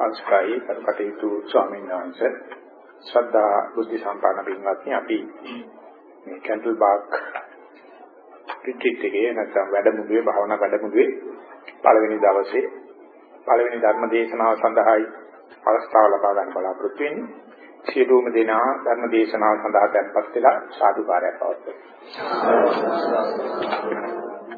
අවස්ථයි කටයුතු ස්වාමීන් වහන්සේ. ශ්‍රද්ධා බුද්ධ සම්පන්න පින්වත්නි අපි මේ කැන්ඩල් බාක් රිට්‍රීට් එකේ නැත්නම් වැඩමුළුවේ භාවනා වැඩමුළුවේ පළවෙනි දවසේ පළවෙනි ධර්ම දේශනාව සඳහායි අවස්ථාව ලබා ගන්න බලාපොරොත්තු වෙන්නේ. සියලුම දෙනා ධර්ම දේශනාව සඳහා tempත් වෙලා සාදුකාරයක් පවත්වනවා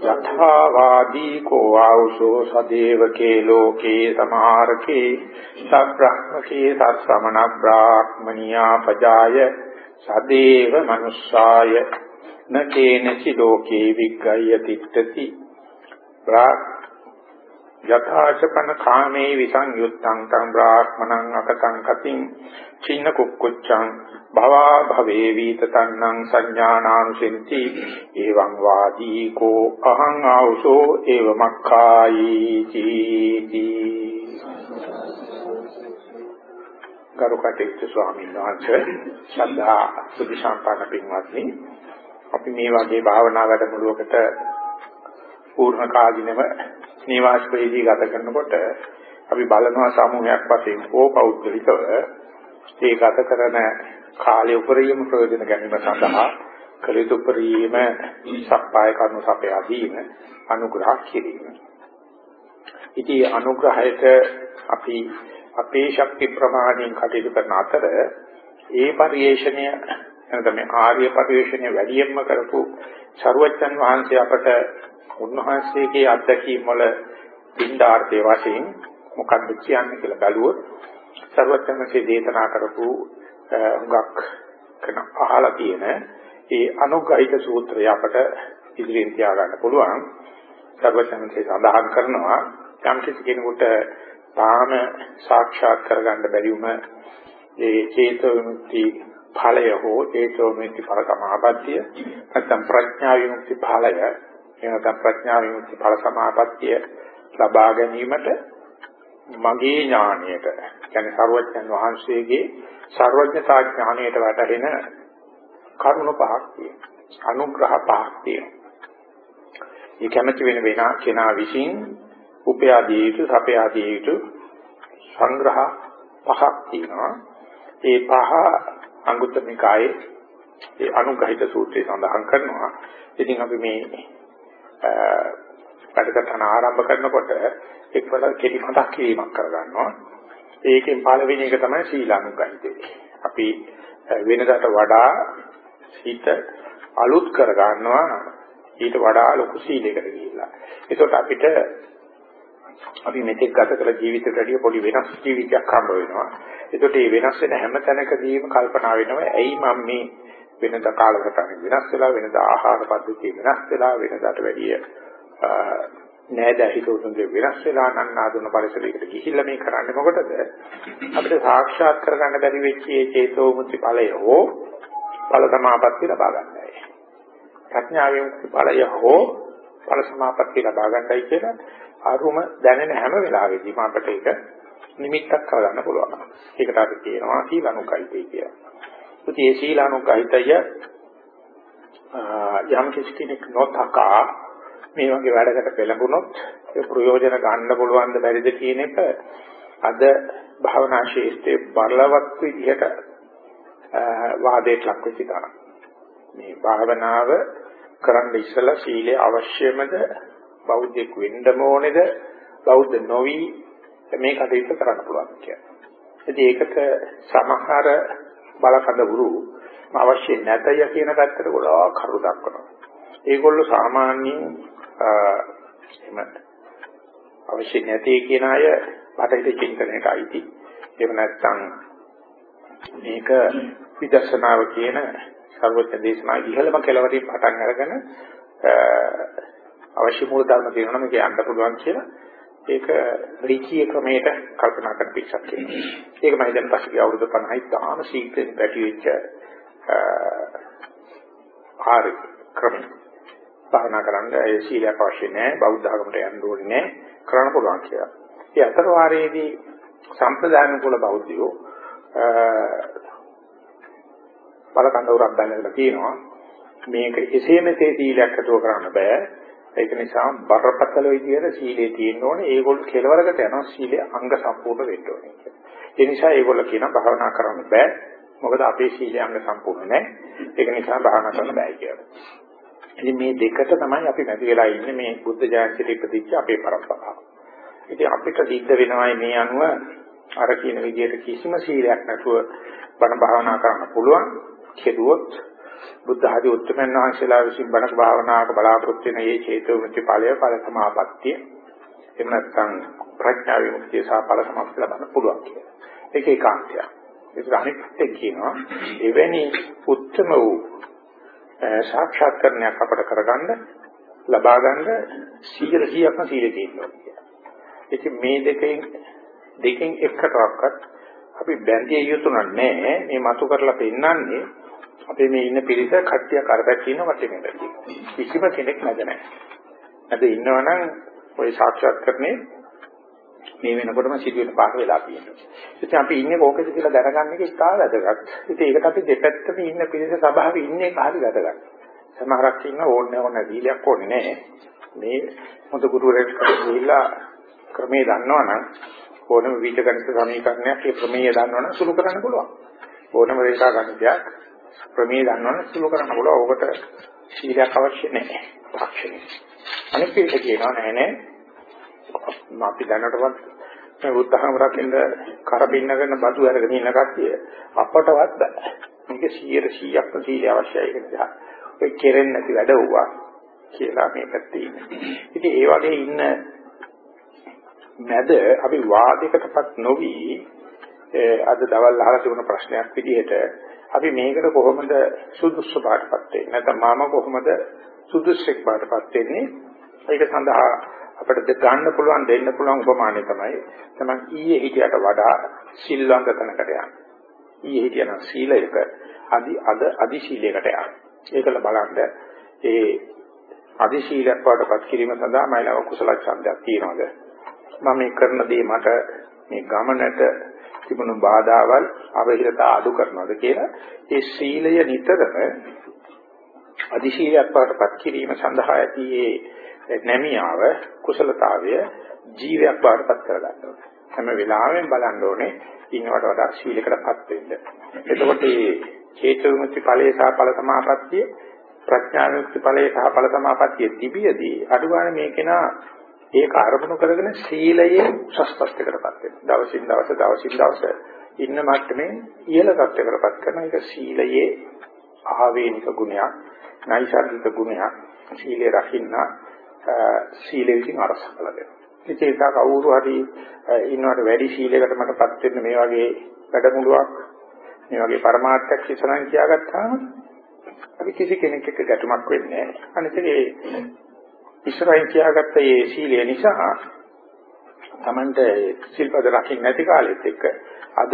යථා වාදී කෝ ආවුසෝ සදේවකේ ලෝකේ සමහරකේ සබ්‍රහ්මකේ සස්සමන බ්‍රාහ්මනියා පජාය සදේව මනුස්සාය නකේනචි ලෝකේ විග්ගය තිත්තති. යථාචපන කාමේ විසංයුත්තං තං බ්‍රාහ්මණං අකතං කතින් චින්න කුක්කුච්ඡං භවා භවේ වීතතන්නං සංඥානානුසෙන්ති එවං වාදී කෝ අහං ආවසෝ ඒව මක්ඛායි චීති ගරුකටේච්ච ස්වාමීන් වහන්සේ ශ්‍රද්ධා සුදි සම්පන්න පින්වත්නි අපි මේ වගේ භාවනා වැඩමුළුවකට පූර්ණ කාලිනව නිවාසයේදී ගත කරනකොට අපි බලනවා සමූහයක් වශයෙන් හෝ පෞද්ගලිකව ඒ ගත කරන කාලය උපරිම ප්‍රයෝජන ගැනීම සඳහා කලිත උපරිම සප්පාය කරුණු සපයා දීම අනුග්‍රහ කිරීම. ඉතින් අනුග්‍රහයට අපි අපේ ශක්ති ප්‍රමාණයෙන් කටයුතු කරන අතර ඒ පරිේශණය එනකම මේ ආර්ය පරිේශණය වැඩියෙන්ම කරපු සරුවච්චන් වහන්සේ අපට උන්වහන්සේගේ අත්දැකීම් වල පින්ඩාර්ථයේ වශයෙන් මොකක්ද කියන්නේ කියලා බැලුවොත් සරුවච්චන්සේ දේශනා කරපු හුඟක් කරන අහලා තියෙන ඒ අනුග්‍රහිත සූත්‍රය අපට ඉදිරියෙන් තියාගන්න පුළුවන්. සර්වඥන්සේ සඳහන් කරනවා යම් කිසි කෙනෙකුට තාම සාක්ෂාත් කරගන්න බැරි වුණ ඒ චේතෝ විමුක්ති ඵලය හෝ චේතෝ විමුක්ති ඵල සමාපත්තිය නැත්නම් ප්‍රඥා විමුක්ති ඵලය එනකම් ප්‍රඥා විමුක්ති ඵල සමාපත්තිය ලබා ගැනීමට මගේ ඥාණයට කියන්නේ සර්වඥන් වහන්සේගේ සර්වඥතා ඥාණයට වැටහෙන කරුණ පහක් තියෙනවා. අනුග්‍රහ පහක් තියෙනවා. මේ කැමැති වෙන වෙන කෙනා විසින් උපයාදී යුතු සපයාදී යුතු සංග්‍රහ පහක් තියෙනවා. ඒ පහ අංගුත්තර නිකායේ ඒ අනුග්‍රහිත සූත්‍රයේ සඳහන් කරනවා. ඉතින් අපි මේ වැඩකටන ආරම්භ කරනකොට එක්වල කෙටි මතක් කිරීමක් කරගන්නවා. ඒකෙන් පළවෙනි එක තමයි සීලානුගහිතේ. අපි වෙනදාට වඩා හිත අලුත් කර ගන්නවා ඊට වඩා ලොකු සීලයකට ගිහිල්ලා. ඒකට අපිට අපි මෙතෙක් ගත කළ ජීවිතයට වැඩිය පොඩි වෙනස් ජීවිතයක් හම්බ වෙනවා. ඒකට මේ වෙනස් වෙන හැම තැනකදීම කල්පනා වෙනවා ඇයි මම මේ වෙනදා කාලසටහන වෙනස් වෙලා වෙනදා ආහාර පද්ධතිය වෙනස් වෙලා වෙනදාට වැඩිය නෑද හිතුවුන්ගේ වෙනස් වෙලා නන්නාදුන පරිසරයකට ගිහිල්ලා මේ කරන්නේ මොකටද? අපිට සාක්ෂාත් කරගන්න බැරි වෙච්ච මේ චේතෝ මුක්ති ඵලය හෝ ඵල සමාපatti ලබා ගන්නයි. ප්‍රඥාවේ මුක්ති ඵලය හෝ ඵල සමාපatti ලබා ගන්නයි කියන අරුම දැනෙන හැම වෙලාවෙදීම අපිට ඒක නිමිත්තක් කරගන්න පුළුවන්. ඒකට අපි කියනවා සීලනුකයිතේ කියලා. ඉතින් මේ සීලනුකයිතය යම් කිසි කෙනෙක් නොතකා මේ වගේ වැඩකට පෙළඹුණොත් ඒ ප්‍රයෝජන ගන්න පුළුවන්ද බැරිද කියන එක අද භවනා ශේෂ්ඨයේ බලවත් විදිහට වාදයට ලක් වෙච්ච තරම්. මේ භාවනාව කරන්න ඉස්සලා සීලය අවශ්‍යමද බෞද්ධෙක් වෙන්න ඕනේද බෞද්ධ නොවි මේ කටයුත්ත කරන්න පුළුවන් කියන්නේ. ඉතින් ඒකට සමහර බලකඳවුරු අවශ්‍ය නැතය කියන පැත්තට ගොඩාක් කරු දක්වනවා. ඒගොල්ලෝ සාමාන්‍යයෙන් එහෙම අවශ්‍ය නැති කියන අය බටහිර චින්තනයට අයිති. එහෙම නැත්නම් මේක විදර්ශනාව කියන සර්වඥ දේශනා ඉහළම කෙලවරින් පටන් අරගෙන අවශ්‍ය මූල ධර්ම තියෙනවා මේක යන්න පුළුවන් කියලා ඒක රීකී ක්‍රමයට කල්පනා කරන පිටසක් කියනවා. ඒක මම දැන් පස්සේ අවුරුදු 50යි තාම ශීඝ්‍රයෙන් පැටි වෙච්ච ආරි ක්‍රමය. භාවනා කරන්න ඒ සීලයක් අවශ්‍ය නැහැ. බෞද්ධ ආගමට යන්න ඕනේ නැහැ. කරන්න පුළුවන් කියලා. ඒ අතර වාරයේදී සම්ප්‍රදාන කුල බෞද්ධයෝ බලකඳවුරක් දැනගෙන කියනවා මේක එසේ මෙසේ සීලයක් ඇතුව කරන්න බෑ. ඒක නිසා බරපතල විදියට සීලේ තියෙන්න ඕනේ. ඒගොල්ලෝ කෙලවරකට යනවා සීලේ අංග සම්පූර්ණ වෙන්න ඕනේ කියලා. ඒ නිසා ඒගොල්ලෝ කියන භාවනා කරන්න බෑ. මොකද අපේ සීලේ අංග සම්පූර්ණ නැහැ. ඒක නිසා භාවනා කරන්න බෑ කියලා. ඉතින් මේ දෙකට තමයි අපි නැති වෙලා ඉන්නේ මේ බුද්ධ ජයන්තිට ඉපදිච්ච අපේ પરම්පරාව. ඉතින් අපිට සිද්ධ වෙනවායි මේ අනුව අර කියන විදිහට කිසිම සීලයක් නැතුව බණ භාවනා කරන්න පුළුවන්. කෙරුවොත් බුද්ධ ආදී උත්තරමන් වහන්සේලා විසින් බණ භාවනාවක බලාපොරොත්තු වෙන මේ චේතෝමති ඵලය ඵල සමාපත්තිය එහෙම නැත්නම් ප්‍රඥා විමුක්තිය සහ ඵල සමාප්තිය ලබන්න පුළුවන් කියලා. ඒක ඒකාන්තයක්. ඒක අනිත් පැත්තෙන් කියනවා එවැනි උත්තම වූ සාක්ෂාත්කරණයක් අපට කරගන්න ලබා ගන්න සීල 100ක්ම සීලේ තියෙනවා කියලා. ඉතින් මේ දෙකෙන් දෙකෙන් එකකටවත් අපි බැඳිය යුතු නැහැ. මේ මතු කරලා පෙන්නන්නේ අපේ මේ ඉන්න පිරිස කට්ටියක් අරපැත්තේ ඉන්න වටේකට. කිසිම කෙනෙක් නැද නැහැ. නැද ඉන්නවනම් ওই සාක්ෂාත් කරන්නේ මේ වෙනකොටම සිදුවෙන පාර වෙලා තියෙනවා. ඉතින් අපි ඉන්නේ කෝකද කියලා දැනගන්න එක ඉතා වැදගත්. ඉතින් ඒකට අපි දෙපැත්තම ඉන්න පිරිස සභාවේ ඉන්නේ කාරි වැදගත්. සමහරක් ඉන්න ඕනේ ඕන දීලයක් ඕනේ නැහැ. මේ හොඳ ගුරුවරයෙක් ගිහිල්ලා ක්‍රමේ දන්නවනම් ඕනම විච ගණිත සමීකරණයක් ඒ ප්‍රමේය දන්නවනම් සුළු කරන්න පුළුවන්. ඕනම රේඛා ගණිතයක් ප්‍රමේය දන්නවනම් සුළු කරන්න පුළුවන්. ඕකට සීලයක් අවශ්‍ය නැහැ. තාක්ෂණය. අනිත් පිළිස කියනවා නෑ නෑ. අපි දැනටවත් මේ බුද්ධහම රකින්න කරපින්න කරන බතු අරගෙන ඉන්න කට්ටිය අපටවත් බෑ. මේක 100%ක්ම සීල අවශ්‍යයි කියන දා. ඔය කෙරෙන්නේ නැති වැඩ වුණා කියලා මේ පැත්තේ ඉන්නේ. ඉතින් ඒ වගේ ඉන්න මැද අපි වාදයකටපත් නොවි අද දවල් අහලා තිබුණ ප්‍රශ්නයක් විදිහට අපි මේකට කොහොමද සුදුසු පාටපත් වෙන්නේ නැත්නම් මාම කොහොමද සුදුසුෙක් පාටපත් වෙන්නේ ඒක සඳහා අපිට ගන්න පුළුවන් දෙන්න පුළුවන් උපමානය තමයි තමයි ඊයේ හිටියට වඩා සිල්වන්ත තැනකට යන්න. ඊයේ හිටියන සීලයක අදි අද අදි සීලයකට යන්න. ඒකල බලන්න ඒ අදි සීලයක් වඩපත් කිරීම සඳහා මයිලව කුසල ඡන්දයක් තියනවාද? මම මේ කරන දේ මට මේ ගමනට තිබුණු බාධාවල් අවහිරතා අඩු කරනවද කියලා ඒ සීලය නිතරම අධිශීලයක් වඩපත් කිරීම සඳහා ඇති ඒ නැමියාව කුසලතාවය ජීවයක් වඩපත් කරගන්න ඕනේ. හැම වෙලාවෙම බලන්න ඕනේ ඉන්නවට වඩා සීලයකටපත් වෙන්න. එතකොට මේ චේතු විමුක්ති ඵලයේ සහ ඵල සමාපත්තිය ප්‍රඥා විමුක්ති ඵලයේ සහ ඵල සමාපත්තිය තිබියදී අඩුගානේ මේකේනා ඒක අරමුණු කරගෙන සීලයේ උසස් තත්ත්වයකටපත් වෙනවා. දවසින් දවස දවසින් දවස ඉන්න මට්ටමේ ඉහළ තත්ත්වයකටපත් කරන එක සීලයේ ආවේනික ගුණයක්, නෛසර්ගික ගුණයක්. සීලේ රකින්න සීලයෙන් අරස කළ දෙනවා. ඉතින් ඒක කවුරු හරි ඉන්නවට වැඩි සීලයකට මටපත් වෙන්න මේ වගේ වැඩමුළුවක් මේ වගේ પરමාර්ථයක් ඉස්සරහින් කියාගත්තාම අපි කිසි කෙනෙක් එක්ක ගැටුමක් වෙන්නේ නැහැ. අනිත් ඉස්සරහින් කියාගත්ත මේ සීලය නිසා Tamante සිල්පද රකින්න නැති කාලෙත් එක්ක අද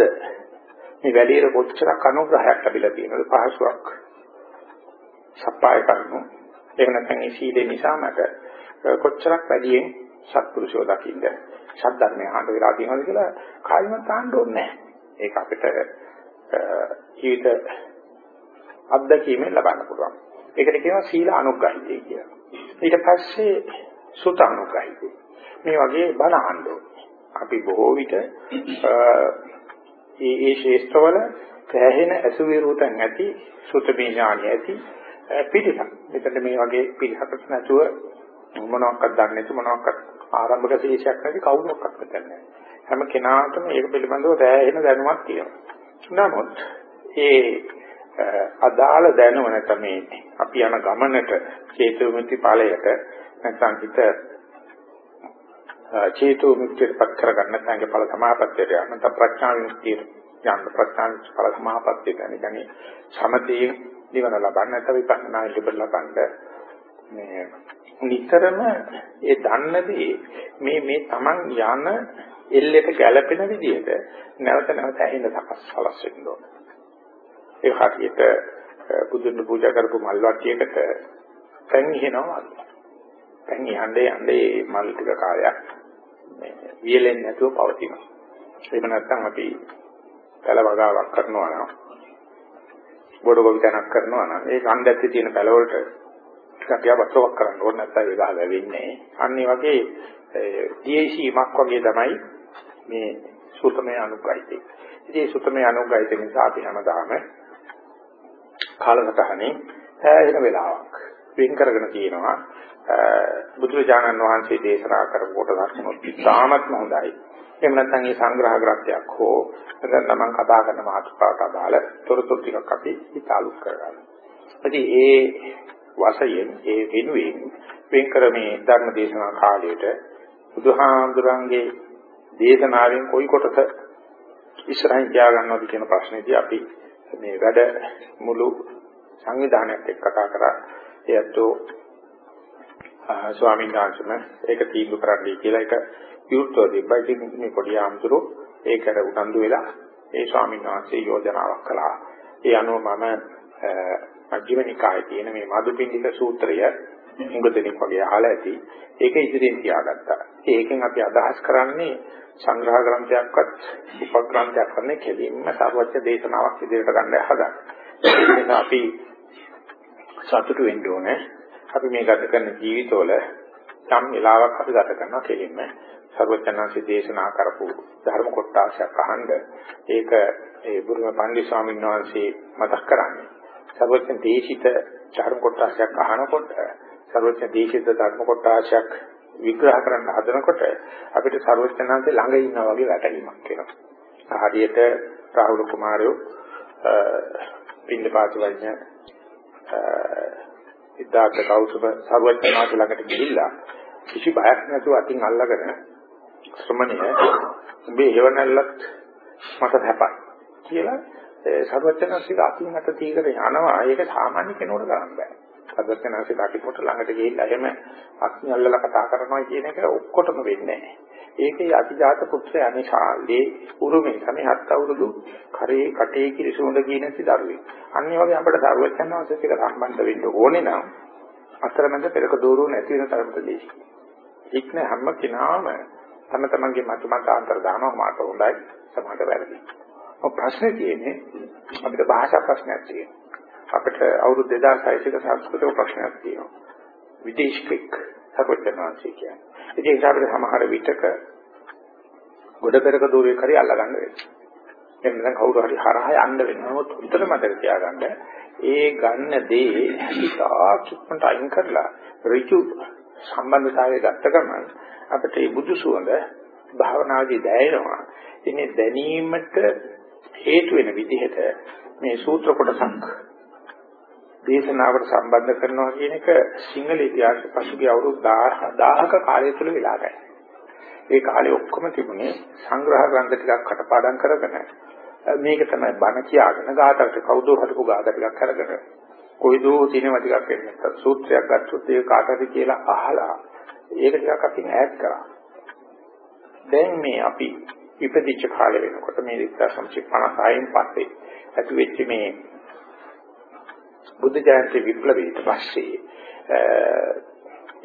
මේ වැඩේට කොච්චරක් අනුග්‍රහයක් ලැබිලා තියෙනවද? පහසුවක්. සප්පාය කරනු. එහෙම නැත්නම් මේ සීලේ නිසා මට කොච්චරක් වැඩියෙන් සත්පුරුෂයෝ දකින්න ශබ්දර්මය ආඳ වෙලා තියෙනවද කියලා කායිමත් ආන්න ඕනේ නැහැ. ඒක අපිට ජීවිත අත්දැකීමෙන් ලබන්න පුළුවන්. ඒකට කියනවා සීල අනුග්‍රහිතය කියලා. ඊට පස්සේ සුතානුග්‍රහිතයි. මේ වගේ බණ අහන්න අපි බොහෝ විට ඒ ඒ ශේෂ්ඨවල සෑහෙන අසුවිරුතන් ඇති සුතමේ ඥානය ඇති පිළිසක්. මෙතන මේ වගේ පිළිසකට නැතුව මොනවාක්වත් දන්නේ නැති මොනවාක්වත් ආරම්භක ශේෂයක් නැති කවුරක්වත් මෙතන හැම කෙනාටම ඒක පිළිබඳව සෑහෙන දැනුමක් තියෙනවා. නමුත් ඒ අදාළ දැනුම නැත්නම් මේ අපි යන ගමනට චේතු මුක්ති ඵලයට නැත්නම් හිත චේතු මුක්තියටපත් කරගන්න නැත්නම් ඒක ඵල සමාපත්තියට යන නැත්නම් ප්‍රඥා විමුක්තියට යන ප්‍රඥා ඵල සමාපත්තියට යන සමතේ නිවන ලබන්න නැත්නම් විපස්සනා ඉදිරියට ලබන්න මේ නිතරම ඒ දන්නදී මේ මේ Taman යන එල්ලෙට ගැළපෙන විදිහට නැවත නැවත ඇහෙන සකස් සලස් වෙන්න ඕනේ. ඒ හරියට බුදුන් පූජා කරපු මල් වට්ටියකට පැන් ඉහෙනවා වගේ. පැන් යන්නේ යන්නේ මල් ටික කාලයක් මේ වියලෙන්නේ නැතුව පවතිනවා. එහෙම නැත්නම් අපි පැල වගාවක් කරනවා නම් බොඩ ගොවිතැනක් කරනවා නම් ඒ කන්දැත්තේ තියෙන පැල වලට ටිකක් යවස්සවක් කරන්න ඕනේ නැත්නම් ඒක ගහ වැවෙන්නේ. අන්න ඒ වගේ DAC මක් වගේ තමයි මේ සුතමේ අනුග්‍රහිතේ. ඉතින් සුතමේ අනුග්‍රහිත නිසා අපි හැමදාම කාලසටහනේ හැයෙන වෙලාවක් වෙන් කරගෙන තියෙනවා බුදුරජාණන් වහන්සේ දේශනා කරපු කොටස් මොකක්ද ඉතාමත්ම හොඳයි. එහෙම නැත්නම් මේ සංග්‍රහ ග්‍රන්ථයක් හෝ නැත්නම් මම කතා කරන මාතෘකාවට අදාළ තොරතුරු ටිකක් අපි ඉතාලුත් කරගන්න. ඉතින් ඒ වශයෙන් ඒ වෙනුවෙන් වෙන් කර මේ ධර්ම දේශනා කාලයට බුදුහාමුදුරන්ගේ දේශනාවෙන් කොයි කොටස ඉස්සරහින් තියාගන්නවද කියන ප්‍රශ්නේදී අපි මේ වැඩ මුළු සංවිධානයත් එක්ක කතා කරා ඒත් ස්වාමීන් වහන්සේම ඒක තීන්දුව කරන්නයි කියලා ඒක විවෘතව තිබ්බා. ඉතින් මේ පොඩි ආම්තුරු ඒකට උනන්දු වෙලා ඒ ස්වාමීන් වහන්සේ යෝජනාවක් කළා. ඒ අනුව මම මජ්ක්‍ධිම නිකායේ තියෙන මේ මදුපිණ්ඩික සූත්‍රය මුගදෙනෙක් වගේ අහලා ඇති. ඒක ඉදිරියෙන් තියාගත්තා. ඒකෙන් අපි අදහස් කරන්නේ සංග්‍රහ ග්‍රන්ථයක්වත් උපග්‍රන්ථයක් කරන්නේ කෙලින්ම සර්වඥ දේශනාවක් ඉදිරියට ගන්න හදා. ඒ නිසා අපි සතුටු වෙන්න ඕනේ. අපි මේ ගත කරන ජීවිතවල යම් වෙලාවක් අපි ගත කරනවා කෙලින්ම සර්වඥාන්සේ දේශනා කරපු ධර්ම කොටසක් අහන්න ඒක ඒ බුදුම පන්දි ස්වාමීන් වහන්සේ මතක් කරන්නේ. සර්වඥ දේශිත ධර්ම කොටසක් අහනකොට සර්වඥ දේශිත ධර්ම කොටසක් විග්‍රහ කරන්න හදනකොට අපිට සර්වඥාන්සේ ළඟ ඉන්නා වගේ වැටහීමක් එනවා. හරියට රාහුල කුමාරයෝ පින්නපාත වඤ්ඤ සිද්ධාර්ථ කෞසුබ සර්වඥාන්සේ ළඟට ගිහිල්ලා කිසි බයක් නැතුව අතින් අල්ලගෙන ශ්‍රමණය උඹේ හේවණල්ලත් මට හැපයි කියලා සර්වඥාන්සේ අතින් අත තීකර යනවා ඒක සාමාන්‍ය කෙනෙකුට කරන්න බෑ සර්වඥාන්සේ දකිකොට ළඟට ගිහිල්ලා එහෙම අක්නි අල්ලලා කතා කරනවා කියන එක ඔක්කොටම වෙන්නේ නැහැ. ඒකේ අතිජාත පුත්‍රයා නිසාලේ උරුමේ තමයි හත් අවුරුදු කරේ කටේ කිරිසුඳ කියනසි දරුවෙක්. අන්නේ වගේ අපිට සර්වඥාන්සේට සම්බන්ධ වෙන්න ඕනේ නම් අතරමැද පෙරක දෝරුව නැති වෙන තරමට දේශි. ඉක්න හැම කෙනාම තම තමන්ගේ මත මතාන්තර දානවා මාත හොඳයි සමහරට වැරදි. ඔය ප්‍රශ්නේ තියෙන්නේ අපිට භාෂා ප්‍රශ්නයක් තියෙනවා. අපිට අවුරුදු 2600ක සංස්කෘතික ප්‍රශ්නයක් තියෙනවා. විදේශිකෙක් සර්වඥාන්සේ කියන්නේ. ඒ නිසා අපිට සමහර විටක ගොඩ පෙරක දూరుවේ කරි අල්ලගන්න වෙනවා. එහෙනම් දැන් කවුරු හරි හරහා යන්න වෙනවා. නමුත් උත්තර මතක තියාගන්න ඒ ගන්න දේ හිතා කිප්පන්ට අයින් කරලා ඍජු සම්බන්ධතාවය ගත්ත ගමන් අපිට මේ බුදු සුවඳ භාවනාදී දැනෙනවා. ඉන්නේ දැනීමට හේතු වෙන විදිහට මේ සූත්‍ර කොටසක් දේශනාවට සම්බන්ධ කරනවා කියන එක සිංහල ඉතිහාසයේ පසුගිය අවුරුදු 1000ක කාලය තුල වෙලා ගියා. ඒ කාලේ ඔක්කොම තිබුණේ සංග්‍රහ ග්‍රන්ථ ටිකක් කටපාඩම් කරගෙන මේක තමයි බණ කියාගෙන ගාතකට කවුදෝ හදපු ගාත ටිකක් අරගෙන කොයිදෝ සිනම ටිකක් එන්න සූත්‍රයක් ගත්තොත් ඒක කාටද කියලා අහලා ඒක ටිකක් අපි ඈඩ් කරා. දැන් මේ අපි ඉපදිච්ච කාලේ වෙනකොට මේ 1956න් පස්සේ ඇති වෙච්ච මේ බුද්ධ ජයන්ති විප්ලවීට පස්සේ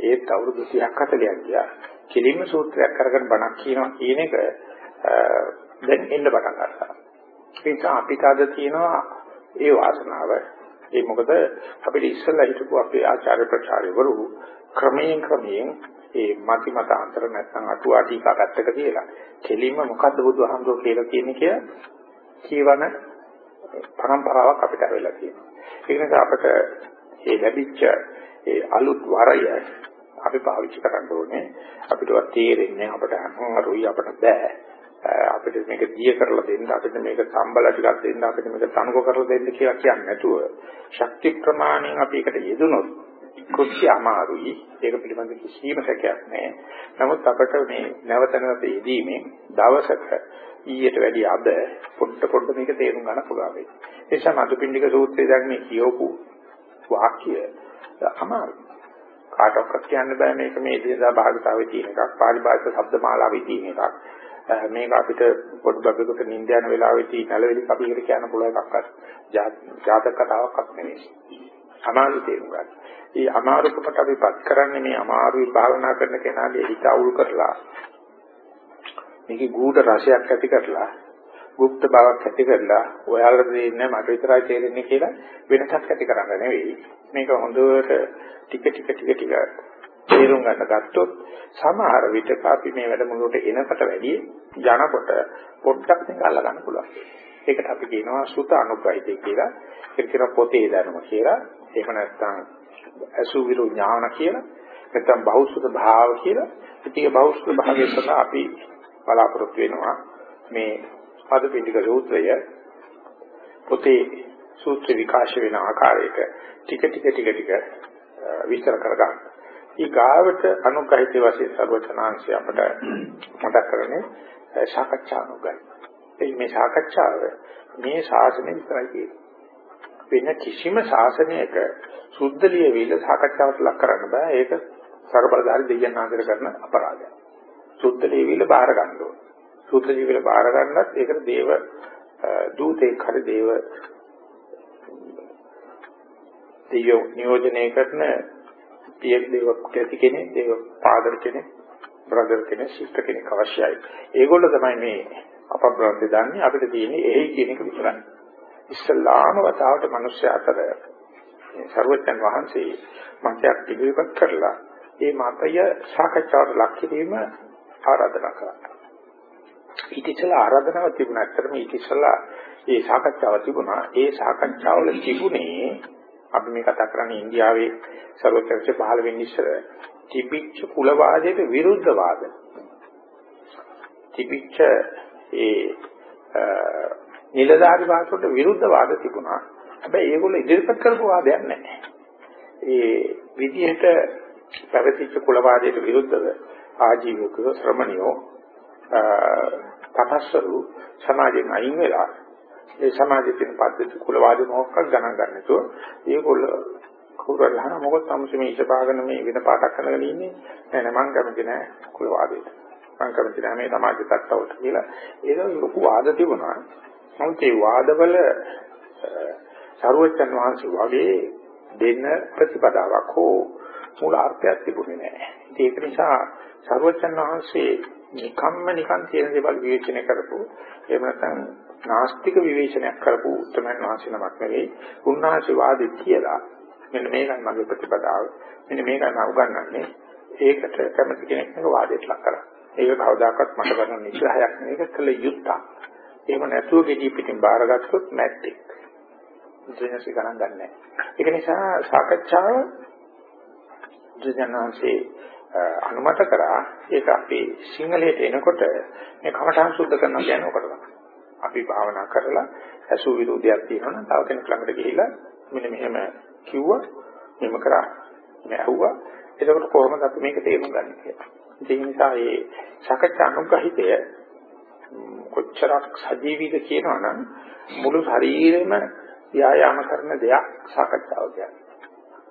ඒත් අවුරුදු 30ක් 40ක් ගියා. කෙලින්ම සූත්‍රයක් අරගෙන බණක් කියනවා කියන එක දැන් එන්න පටන් ගත්තා. ඒ නිසා අපිට අද තියෙනවා ඒ වාසනාව. ඒ මොකද අපිට ඉස්සෙල්ලා හිටපු අපේ ආචාර්ය ප්‍රචාරවරු ක්‍රමයෙන් ක්‍රමයෙන් ඒ මති මතාන්තර නැත්නම් අටුවා ටීකා පැත්තක තියලා කෙලින්ම මොකද්ද බුදුහාමුදුරුවෝ කියලා කියන්නේ කියලා කියවන પરම්පරාවක් අපිට වෙලා තියෙනවා. ඒ නිසා අපිට මේ ලැබිච්ච ඒ අලුත් වරය අපි පාවිච්චි කරන්න ඕනේ. අපිටවත් තේරෙන්නේ අපිට අනුරුයි අපිට බෑ. අපිට මේක දිය කරලා දෙන්න අපිට මේක සම්බල ටිකක් දෙන්න අපිට මේක තනුක කරලා දෙන්න කියලා කියන්නේ නැතුව ශක්ති ප්‍රමාණයෙන් අපි එකට යෙදුනොත් කුස්සිය අමාරුයි ඒක පිළිබඳ කිසිම සැකයක් නැහැ නමුත් අපිට මේ නැවත නැවත යෙදීමෙන් දවසක ඊට වැඩි අද පොඩ පොඩ මේක තේරුම් ගන්න පුළුවන් වෙයි ඒ නිසා මදුපිණ්ඩික සූත්‍රයේ දැන් මේ කියවපු වාක්‍ය අමාරුයි කාටවත් කියන්න බෑ මේක මේ දේශා භාගතාවේ තියෙන එකක් පාරිභාෂික ශබ්ද මාලාවේ තියෙන එකක් මේක අපිට පොඩ්ඩක් බබෙකුට නිින්ද යන වෙලාවෙදී නැලවිලි කපියකට කියන්න පුළුවන් එකක්වත් ජාතක කතාවක්වත් නෙවෙයි. අමාරු තේරුම් ගන්න. මේ අමාරුකමට අපිපත් කරන්නේ මේ අමාරුයි භාවනා කරන කෙනාගේ හිත අවුල් කරලා මේකේ ගුඪ රසයක් ඇති කරලා গুপ্ত බවක් ඇති කරලා ඔයාලට දෙන්නේ මට විතරයි තේරෙන්නේ කියලා වෙනසක් ඇති කරන්න නෙවෙයි. මේක හොඳට ටික ටික ටික ටික තේරුම් ගන්න ගත්තොත් සමහර විටක අපි මේ වැඩමුළුවට එනකට වැඩිය යනකොට පොඩ්ඩක් මේක අල්ල ගන්න පුළුවන්. ඒකට අපි කියනවා සුත අනුග්‍රහිතය කියලා. ඒක කියන පොතේ දැනුම කියලා. එහෙම නැත්නම් අසුවිරු ඥාන කියලා. නැත්නම් බෞද්ධ භාව කියලා. ඉතින් බෞද්ධ භාවයේ සඳහා අපි බලාපොරොත්තු වෙනවා මේ පදපිණ්ඩික සූත්‍රය පොතේ සූත්‍ර විකාශ වෙන ආකාරයට ටික ටික ටික ටික විස්තර කරගන්න. ඊගාවට අනුග්‍රහිත වශයෙන් සර්වචනාංශය අපට මතක් කරන්නේ සාකච්ඡා අනුග්‍රහය. ඒ මේ සාකච්ඡාව මේ ශාසනය විතරයි කියන්නේ. වෙන කිසිම ශාසනයක සුද්ධ ලියවිල සාකච්ඡාවට ලක් කරන්න බෑ. ඒක සර්බලධාරි දෙයයන් ආදර කරන අපරාධයක්. සුද්ධ ලියවිල බාර ගන්න ඕනේ. සුද්ධ ලියවිල බාර ගන්නත් ඒකට දේව දූතෙක් හරි දේව දෙවියෝ නියෝජනය කරන පිය දේව කැති කෙනෙක් දේව පාදර කෙනෙක් බ්‍රදර් කෙනෙක් සිස්ටර් කෙනෙක් අවශ්‍යයි. ඒගොල්ලෝ තමයි මේ අපබ්‍රන්ද දන්නේ අපිට තියෙන්නේ එහි කියන එක විතරයි. ඉස්ලාම වතාවට මිනිස්සු අතර සර්වඥන් වහන්සේ මතයක් ඉදිරිපත් කරලා ඒ මතය සාකච්ඡාවට ලක් කිරීම ආරාධනා කළා. ඊට ඉස්සෙල්ලා ආරාධනාවක් තිබුණා. ඇත්තටම ඊට ඉස්සෙල්ලා ඒ සාකච්ඡාව තිබුණා. ඒ සාකච්ඡාවල තිබුණේ අපි මේ කතා කරන්නේ ඉන්දියාවේ සර්වඥන්සේ පහළ වෙන්න ඉස්සර තිබිච්ච කුලවාදයට විරුද්ධ වාද. තිබිච්ච ඒ නිලධාරි වාදයට විරුද්ධ වාද තිබුණා. හැබැයි ඒගොල්ලෝ ඉදිරිපත් කරපු වාදයක් නැහැ. ඒ විදිහට පැවතිච්ච කුලවාදයට විරුද්ධව ආජීවකව ශ්‍රමණියෝ තපස්සරු සමාජයෙන් අයින් වෙලා ඒ සමාජයේ තියෙන පද්ධති කුලවාදී මොකක්ද ගණන් ගන්න නැතුව ඒගොල්ල කවුරුහරි අහන මොකද සම්සි මේ ඉෂපාගෙන මේ වෙන පාඩක් කරගෙන ඉන්නේ? නෑ නෑ මං කැමති නෑ කුලවාදයට මං කැමති නෑ මේ සමාජ තත්ත්වවලට කියලා. ඒක ලොකු වාද තිබුණා. නමුත් ඒ වාදවල සරුවචන් වහන්සේ වගේ දෙන්න ප්‍රතිපදාවක් හෝ මූල අර්ථයක් තිබුණේ නෑ. ඒක නිසා සරුවචන් වහන්සේ නිකම්ම නිකන් තියෙන දේවල් විවේචනය කරපු එහෙම නැත්නම් නාස්තික විවේචනයක් කරපු උත්තරමන් වහන්සේ නමක් නෙවෙයි උන්වහන්සේ වාදෙත් කියලා. මෙන්න මේකයි මගේ ප්‍රතිපදාව. මෙන්න මේකයි මම උගන්වන්නේ. ඒකට කැමති කෙනෙක් නේද වාදයට ලක් කරා. ඒක කවදාකවත් මට කරන්න නිශ්චයයක් මේක කළ යුත්තක්. එහෙම නැතුව ගෙඩි පිටින් බාරගත්තොත් මැට්ටික් ජීනසි ගණන් ගන්නෑ. ඒක නිසා සාකච්ඡාව ජනනාංශේ අනුමත කරා ඒක අපේ සිංහලයට එනකොට මේ කමඨාන් සුද්ධ කරනවා කියන්නේ ඔකට තමයි. අපි භාවනා කරලා ඇසු විරෝධයක් තියෙනවා නම් තව කෙනෙක් ළඟට ගිහිල්ලා මෙන්න මෙහෙම කිව්වා මෙහෙම කරා මේ ඇහුවා එතකොට කොහොමද අපි මේක තේරුම් ගන්නේ කියලා. ඒ නිසා මේ සකච්ඡා අනුග්‍රහිතය කොච්චරක් සජීවීද කියනවනම් මුළු ශරීරෙම ව්‍යායාම කරන දෙයක් සාකච්ඡාව කියන්නේ.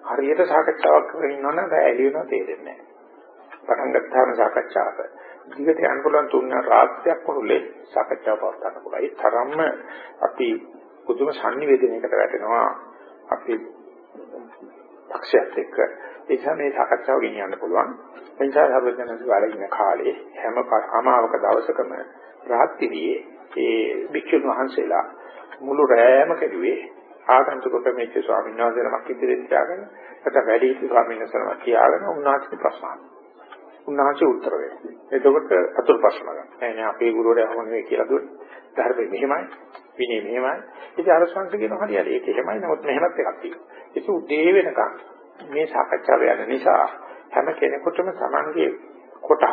හරියට සාකච්ඡාවක් කරගෙන ඉන්නවනම් බෑ එළියනවා තේරෙන්නේ නැහැ. පටන් ගත්තාම සාකච්ඡාව. දිගට යන්න පුළුවන් තුන් රාත්‍රියක් වරුලේ සාකච්ඡාව පවත්වන්න පුළුවන්. ඒ තරම්ම අපි පුදුම sannivedanaයකට වැටෙනවා. අපි පක්ෂයත් එක්ක ඒ නිසා මේ සාකච්ඡාව ගෙනියන්න පුළුවන්. ඒ නිසා හර්වජනස් වලින් කාලේ හැම අමාවක දවසකම රාත්‍රියේ ඒ භික්ෂුන් වහන්සේලා මුළු රැයම කෙරුවේ ආගන්තුක ප්‍රමේච්ච ස්වාමීන් වහන්සේ නමක් ඉදිරියට තියාගෙන නැත්නම් වැඩි හිටි ස්වාමීන් වහන්සේ නමක් තියාගෙන උන්වහන්සේ ප්‍රශ්න අහනවා. උන්වහන්සේ උත්තර වෙනවා. එතකොට අතුරු ප්‍රශ්න ගන්න. නෑ නෑ අපේ ගුරුවරයා අහම නෙවෙයි කියලා දුන්නේ. ධර්මයේ මෙහෙමයි, විනය මෙහෙමයි. ඉතින් අර සංස කියන හරියට ඒක එහෙමයි. නමුත් මෙහෙමත් එකක් තියෙනවා. ඒක උදේ වෙනකන් මේ සාකච්ඡාව යන නිසා හැම කෙනෙකුටම Tamanගේ කොටහ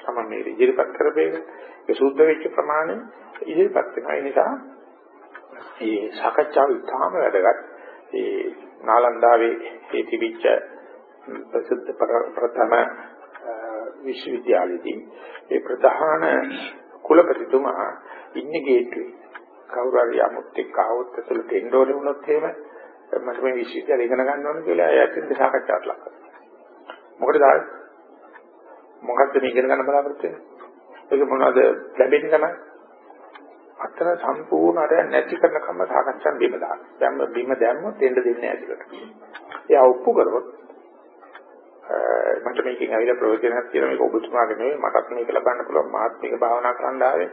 Taman මේ ඉදිරිපත් කරපේක ඒ සුද්ධ වෙච්ච ප්‍රමාණය ඉදිරිපත් වෙනවා. ඒ නිසා මේ සාකච්ඡාව ඉතාම වැදගත්. ඒ නාලන්දාවේ ඒ තිබිච්ච ප්‍රසිද්ධ ප්‍රථම විශ්වවිද්‍යාලයේදී ඒ ප්‍රධාන කුලපතිතුමා ඉන්නේ ගේට්ටුවේ. කවුරු හරි යමුත් එක්ක ආවොත් ඇතුළට එන්න ඕනේ වුණොත් එහෙම මට මේ විශ්වවිද්‍යාලය ඉගෙන ගන්න ඕනේ කියලා එයාට සාකච්ඡාවක් ලක් කරනවා. මොකටද ආවේ? මොකද්ද මේ ඉගෙන ගන්න බලාපොරොත්තු වෙන්නේ? ඒක මොනවද ලැබෙන්නේ තමයි? අතන සම්පූර්ණ අර නැති කරන කම සාකච්ඡා බිම දාන්න. දැන් බිම දැම්මොත් එන්න දෙන්නේ නැහැ ඇතුළට. එයා ඔප්පු කරොත් මට මේකෙන් ඇවිල්ලා ප්‍රයෝජනයක් තියෙන මේක ඔබතුමාගේ නෙවෙයි මටත් මේක ලබන්න පුළුවන් මාත් මේක භාවනා කරන්න ආවේ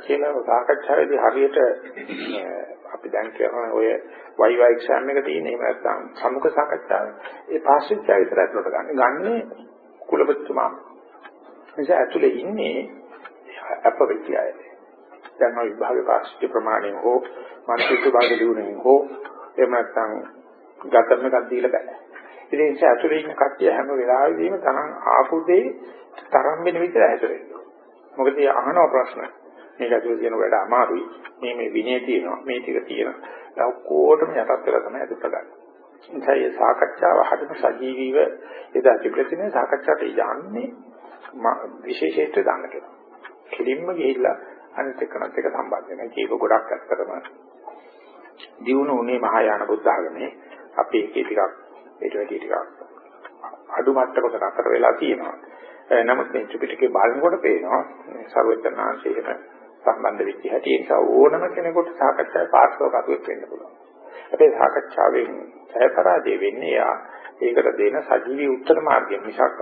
කියන සාකච්ඡාවේදී හරියට අපි දැන් කියන ඔය YY එක්සෑම් එක තියෙන එහෙම නැත්නම් සමුක සාකච්ඡාව ඒ පාස් වෙච්ච විතර ඇතුළට ගන්න. ගන්නේ කුලපතිතුමා. නිසා ඇතුලේ ඉන්නේ අප වෙච්ච අය. දැන් ඔය විභාගේ පාස් ප්‍රමාණය හෝ මානසික විභාග දිනුනේ හෝ එහෙම නැත්නම් ගතම එකක් දීලා බෑ. ඒ නිසා ඇතුලේ ඉන්න කට්ටිය හැම වෙලාවෙදීම තමන් ආපු දේ තරම් වෙන විදිහට ඇතුලේ. මොකද ඒ අහන ප්‍රශ්න මේක ඇතුලේ තියෙන වැඩ අමාරුයි. මේ මේ විනය තියෙනවා. මේ ටික තියෙනවා. ඒ ඔක්කොටම යටත් වෙලා තමයි අදුට ගන්න. නිසා මේ සාකච්ඡාව හදන සජීවීව එදා තිබෙන්නේ සාකච්ඡාට යන්නේ විශේෂීත්ව දාන්න කියලා. කෙලින්ම ගිහිල්ලා අනිත් එක්කනත් එක සම්බන්ධ වෙනවා. ඒක ගොඩක් ඇත්තටම දියුණු උනේ මහායාන බුද්ධ ආගමේ අපේ එකේ ටිකක් ඊට වැඩි ටිකක් අඩු මට්ටමකට අතර වෙලා තියෙනවා. නමුත් මේ ත්‍රිපිටකේ බලනකොට පේනවා සර්වඥාන්සේට සම්බන්ධ වෙච්ච හැටි ඒ නිසා ඕනම කෙනෙකුට සාකච්ඡාවේ පාර්ශ්වකතුවෙක් වෙන්න පුළුවන්. අපේ සාකච්ඡාවෙන් ජයපරාජය වෙන්නේ යා ඒකට දෙන සජීවී උත්තර මාර්ගය මිසක්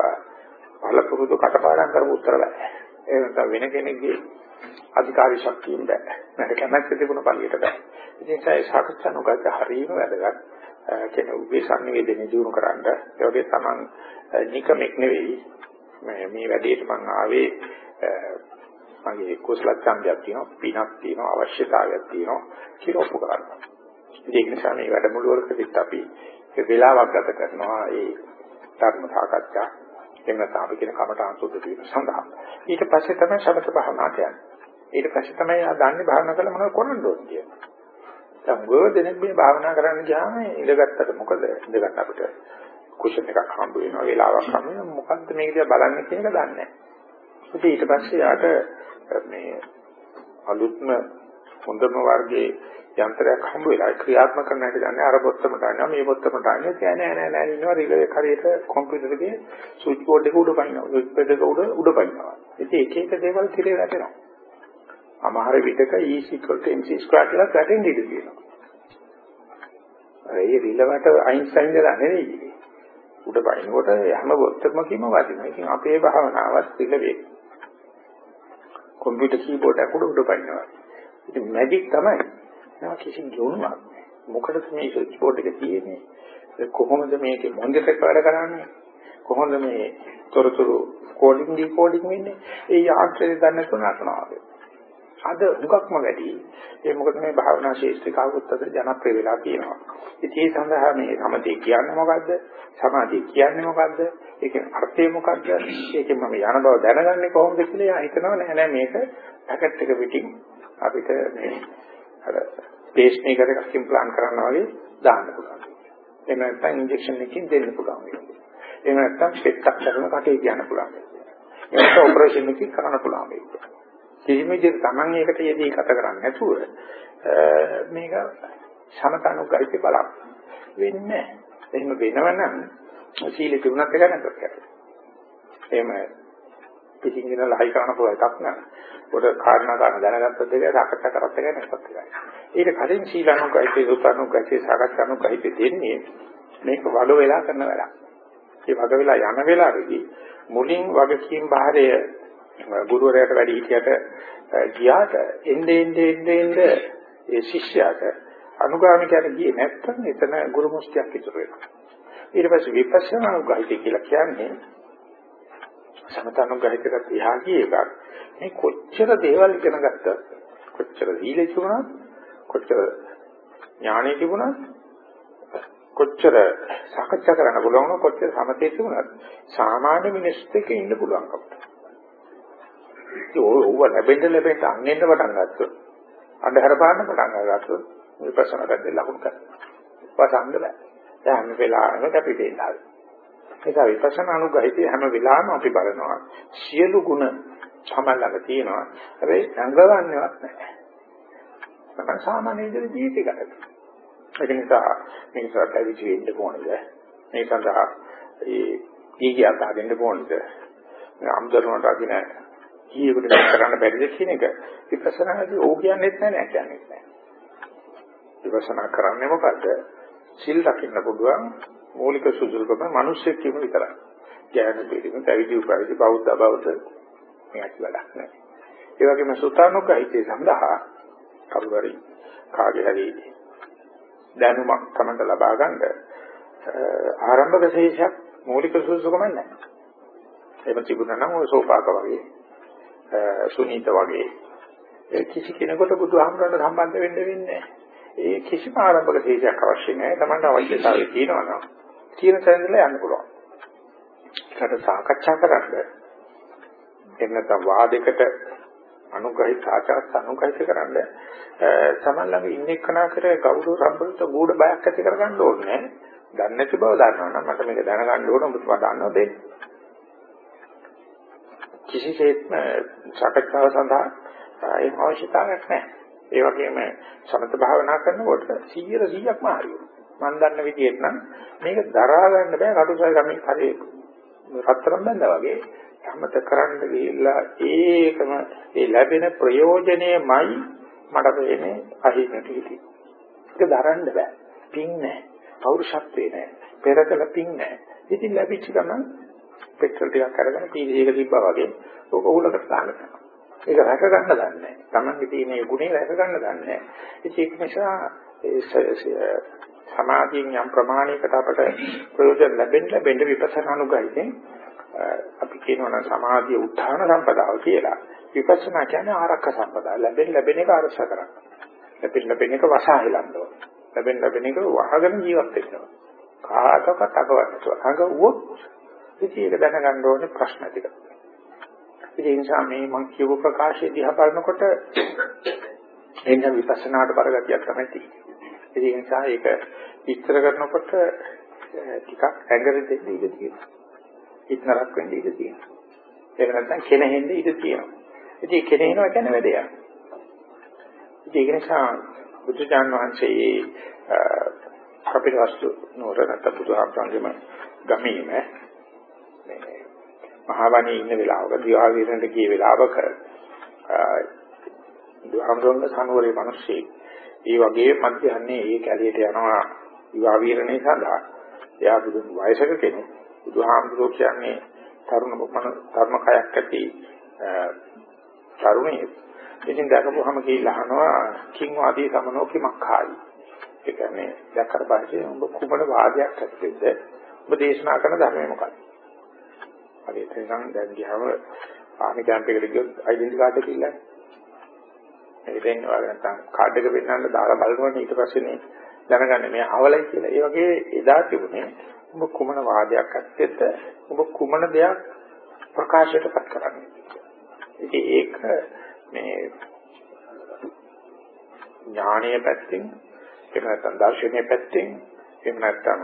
බලපුරුදු කටපාඩම් කරපු උත්තර බෑ. ඒ නැත්නම් වෙන කෙනෙක්ගේ අධිකාරී ශක්තියෙන් බෑ. මට කැමැත්ත තිබුණ පළියට බෑ. ඉතින් ඒ සාකච්ඡා නොකරක හරීම වැදගත්. කෙනෙකුගේ සංවේදනය දිනු කරන්න. ඒ වගේ තමන් නිකමෙක් නෙවෙයි. මේ මේ වැඩේට මම ආවේ මගේ කුසල ඡන්දයක් තියෙනවා පිනක් තියෙනවා අවශ්‍යතාවයක් තියෙනවා කියලා ඔප්පු කරනවා ඒක නිසා මේ වැඩමුළුවකදීත් අපි ඒ වෙලාවක් ගත කරනවා ඒ ධර්ම සාකච්ඡා. එහෙම නැත්නම් අපි කියන කමඨාන් සුද්ධ කිරීම සඳහා. ඊට පස්සේ තමයි සමත භාවනාවට යන්නේ ඊට පස්සේ තමයි ආ දන්නේ භාවනා කළ මොනවද කරන්න ඕනේ කියන්නේ දැන් ගොඩ දෙනෙක් මේ භාවනා කරන්න ගියාම ඉඳගත්තට මොකද? ඉඳගත් අපිට කුෂන් එකක් හම්බ වෙනවා වෙලාවක් හම්බ වෙනවා. මොකද්ද මේක දිහා බලන්නේ කියන එක දන්නේ නැහැ. ඊට පස්සේ යාට මේ අලුත්ම හොඳම වර්ගයේ යන්ත්‍රයක් හම්බ වෙලා ක්‍රියාත්මක කරන්න හැටි දන්නේ අර බොත්තමට අනිනවා මේ බොත්තමට අනිනවා. කියන්නේ නෑ නෑ නෑ ඉන්නවා. රිලේ හරියට කම්පියුටර් එකේ ස්විච් බෝඩ් එක උඩ පනිනවා. ස්විච් බෝඩ් එක උඩ උඩ පනිනවා. ඉතින් එක එක දේවල් තිරේ වැටෙනවා අමාර විදක E mc2 කියලා පැටෙන් ඉඳී තියෙනවා. ඒ රිලවට අයින්ස්ටයින් දලා නෙවෙයි. උඩ බයිනකොට හැම වොත්තක්ම කීම වදිනවා. ඉතින් අපේ භාවනාවත් රිලවේ. කම්පියුටර් කීබෝඩ් එක උඩ උඩ බයිනවා. ඉතින් මැජික් තමයි. නම කිසි ජෝනුවක්. මොකටද මේ ස්විච් බෝඩ් එක තියෙන්නේ? කොහොමද මේකේ මොන්දෙට වැඩ කරන්නේ? කොහොමද මේ තොරතුරු කෝඩින් ඩිකෝඩින් වෙන්නේ? ඒ යාන්ත්‍රය දන්නේ තුනක් අද හුඟක්ම වැඩි. ඒ මොකද මේ භාවනා ශේෂ්ත්‍රික අවුත්තද ජනප්‍රිය වෙලා තියෙනවා. ඉතින් ඒ සඳහා මේ සමතේ කියන්නේ මොකද්ද? සමාධිය කියන්නේ මොකද්ද? ඒකේ අර්ථය මොකද්ද? ඒකෙන් මම යන බව දැනගන්නේ කොහොමද කියලා එයා හිතනවා නෑ නෑ මේක පැකට් එක පිටින් අපිට මේ අර පේස් මේකර් එකක් ඉම්ප්ලාන්ට් කරනවා වගේ දාන්න පුළුවන්. එහෙම නැත්නම් ඉන්ජෙක්ෂන් එකකින් දෙන්න පුළුවන්. එහෙම නැත්නම් ස්පෙක්ට් එකක් කරන කටේ කියන්න පුළුවන්. එහෙනම් ඔපරේෂන් එකකින් කරන්න පුළුවන්. කිසිම විදිහට Taman ඒකට යෙදී කතා කරන්නේ නැතුව මේක සමතනුගයිති බලන්න වෙන්නේ එහෙම වෙනවනම් සීල තිබුණත් එක නැතත් කරේ. එහෙම පිටින් ගෙන ලහයි කරන්න පුළුවන් එකක් නෑ. පොඩ කාරණා ගන්න දැනගත්තොත් ඒක සාකච්ඡා කරත් එක නැතත් එකයි. ඊට කලින් සීලානුගයිති සුතනුගයිති සාකච්ඡානුගයිති දෙන්නේ මේක වග වෙලා කරන වැඩක්. ඒ වග වෙලා යන වෙලාවේදී මුලින් වගකීම් බාරය ගුරුවරයාට වැඩි හිටියට ගියාට එnde ende ende ende ඒ ශිෂ්‍යයාට අනුගාමිකයට ගියේ නැත්නම් එතන ගුරු මුස්තියක් ඉතුරු වෙනවා. ඊට පස්සේ විපස්සනා අනුගහිතය කියලා කියන්නේ සමතනුගහිතකට එහා ගිය එකක්. මේ කොච්චර දේවල් ඉගෙන ගත්තත් කොච්චර සීලෙ තිබුණත් කොච්චර ඥානෙ තිබුණත් කොච්චර සාකච්ඡා කරන්න පුළුවන් කොච්චර සමතේ තිබුණත් සාමාන්‍ය මිනිස්සුත් එක්ක ඉන්න පුළුවන් අපිට. ඕව ලැබෙන්න ලැබෙන්න අන්නෙන්න පටන් ගත්තොත් අන්ධහර පාන්න පටන් ගත්තොත් විපස්සනා පැත්තේ ලකුණු කරනවා. වසංග බෑ. දැන් හැම වෙලාවෙම අපි දෙන්නා. ඒක විපස්සනා අනුගහිතේ හැම වෙලාවෙම අපි බලනවා සියලු ಗುಣ සමල්ලක තියෙනවා. හැබැයි සංගවන්නේවත් නැහැ. මම සාමාන්‍ය විදිහට ජීවිතය ගත කරනවා. ඒක නිසා මේ සත්‍ය විචේ ඉන්න ඕනේද? මේ සඳහා ඒ ඊගිය අතහරින්න ඕනේද? අම්දරුණට අදින කීයකට මේක කරන්න බැරිද කියන එක විපස්සනාදී ඕක කියන්නේත් නැහැ නෑ කියන්නේත් නැහැ. විපස්සනා කරන්නේ මොකද්ද? සිල් රකින්න පුළුවන් මූලික සුදුසුකම මිනිස්සෙක් කියන විතරයි. ඥාන පිළිම පැවිදි උපවිදි බෞද්ධ බෞද්ධ මේක වැඩක් නැහැ. ඒ වගේම සුතානුකයිතේ සඳහා කවුරුරි කාගේ හරි දැනුමක් තමයි ලබා ගන්න ආරම්භක ශේෂයක් මූලික සුදුසුකම නැහැ. එහෙම තිබුණා නම් ඔය සෝපාක වගේ සුනීත වගේ කිසි කෙනෙකුට බුදුහාමරට සම්බන්ධ වෙන්න වෙන්නේ ඒ කිසිම ආරම්භක ශේෂයක් අවශ්‍ය නැහැ. Tamanට අවශ්‍යතාවය තියෙනවා නම් තියෙන තැනදලා යන්න පුළුවන්. ඒකට සාකච්ඡා කරන්න නැත්නම් වාදයකට අනුග්‍රහිත ආචාර්ය අනුග්‍රහිත කරන්න සමන් ළඟ ඉන්න එක්කනා කර ගෞරව සම්බන්ධ ගුඩ බයක් ඇති කරගන්න ඕනේ. දන්නේ නැති බව දන්නවනම් මට මේක දැනගන්න ඕන ඔබතුමා දන්නව දෙන්න. කිසිසේත්ම සාකච්ඡාව සඳහා ඒ අවශ්‍යතාවයක් නැහැ. ඒ වගේම සමත භාවනා කරනකොට 100 100ක්ම හරියනවා. මම දන්න විදිහට නම් මේක දරා ගන්න බෑ කටුසයි ගමේ හරි රත්තරන් බඳා වගේ සමත කරන්න ගිහිල්ලා ඒකම ඒ ලැබෙන ප්‍රයෝජනයමයි මට වෙන්නේ අහිමිට හිටි. ඒක දරන්න බෑ. පින් නැහැ. පෞරුෂත්වේ නැහැ. පෙරකල පින් නැහැ. ඉතින් ලැබිච්ච ගමන් පෙට්‍රල් ටිකක් අරගෙන පීඩියක තිබ්බා වගේ ඕක උලකට දානවා. ඒක රැක ගන්න දන්නේ නැහැ. Tamange තියෙන මේ ගුණේ රැක ගන්න දන්නේ නැහැ. ඒක නිසා සමාධියෙන් යම් ප්‍රමාණයකට අපට ප්‍රයෝජන ලැබෙන්න ලැබෙන්න විපස්සනා අනුගහිතෙන් අපි කියනවා නම් සමාධිය උත්හාන සම්පදාව කියලා. විපස්සනා කියන්නේ ආරක්ෂක සම්පදාය. ලැබෙන්න ලැබෙන එක ආරක්ෂා කරන්න. ලැබෙන්න ලැබෙන එක වසහායලන්න ඕන. ලැබෙන්න ලැබෙන එක වහගෙන ජීවත් වෙන්න ඕන. කාටවත් අගවන්නට. අගවුවොත් ඉතින් ඒක දැනගන්න ඕනේ ප්‍රශ්න ටික. ඒ නිසා මේ මම කියපු ප්‍රකාශය දිහා බලනකොට එන්න විපස්සනාට බරගතියක් තමයි තියෙන්නේ. ඒ නිසා ඒක විස්තර කරනකොට ටිකක් ඇඟරෙ දෙන්න ඉඩ තියෙනවා. ඉක්නරක් වෙන්න ඉඩ තියෙනවා. ඒක නැත්නම් කෙනෙහිඳ ඉඩ තියෙනවා. ඉතින් කෙනෙහිනවා කියන්නේ වැඩේ. ඉතින් ඒක නිසා බුදුචාන් වහන්සේ අපිට වස්තු නෝර නැත්නම් බුදුහාමුදුරන්ගේම ගමීම මහවණේ ඉන්න වෙලාවක දිවා විරණට ගිය වෙලාවක බුදුහාමුදුරන්ගේ සනුවරේ මිනිස්සේ ඒ වගේ මධ්‍යහන්නේ ඒ කැලියට යනවා දිවා විරණේ සඳහා. එයා බුදු වයසක කෙනෙක්. බුදුහාමුදුරෝ කියන්නේ තරුණ තරුණ කයක් ඇති තරුණිය ඉතින් දැකපුවහම කියලා අහනවා කිං වාදී සමනෝ කිමක්ඛායි ඒ කියන්නේ දැක්කට පස්සේ ඔබ කුමන වාදයක් ඇත්තද? ඔබ දේශනා කරන ධර්මය මොකක්ද? හරියට නිකන් දැන් ගියාම ආමි කැම්ප් එකට ගියොත් ඩෙන්ටි කාඩ් එක ඉල්ලන්නේ. ඒක දෙන්න වගේ නැත්නම් කාඩ් එක පෙන්නන්න දාලා බලනවනේ ඊට පස්සේනේ දැනගන්නේ මේ අවලයි කියලා. ඒ වගේ එදා තිබුණේ ඔබ කුමන වාදයක් අත්තේද ඔබ කුමන දෙයක් ප්‍රකාශයටපත් කරන්නේ. ඉතින් ඒක මේ ඥානීය පැත්තෙන් එහෙම නැත්නම් දර්ශනීය පැත්තෙන් එහෙම නැත්නම්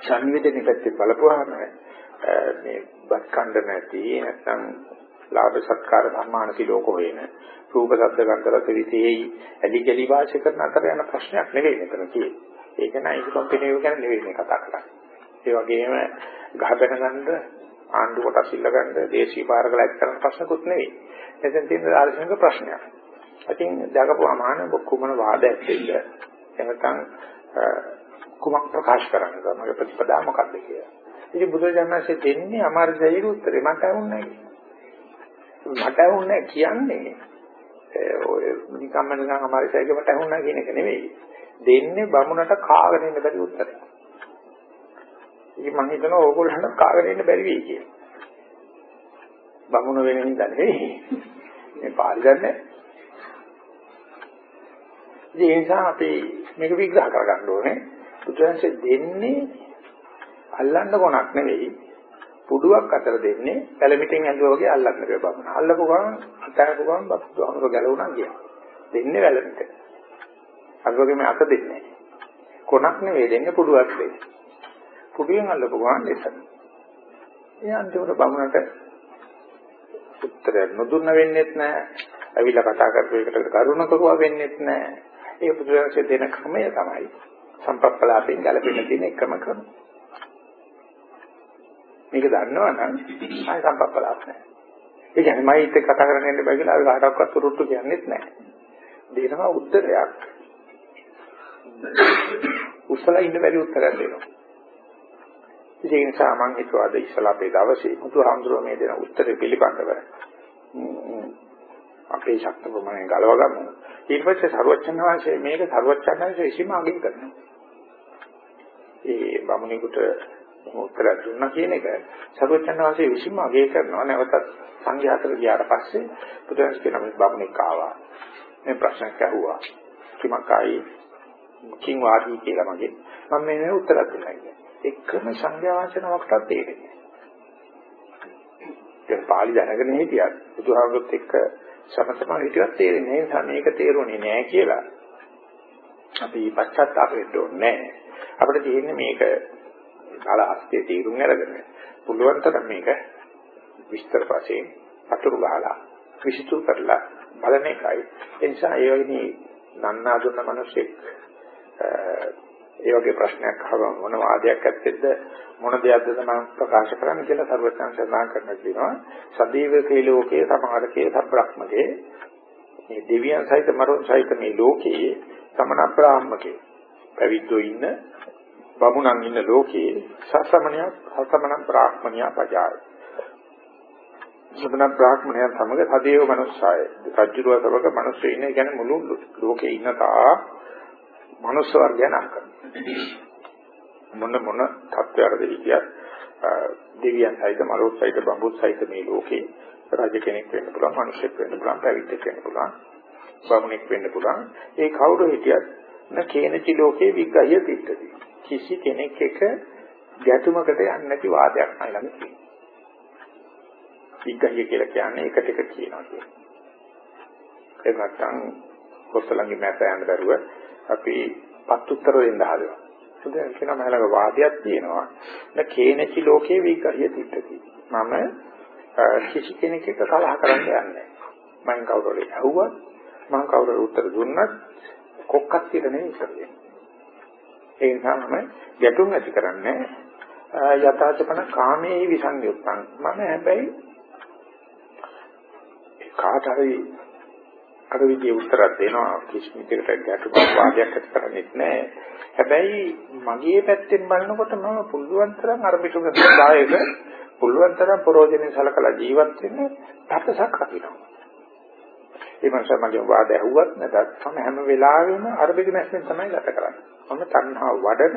සංවේදනීය පැත්තෙන් බලපුවාම මේ බත් කණ්ඩ නැති නැත්නම් ලාභ සත්කාර සම්මාන කිලෝක වෙන රූප ශබ්ද ගන්ධ රස විශේෂයි ඇලි ගලි වාසිය කරන අතර යන ප්‍රශ්නයක් නෙවෙයි මෙතන තියෙන්නේ. ඒක නයි ඒක කම්පැනි එක ගැන නෙවෙයි මේ කතා කරන්නේ. ඒ වගේම ගහගෙන ගන්න ආණ්ඩු කොටස් ඉල්ල ගන්න දේශීය පාරකල ඇත් කරන ප්‍රශ්නකුත් නෙවෙයි. එතෙන් තියෙන දාර්ශනික ප්‍රශ්නයක්. ඉතින් දකපුවාම ආන කුමන වාදයක් දෙන්න. එහෙනම් කුමක් ප්‍රකාශ කරන්නද මගේ ප්‍රතිපදා මොකක්ද කියලා. ඉතින් බුදුරජාණන්සේ දෙන්නේ අමාරු දෙයක උත්තරේ මට වුන්නේ මට වුන්නේ කියන්නේ ඔය නිකම්ම නිකන් අමාරු දෙයක මට වුණා කියන එක නෙවෙයි. දෙන්නේ බමුණට කාගෙන ඉන්න බැරි උත්තරේ. ඉතින් මම හිතනවා ඕගොල්ලන්ට කාගෙන ඉන්න බැරි වෙයි කියලා. බමුණ වෙන හින්දා නෙවෙයි. මේ පාළි ගන්න. ඒ නිසා අපි මේක විග්‍රහ කරගන්න ඕනේ. බුදුන්සේ දෙන්නේ අල්ලන්න කොනක් නෙවෙයි පුඩුවක් අතර දෙන්නේ පැලමිටෙන් ඇඳුවා වගේ අල්ලන්න බෑ බබන. අල්ලපු ගමන් අතහැරපු ගමන් බස්සු අමර ගැලවුණා කියන. දෙන්නේ වැලමිට. අල්ලගෙන අත දෙන්නේ. කොනක් නෙවෙයි දෙන්නේ පුඩුවක් දෙන්නේ. පුඩුවෙන් අල්ලපු ගමන් දෙන්න. ඒ අන්තිමට බමුණට උත්තර නොදුන්න වෙන්නේත් නැහැ. අවිලා කතා කරපු එකට කරුණ කරුවා වෙන්නේත් නැහැ. ඒ බුදුරජාණන්සේ දෙන ක්‍රමය තමයි සම්පප්පලාපෙන් ගැලපෙන්න තියෙන එකම ක්‍රමය. මේක දන්නවනම් ආය සම්පප්පලාප නැහැ. ඒ කියන්නේ මම ඊට කතා කරන්න යන්න බෑ කියලා අර කාටවත් උරුට්ටු කියන්නේත් නැහැ. දෙනවා උත්තරයක්. උසලා ඉන්න බැරි උත්තරයක් දෙනවා. ඒ නිසා මම හිතුවා අද ඉස්සලා අපේ දවසේ බුදුහාමුදුරුවෝ මේ දෙන උත්තරේ පිළිබඳව අපේ ශක්ති ප්‍රමාණය ගලව ගමු. ඊට පස්සේ සරුවච්චන් වහන්සේ මේක සරුවච්චන් වහන්සේ විසීම අගය කරනවා. ඒ බමුණෙකුට උත්තර දුන්නා කියන එක සරුවච්චන් වහන්සේ විසීම අගය කරනවා. නැවතත් සංඝයාතර ගියාට පස්සේ බුදුන්ස් කියන මේ බමුණෙක් ආවා. මේ ප්‍රශ්නයක් අහුවා. කිමකයි කිං වාදී කියලා මගේ මම මේ උත්තර දෙන්නා. එකම සංඥා වචනයක්වත් තේරෙන්නේ නැහැ. පාලි දැනගෙන හිටියත් බුදුහාමුදුරුත් එක්ක සමතම හිටියත් තේරෙන්නේ නැහැ. නිසා මේක තේරුණේ නැහැ කියලා. අපි පශ්චාත්තාප වෙන්න ඕනේ අපිට තියෙන්නේ මේක කාලහස්තේ තීරුම් අරගෙන පුළුවන් තරම් මේක විස්තර වශයෙන් අතුරු ගහලා විශ්තු කරලා බලන එකයි. ඒ නිසා ඒ වගේ නන්නාදුන්න මිනිස්සෙක් ඒ වගේ ප්‍රශ්නයක් අහගම මොන වාදයක් ඇත්තෙද මොන දෙයක්ද තමයි ප්‍රකාශ කරන්න කියලා සර්වඥාන් සඳහන් කරන්න කියනවා සදීවකේ ලෝකයේ සමාරකේ සබ්‍රහ්මකේ මේ දෙවියන් සහිත මරුන් සහිත මේ ලෝකයේ සමන බ්‍රාහ්මකේ පැවිද්දෝ ඉන්න බමුණන් ඉන්න ලෝකයේ සසමනිය සසමන බ්‍රාහ්මනිය පජාය සමන බ්‍රාහ්මණය සමග සදේව මනුස්සය. රජුරුව සමග මිනිස්සු ඉන්න. කියන්නේ මුළු ලෝකේ ඉන්න තා මනුස්ස වර්ගය නම් මොන මොන තත්ත්වයකද කියත් දෙවියන් සහිත මලොත් සහිත බඹුත් සහිත මේ ලෝකේ රජ කෙනෙක් වෙන්න පුළුවන් මිනිසෙක් වෙන්න පුළුවන් පැවිද්දෙක් වෙන්න පුළුවන් බමුණෙක් වෙන්න පුළුවන්. ඒ කවුරු හිටියත් න කේනචි ලෝකේ විග්ගය තිට්ඨති කිසි කෙනෙක් එක ගැටුමකට යන්නේ නැති වාදයක් නයි ළඟ තියෙනවා විග්ගය කියලා කියන්නේ එකට එක කියනවා කියන්නේ ඒක නැත්තම් කොස්සලංගේ මැත යන්න බැරුව අපි පත් උත්තර දෙන්න හදනවා. සුදෙන් කියන මහලක වාදයක් තියෙනවා. න කේනචි ලෝකේ විග්‍රහය තිටති. මම කිසි කෙනෙක් එක්ක කලහ කරන්න යන්නේ නැහැ. මම කවුරුහරි ඇහුවත් මම කවුරුහරි උත්තර දුන්නත් කොක්කක් තියලා නෙවෙයි උත්තර දෙන්නේ. ඒ නිසා මම ගැටුම් ඇති කරන්නේ යථාචපන කාමයේ විසංයුක්තං මම හැබැයි කාට හරි අර විදිහේ උත්තරයක් දෙනවා කිසිමිතකට ගැටුමක් වාදයක් ඇති කරන්නේ නැහැ. හැබැයි මගේ පැත්තෙන් බලනකොට මම පුළුවන් තරම් අර පිටුකදායක පුළුවන් තරම් ප්‍රෝජනෙ සලකලා ජීවත් වෙන්න තපසක් රකින්නවා. ඒ මනස මගේ වාද ඇහුවත් නැත්නම් මම හැම වෙලාවෙම අර බිග්නස්ෙන් තමයි ගත කරන්නේ. මම තණ්හා වඩන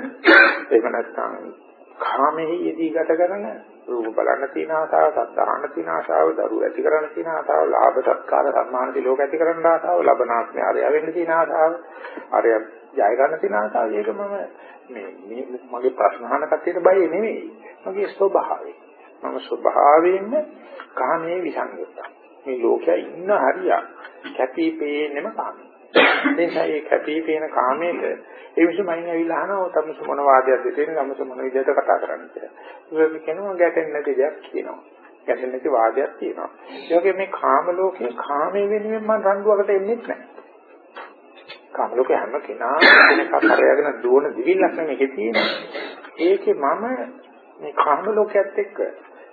එහෙම නැත්නම් කාමෙහි යෙදී ගත කරන රූප බලන්න තියෙන ආසාව, සද්ධාහන තියෙන ආසාව, දරුවෝ ඇති කරන්න තියෙන ආසාව, ලාභ සත්කාර සම්මාන දිලෝක ඇති කරන්න ආසාව, ලබනාත්මය ආරය වෙන්න තියෙන ආසාව, ආරය ජය ගන්න තියෙන ආසාව. ඒක මම මේ මගේ ප්‍රශ්න අහන කතියට බය නෙමෙයි. මගේ ස්වභාවය. මම ස්වභාවයෙන්ම කාමයේ විසංගතයි. මේ ලෝකයේ ඉන්න හරියක් කැපී පේන්නෙම කාමයේ. එනිසා මේ කැපී පේන කාමයේ ඒ විශ්ව මයින් ඇවිල්ලා අහනවා තමස මොන වාදයක්ද තියෙන්නේ තමස මොන විදිහට කතා කරන්නේ කියලා. ඒක කියනවා ගැටෙන්නේ නැති දෙයක් කියනවා. ගැටෙන්නේ නැති වාදයක් තියෙනවා. ඒ වගේ මේ කාම ලෝකේ කාමයේ වෙනුවෙන් මම රණ්ඩුවකට එන්නේ නැහැ. කාම ලෝකේ හැම කෙනා කෙනෙක් අතරයගෙන දුවන දිවිල්ලක් නෙමෙයි තියෙන්නේ. ඒකේ මම මේ කාම ලෝකයේත් එක්ක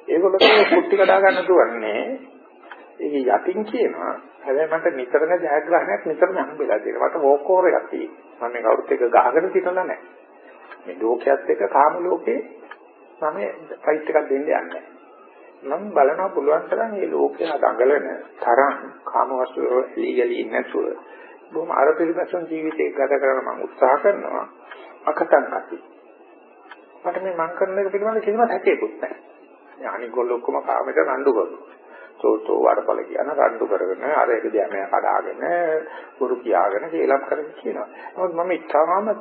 ඒගොල්ලෝ කුට්ටි කඩා ගන්න දුවන්නේ ඒක යටින් කියනවා. හැබැයි මට නිතරම ජයග්‍රහණයක් නිතරම හම්බෙලා තියෙනවා. මට වෝක් ඕවර් එකක් තියෙනවා. මම මේ කවුරුත් එක්ක ගහගෙන තියලා නැහැ මේ ලෝකයේත් එක්ක කාම ලෝකේ මම ෆයිට් එකක් දෙන්න යන්නේ මම බලනවා පුළුවන් තරම් මේ ලෝකේ දඟලන තරම් කාම වස්තු ලීගලි නැතුව බොහොම අර පිළිපැසන් ජීවිතයක් ගත කරන්න මම උත්සාහ කරනවා. අකටන් ඇති මට මේ මං කරන එක පිළිබඳ කිසිම හැකියාවක් නැහැ අනික ගොල්ලෝ ඔක්කොම කාමයට රණ්ඩු කරනවා. තෝතෝ වඩපල කියන රණ්ඩු කරගෙන අර එක දිහා කඩාගෙන ගුරු කියාගෙන කේලම් කරගෙන කියනවා. නමුත් මම ඉතාමත්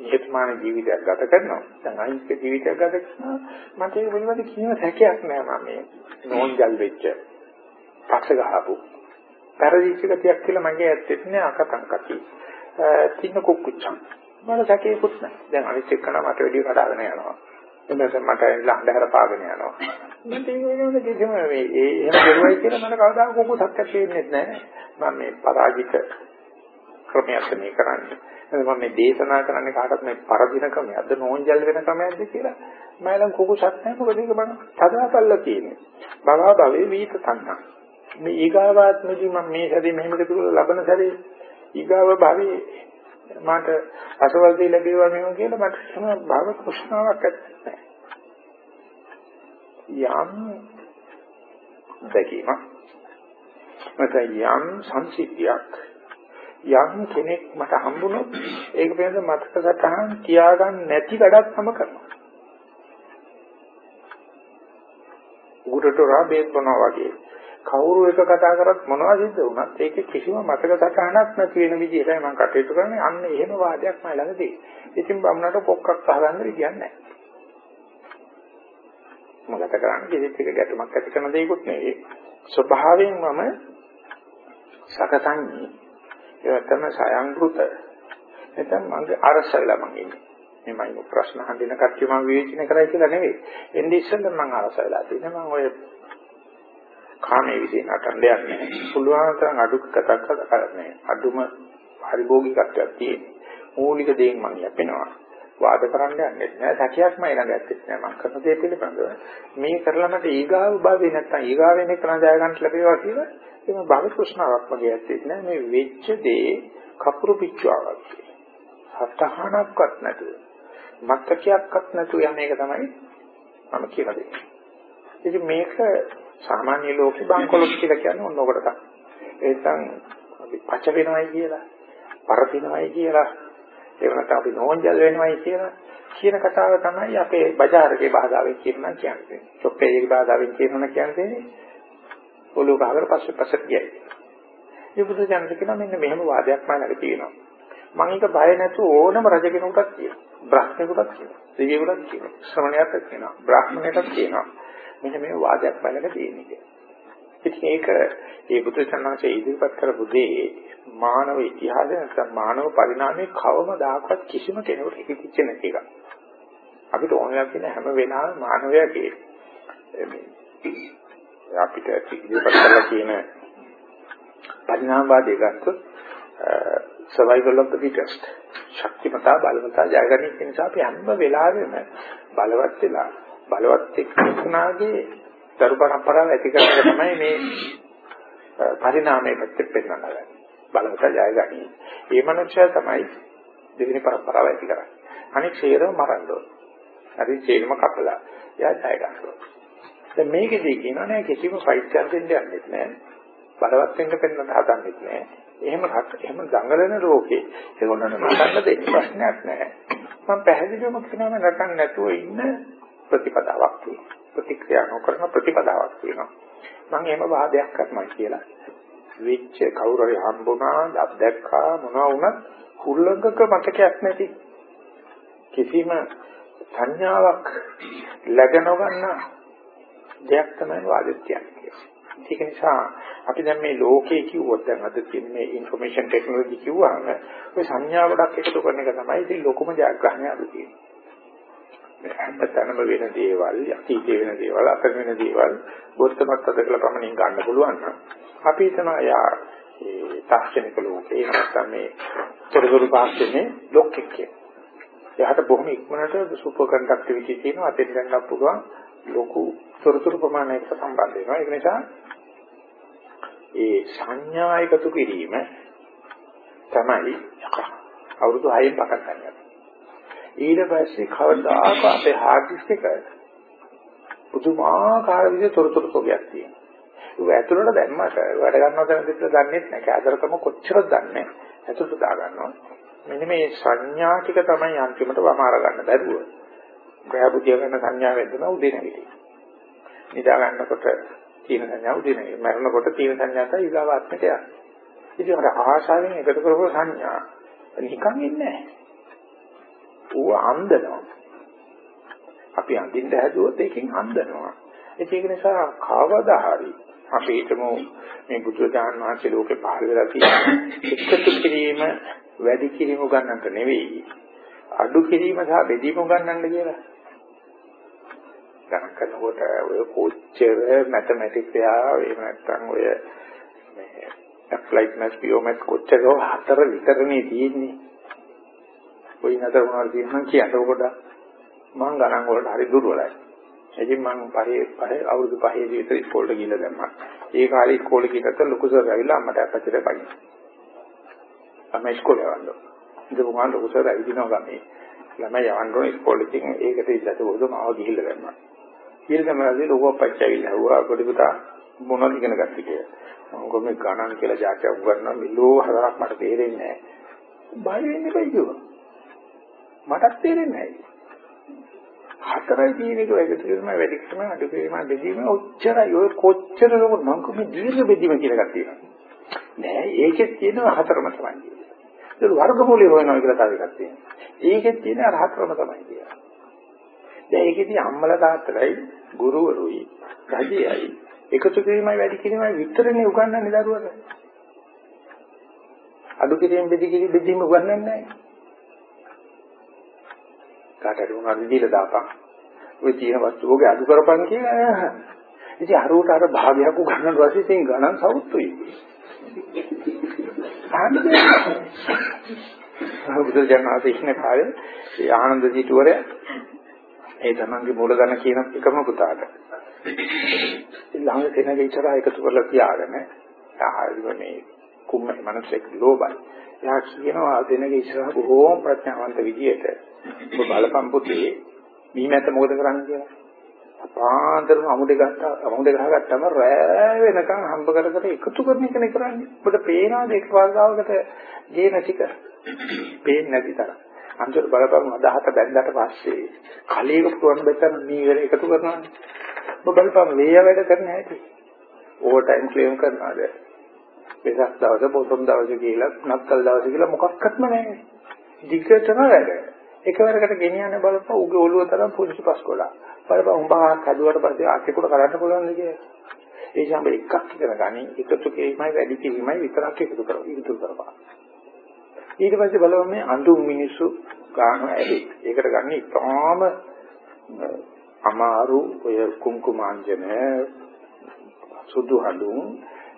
නිහතමානී ජීවිතයක් ගත කරනවා. දැන් අහිංසක ජීවිතයක් ගත කරනවා. මට ඒක පිළිබඳ කිසිම සැකයක් නෑ මම මේ නෝන්ජල් වෙච්ච පක්ෂ ගහපු. පරිදිච්ච ගතියක් කියලා මගේ ඇත්තෙත් නෑ අකටන් කටි. තින්න කුක්කුච්චම්. මම සැකේකුත් නෑ. දැන් අනිත් එක්කන මට වැඩි කඩාගෙන යනවා. එන්නස මට ලහඳහර පාගෙන යනවා. මට ඒක වෙනවද කිසිම මේ ඒ එහෙම කරුවයි කියලා මට කවදාක කුකුසක් ඇත්තෙන්නේ නැහැ. මම මේ පරාජිත ක්‍රමයක් මේ කරන්නේ. මම මේ දේශනා කරන්නේ කාටත් මේ පරදින ක්‍රමයක්ද නෝන්ජල් වෙන ක්‍රමයක්ද කියලා මයිලන් කුකුසක් නැහැ මොකද ඒක මම සදාපල්ලා තියෙන්නේ. භව භවේ වීත තණ්හා. මේ ඊගාවාත්මදී මම මේ සැදී මෙහෙම කෙරුවොත් ලබන සැදී ඊගාව භවයේ මට අසවල් දේ ලැබේවා මෙහෙම කියලා මට සම භව කුෂ්ණාවක් නැහැ. යම් දැකීමක් නැත්නම් යම් සංසිද්ධියක් යම් කෙනෙක් මට හම්බුනොත් ඒක පිළිබඳ මතක සටහන් තියාගන්න නැති වැඩක් තම කරනවා. උගුරට රාබේත් බනවා වගේ කවුරු එක කතා කරත් මොනවා සිද්ධ වුණත් ඒකේ කිසිම මතක සටහනක් නැති වෙන විදිහටයි මම කටයුතු කරන්නේ. අන්න එහෙම වාදයක් මම ළඟ තියෙනවා. ඉතින් බමුණට පොක්කක් අහගන්න විදියක් නැහැ. මොකද කරන්නේ කිසිත් එක ගැටුමක් ඇති කරන දෙයක්වත් නෙවෙයි. ස්වභාවයෙන් මම සකසන්නේ ඒක තමයි සයන්ෘත. නැත්නම් මගේ අරසයිලා මම ඉන්නේ. මේ මම ප්‍රශ්න අහන්න කච්චි මම විවේචනය කරයි කියලා නෙවෙයි. එන්නේ ඉස්සෙල්ලා මම අරසයිලා තියෙනවා. මම ඔය කාමයේ විදිහට නටන්න යන්නේ. පුළුවන් තරම් අඩු කතා කරන්නේ. අඩුම පරිභෝගිකත්වයක් තියෙන. මූලික දේෙන් මම යපෙනවා. වාද කරන්න යන්නේ නැහැ. සැකයක්ම ඊළඟ ඇත්තෙත් නැහැ. මම කරන දේ පිළිබඳව මේ කරලා මට ඊගාව භාවේ නැත්තම් ඊගාවෙන් එක කරන ජය ගන්න ලැබේවා කියලා ඒක භව කෘෂ්ණාවක් වගේ ඇත්තෙත් නැහැ. මේ වෙච්ච දේ කපුරු පිච්චුවාවක්. හතහනක්වත් නැතුව මතකයක්වත් නැතුව යන එක තමයි මම කියලා දෙන්නේ. ඉතින් මේක සාමාන්‍ය ලෝකේ බංකොලොත් කියලා කියන්නේ ඔන්න ඔකට තමයි. ඒ නැත්නම් අපි පච වෙනවයි කියලා, පරපිනවයි කියලා, එහෙම නැත්නම් අපි නෝන්ජල් වෙනවයි කියලා කියන කතාව තමයි අපේ බજારකේ භාෂාවෙන් කියනවා කියන්නේ. චොප්පේගේ භාෂාවෙන් කියනවා කියන්නේ ඔලුව ගහකට පස්සේ පස්සට ගියයි. මේ බුදු දහම කියනවා මෙන්න මෙහෙම වාදයක් මම ළඟ තියෙනවා. මම ඒක බය නැතුව ඕනම රජ කෙනෙකුටත් කියනවා. බ්‍රහ්මණයෙකුටත් කියනවා. දෙවියෙකුටත් කියනවා. ශ්‍රමණයාටත් කියනවා. බ්‍රාහ්මණයටත් කියනවා. මෙන්න මේ වාදයක් බලක තියෙන එක. ඉතින් ඒක ඒ බුදු සසුනාසේ ඉදිරිපත් කරපු දේ මානව ඉතිහාසය නැත්නම් මානව පරිණාමයේ කවමදාකවත් කිසිම කෙනෙකුට හිතිච්ච නැති එකක්. අපිට ඕනලා තියෙන හැම වෙලාවෙම මානවයාගේ අපිට ඉදිරිපත් කරලා කියන පරිණාමවාදී ගත්තොත් survival of the fittest ශක්තිමතා බලවතා ජයගනි කියන නිසා අපි හැම වෙලාවෙම බලවත් වෙලා බලවත් එක්කනාගේ දරු පරම්පරාව ඇති කරන එක තමයි මේ පරිණාමයේ පැත්තෙන් පෙන්වන්නේ. බලවත ජයගනි. මේ මනුස්සයා තමයි දෙවෙනි පරම්පරාව ඇති කරන්නේ. අනික ශේරව මරන්න ඕන. හරි ශේරම කපලා එයා ජය ගන්නවා. දැන් මේකෙදී කියනවා නෑ කිසිම ෆයිට් එකක් දෙන්න යන්නෙත් නෑ. බලවත් වෙන්න පෙන්වන්න හදන්නෙත් නෑ. එහෙම එහෙම දඟලන ලෝකේ ඒගොල්ලන්ට නටන්න දෙන්න ප්‍රශ්නයක් නෑ. මම පැහැදිලිවම කියනවා නටන්න නැතුව ඉන්න ප්‍රතිපදාවක් තියෙනවා. ප්‍රතික්‍රියා නොකරන ප්‍රතිපදාවක් තියෙනවා. මම එහෙම වාදයක් කරනවා කියලා. වෙච්ච කවුරු හරි හම්බුණා, දැක්කා මොනවා වුණත් හුල්ලඟක මතකයක් නැති කිසිම සංඥාවක් ලැබනවන්න දෙයක් තමයි වාදයක් කියන්නේ. ඒක නිසා අපි දැන් මේ ලෝකේ කිව්වොත් දැන් අද තියෙන මේ ইনফরমේෂන් ටෙක්නොලොජි කිව්වම ඔය සංඥා ගොඩක් එකතු කරන එක තමයි ඉතින් ලොකුම ජයග්‍රහණය අද තියෙන්නේ. හැමතැනම වෙන දේවල්, අතීතේ වෙන දේවල්, අතර වෙන දේවල් බොත්තමත් අද කියලා ප්‍රමණින් ගන්න පුළුවන් නම් අපි හිතනවා යා ඒ තාක්ෂණික ලෝකේ නැත්නම් මේ තොරතුරු තාක්ෂණයේ ලොක්කෙක් කියන. එයාට බොහොම ඉක්මනට සුපර් කන්ඩක්ටිවිටි තියෙනවා අතෙන් ගන්න පුළුවන් ලොකු තොරතුරු ප්‍රමාණයකට සම්බන්ධ වෙනවා. ඒක නිසා ඒ සංඥා එකතු කිරීම තමයි අවුරුදු 6න් පටන් ගන්නවා. ඊට පස්සේ කවදාක අපේ හાર્ඩ් ඩිස්ක් එක පුදුමාකාර විදිහට තොරතුරු තොගයක් තියෙනවා. ඒක ඇතුළට දැම්මට වැඩ ගන්නව දැන දෙන්න දන්නේ නැහැ. කෑදරකම කොච්චරද දන්නේ ඇතුළට දා ගන්නවා. මෙන්න මේ සංඥා ටික තමයි අන්තිමට වමාර ගන්න බැරුව. ග්‍රහබුද්ධිය ගන්න සංඥා වෙද්දම උදේ නැගිටින. නිදා ගන්නකොට තීන සංඥා උදේ නැගිටින. මරණකොට තීන සංඥාට ඊගාවාත්මට යනවා. ඉතින් අර ආශාවෙන් එකතු කරපු සංඥා නිකන් ඉන්නේ නැහැ. ඌ අන්දනවා. අපි අඳින්න හැදුවොත් ඒකෙන් අන්දනවා. ඒක නිසා කවදා හරි අපි හිතමු මේ බුදුරජාණන් වහන්සේ ලෝකේ පහළ වෙලා තියෙන එකතු කිරීම වැඩි කිරීම උගන්නන්නට නෙවෙයි අඩු කිරීම සහ බෙදීම උගන්නන්න කියලා. ගණන් කරනකොට ඔය කොච්චර මැතමැටික්ස් යා එහෙම නැත්නම් ඔය මේ ඇප්ලයිඩ් මැත්ස් බියෝමැත්ස් කොච්චර හතර විතරනේ තියෙන්නේ. කොයි නතර මොනවද කියන්න කියන්න පොඩ්ඩක්. මම ගණන් වලට හරි දුර්වලයි. ඉතින් මම පහේ පහේ අවුරුදු පහේ විතර ඉස්කෝලේ ගිහිල්ලා දැම්මා. ඒ කාලේ ඉස්කෝලේ ගිහින් ලොකු සර් ඇවිල්ලා අම්මට අපච්චිට පයින්. අම්ම ඉස්කෝලේ යවන්න. ඉතින් මම ලොකු සර් ඇවිදිනවා ගමේ. ළමයි යවන්න ඕනේ ඉස්කෝලේ ඉතින් ඒකට ඉස්සත වොද මාව ගිහිල්ලා දැම්මා. ගිහිල්ලා තමයි ලොකු අපච්චි ඇවිල්ලා හුවා පොඩි පුතා මොනවද ඉගෙන ගත්තේ කියලා. මම කොහොමද ගණන් කියලා જાතියක් උගන්වනවා මිලෝ හතරක් මට තේරෙන්නේ නැහැ. බය වෙන්න එපා කිව්වා. මටත් තේරෙන්නේ නැහැ. හතරයි තියෙන එක වැඩි කිරීම වැඩි කිරීම අඩු කිරීම බෙදීම ඔච්චරයි. ඔය කොච්චර ලොකු මං කොහොමද දීර්ඝ බෙදීම කියලා එකක් තියෙනවා. නෑ ඒකෙත් තියෙනවා හතරම තමයි ඒක වර්ගමූලය හොයනවා කියලා තව එකක් තියෙනවා. ඒකෙත් තියෙන අර හතරම තමයි කියලා. දැන් ඒකෙදි අම්මලා තාත්තලයි ගුරුවරුයි රජයයි එකතු කිරීමයි වැඩි කිරීමයි විතරනේ උගන්වන්නේ දරුවට. අඩු කිරීම බෙදි කිරීම බෙදීම උගන්වන්නේ නැහැ. කාටද මොනවද දීලා දාපන්. ඔය තියෙන වස්තු ඔගේ අඩු කරපන් කියලා. ඉතින් අරූට අර භාගයක් උගන්නන වාසිය තියෙන ගණන් සවුත්තුයි. බුදු දඥාත ඉන්න කාලේ ඒ ආනන්ද ජීතුවරය ඒ තමන්ගේ මූලධන කියන එකම පුතාට ළඟ තැනක ඉස්සරහ එකතු කරලා තියාගෙන ආයෙත් කුම්මේ මනසෙක් ලෝබයි. එයා කියනවා දෙනගේ ඉස්සරහ බොහෝම ප්‍රඥාවන්ත විදියට ඔබ බලපම් පුතේ මීමැත මොකද කරන්නේ කියලා. අපාන්තරම අමුඩේ ගත්තා අමුඩේ ගහගත්තම රෑ වෙනකන් හම්බ කර කර එකතු කරන එකනේ කරන්නේ. ඔබට පේනවාද එක් වර්ගාවකට ගේන ටික? පේන්නේ නැති තරම්. අන්තිමට බලපම් අදහත බැඳලා පස්සේ කලයක පුරවන්න බැත්තම මීවර එකතු කරනවානේ. ඔබ බලපම් වේය වැඩ කරන්න හැටි. ඕවර් ටයිම් ක්ලේම් කරනවාද? වෙසක් දවස පොසොන් දවස කියලා නත්තල් දවස කියලා මොකක්වත්ම නැහැ. දිගටම වැඩ. එකවරකට ගෙනියන්න බලපුවා උගේ ඔළුව තරම් පුංචි පස්කොලා. බලපුවා උඹ හදුවට පස්සේ ආච්චිකුට කරන්න පුළුවන් නේ කියලා. ඒ සම්බ එකක් ඉගෙන ගනි එකතු කිරීමයි වැඩි කිරීමයි විතරක් එකතු කරලා ඉතුරු කරපන්. ඊට පස්සේ බලමු මේ අඳුන් මිනිස්සු ගන්න ඇහි. ඒකට ගන්න ඉතාම අමාරු ඔය කුම්කුමාංජන සුදු හඳුන්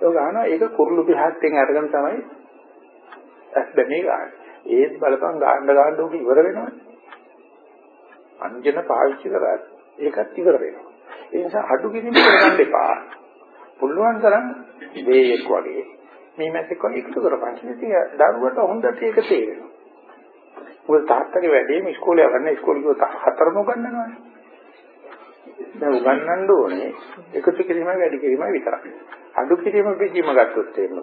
ඒක ගන්නවා ඒක කුරුළු පිහත්තෙන් අරගෙන තමයි ඇස් බැනේ ගන්න. ඒත් බලපන් ගන්න ගන්න උක ඉවර වෙනවනේ. අංජන පාවිච්චි කරලා ඒකත් ඉවර වෙනවා. ඒ නිසා අඩු කිරීම කරගන්න එපා. පුළුවන් තරම් වේයක් වගේ මේ මැස්සෙක් වගේ එකතු කරපන්. ඉතින් දරුවට හොඳට ඒක තේරෙනවා. මොකද තාත්තගේ වැඩේම ඉස්කෝලේ යවන්න ඉස්කෝලේ ගියොත් හතරම ගන්නවානේ. දැන් උගන්වන්න ඕනේ එකතු කිරීමයි වැඩි කිරීමයි විතරයි. අඩු කිරීම පිළිම ගත්තොත් එහෙම.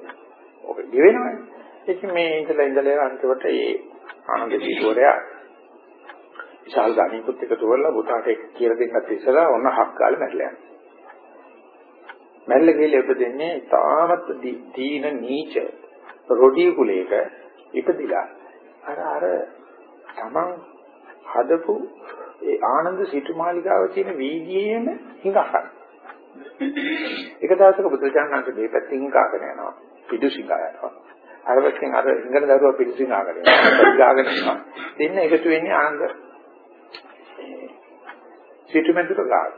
ඔක දිවෙනවනේ. ඉතින් මේ ඉඳලා ඉඳලා අන්තිමට ඒ ආනන්ද දීපෝරයා විශාල ගණිකුත් එකතු කරලා පුතාට කියලා දෙන්නත් ඉස්සලා ඔන්න හක් ගාලා මැරලා යනවා. මැරලා ගිහලා ඉපදෙන්නේ තාමත් දීන නීච රොඩි කුලයක ඉපදිලා අර අර තමන් හදපු ඒ ආනන්ද සිටුමාලිගාව තියෙන වීදියේම හිඟහන. එක දවසක බුදුචානන්සේ මේ පැත්තෙන් හිඟාගෙන යනවා. පිටුසිඟා යනවා. අර පැත්තෙන් අර ඉංගල දරුවා පිටුසිඟාගෙන යනවා. ගාගෙන යනවා. දෙන්න එකතු වෙන්නේ ආනන්ද සිටුමැදුර ගාන.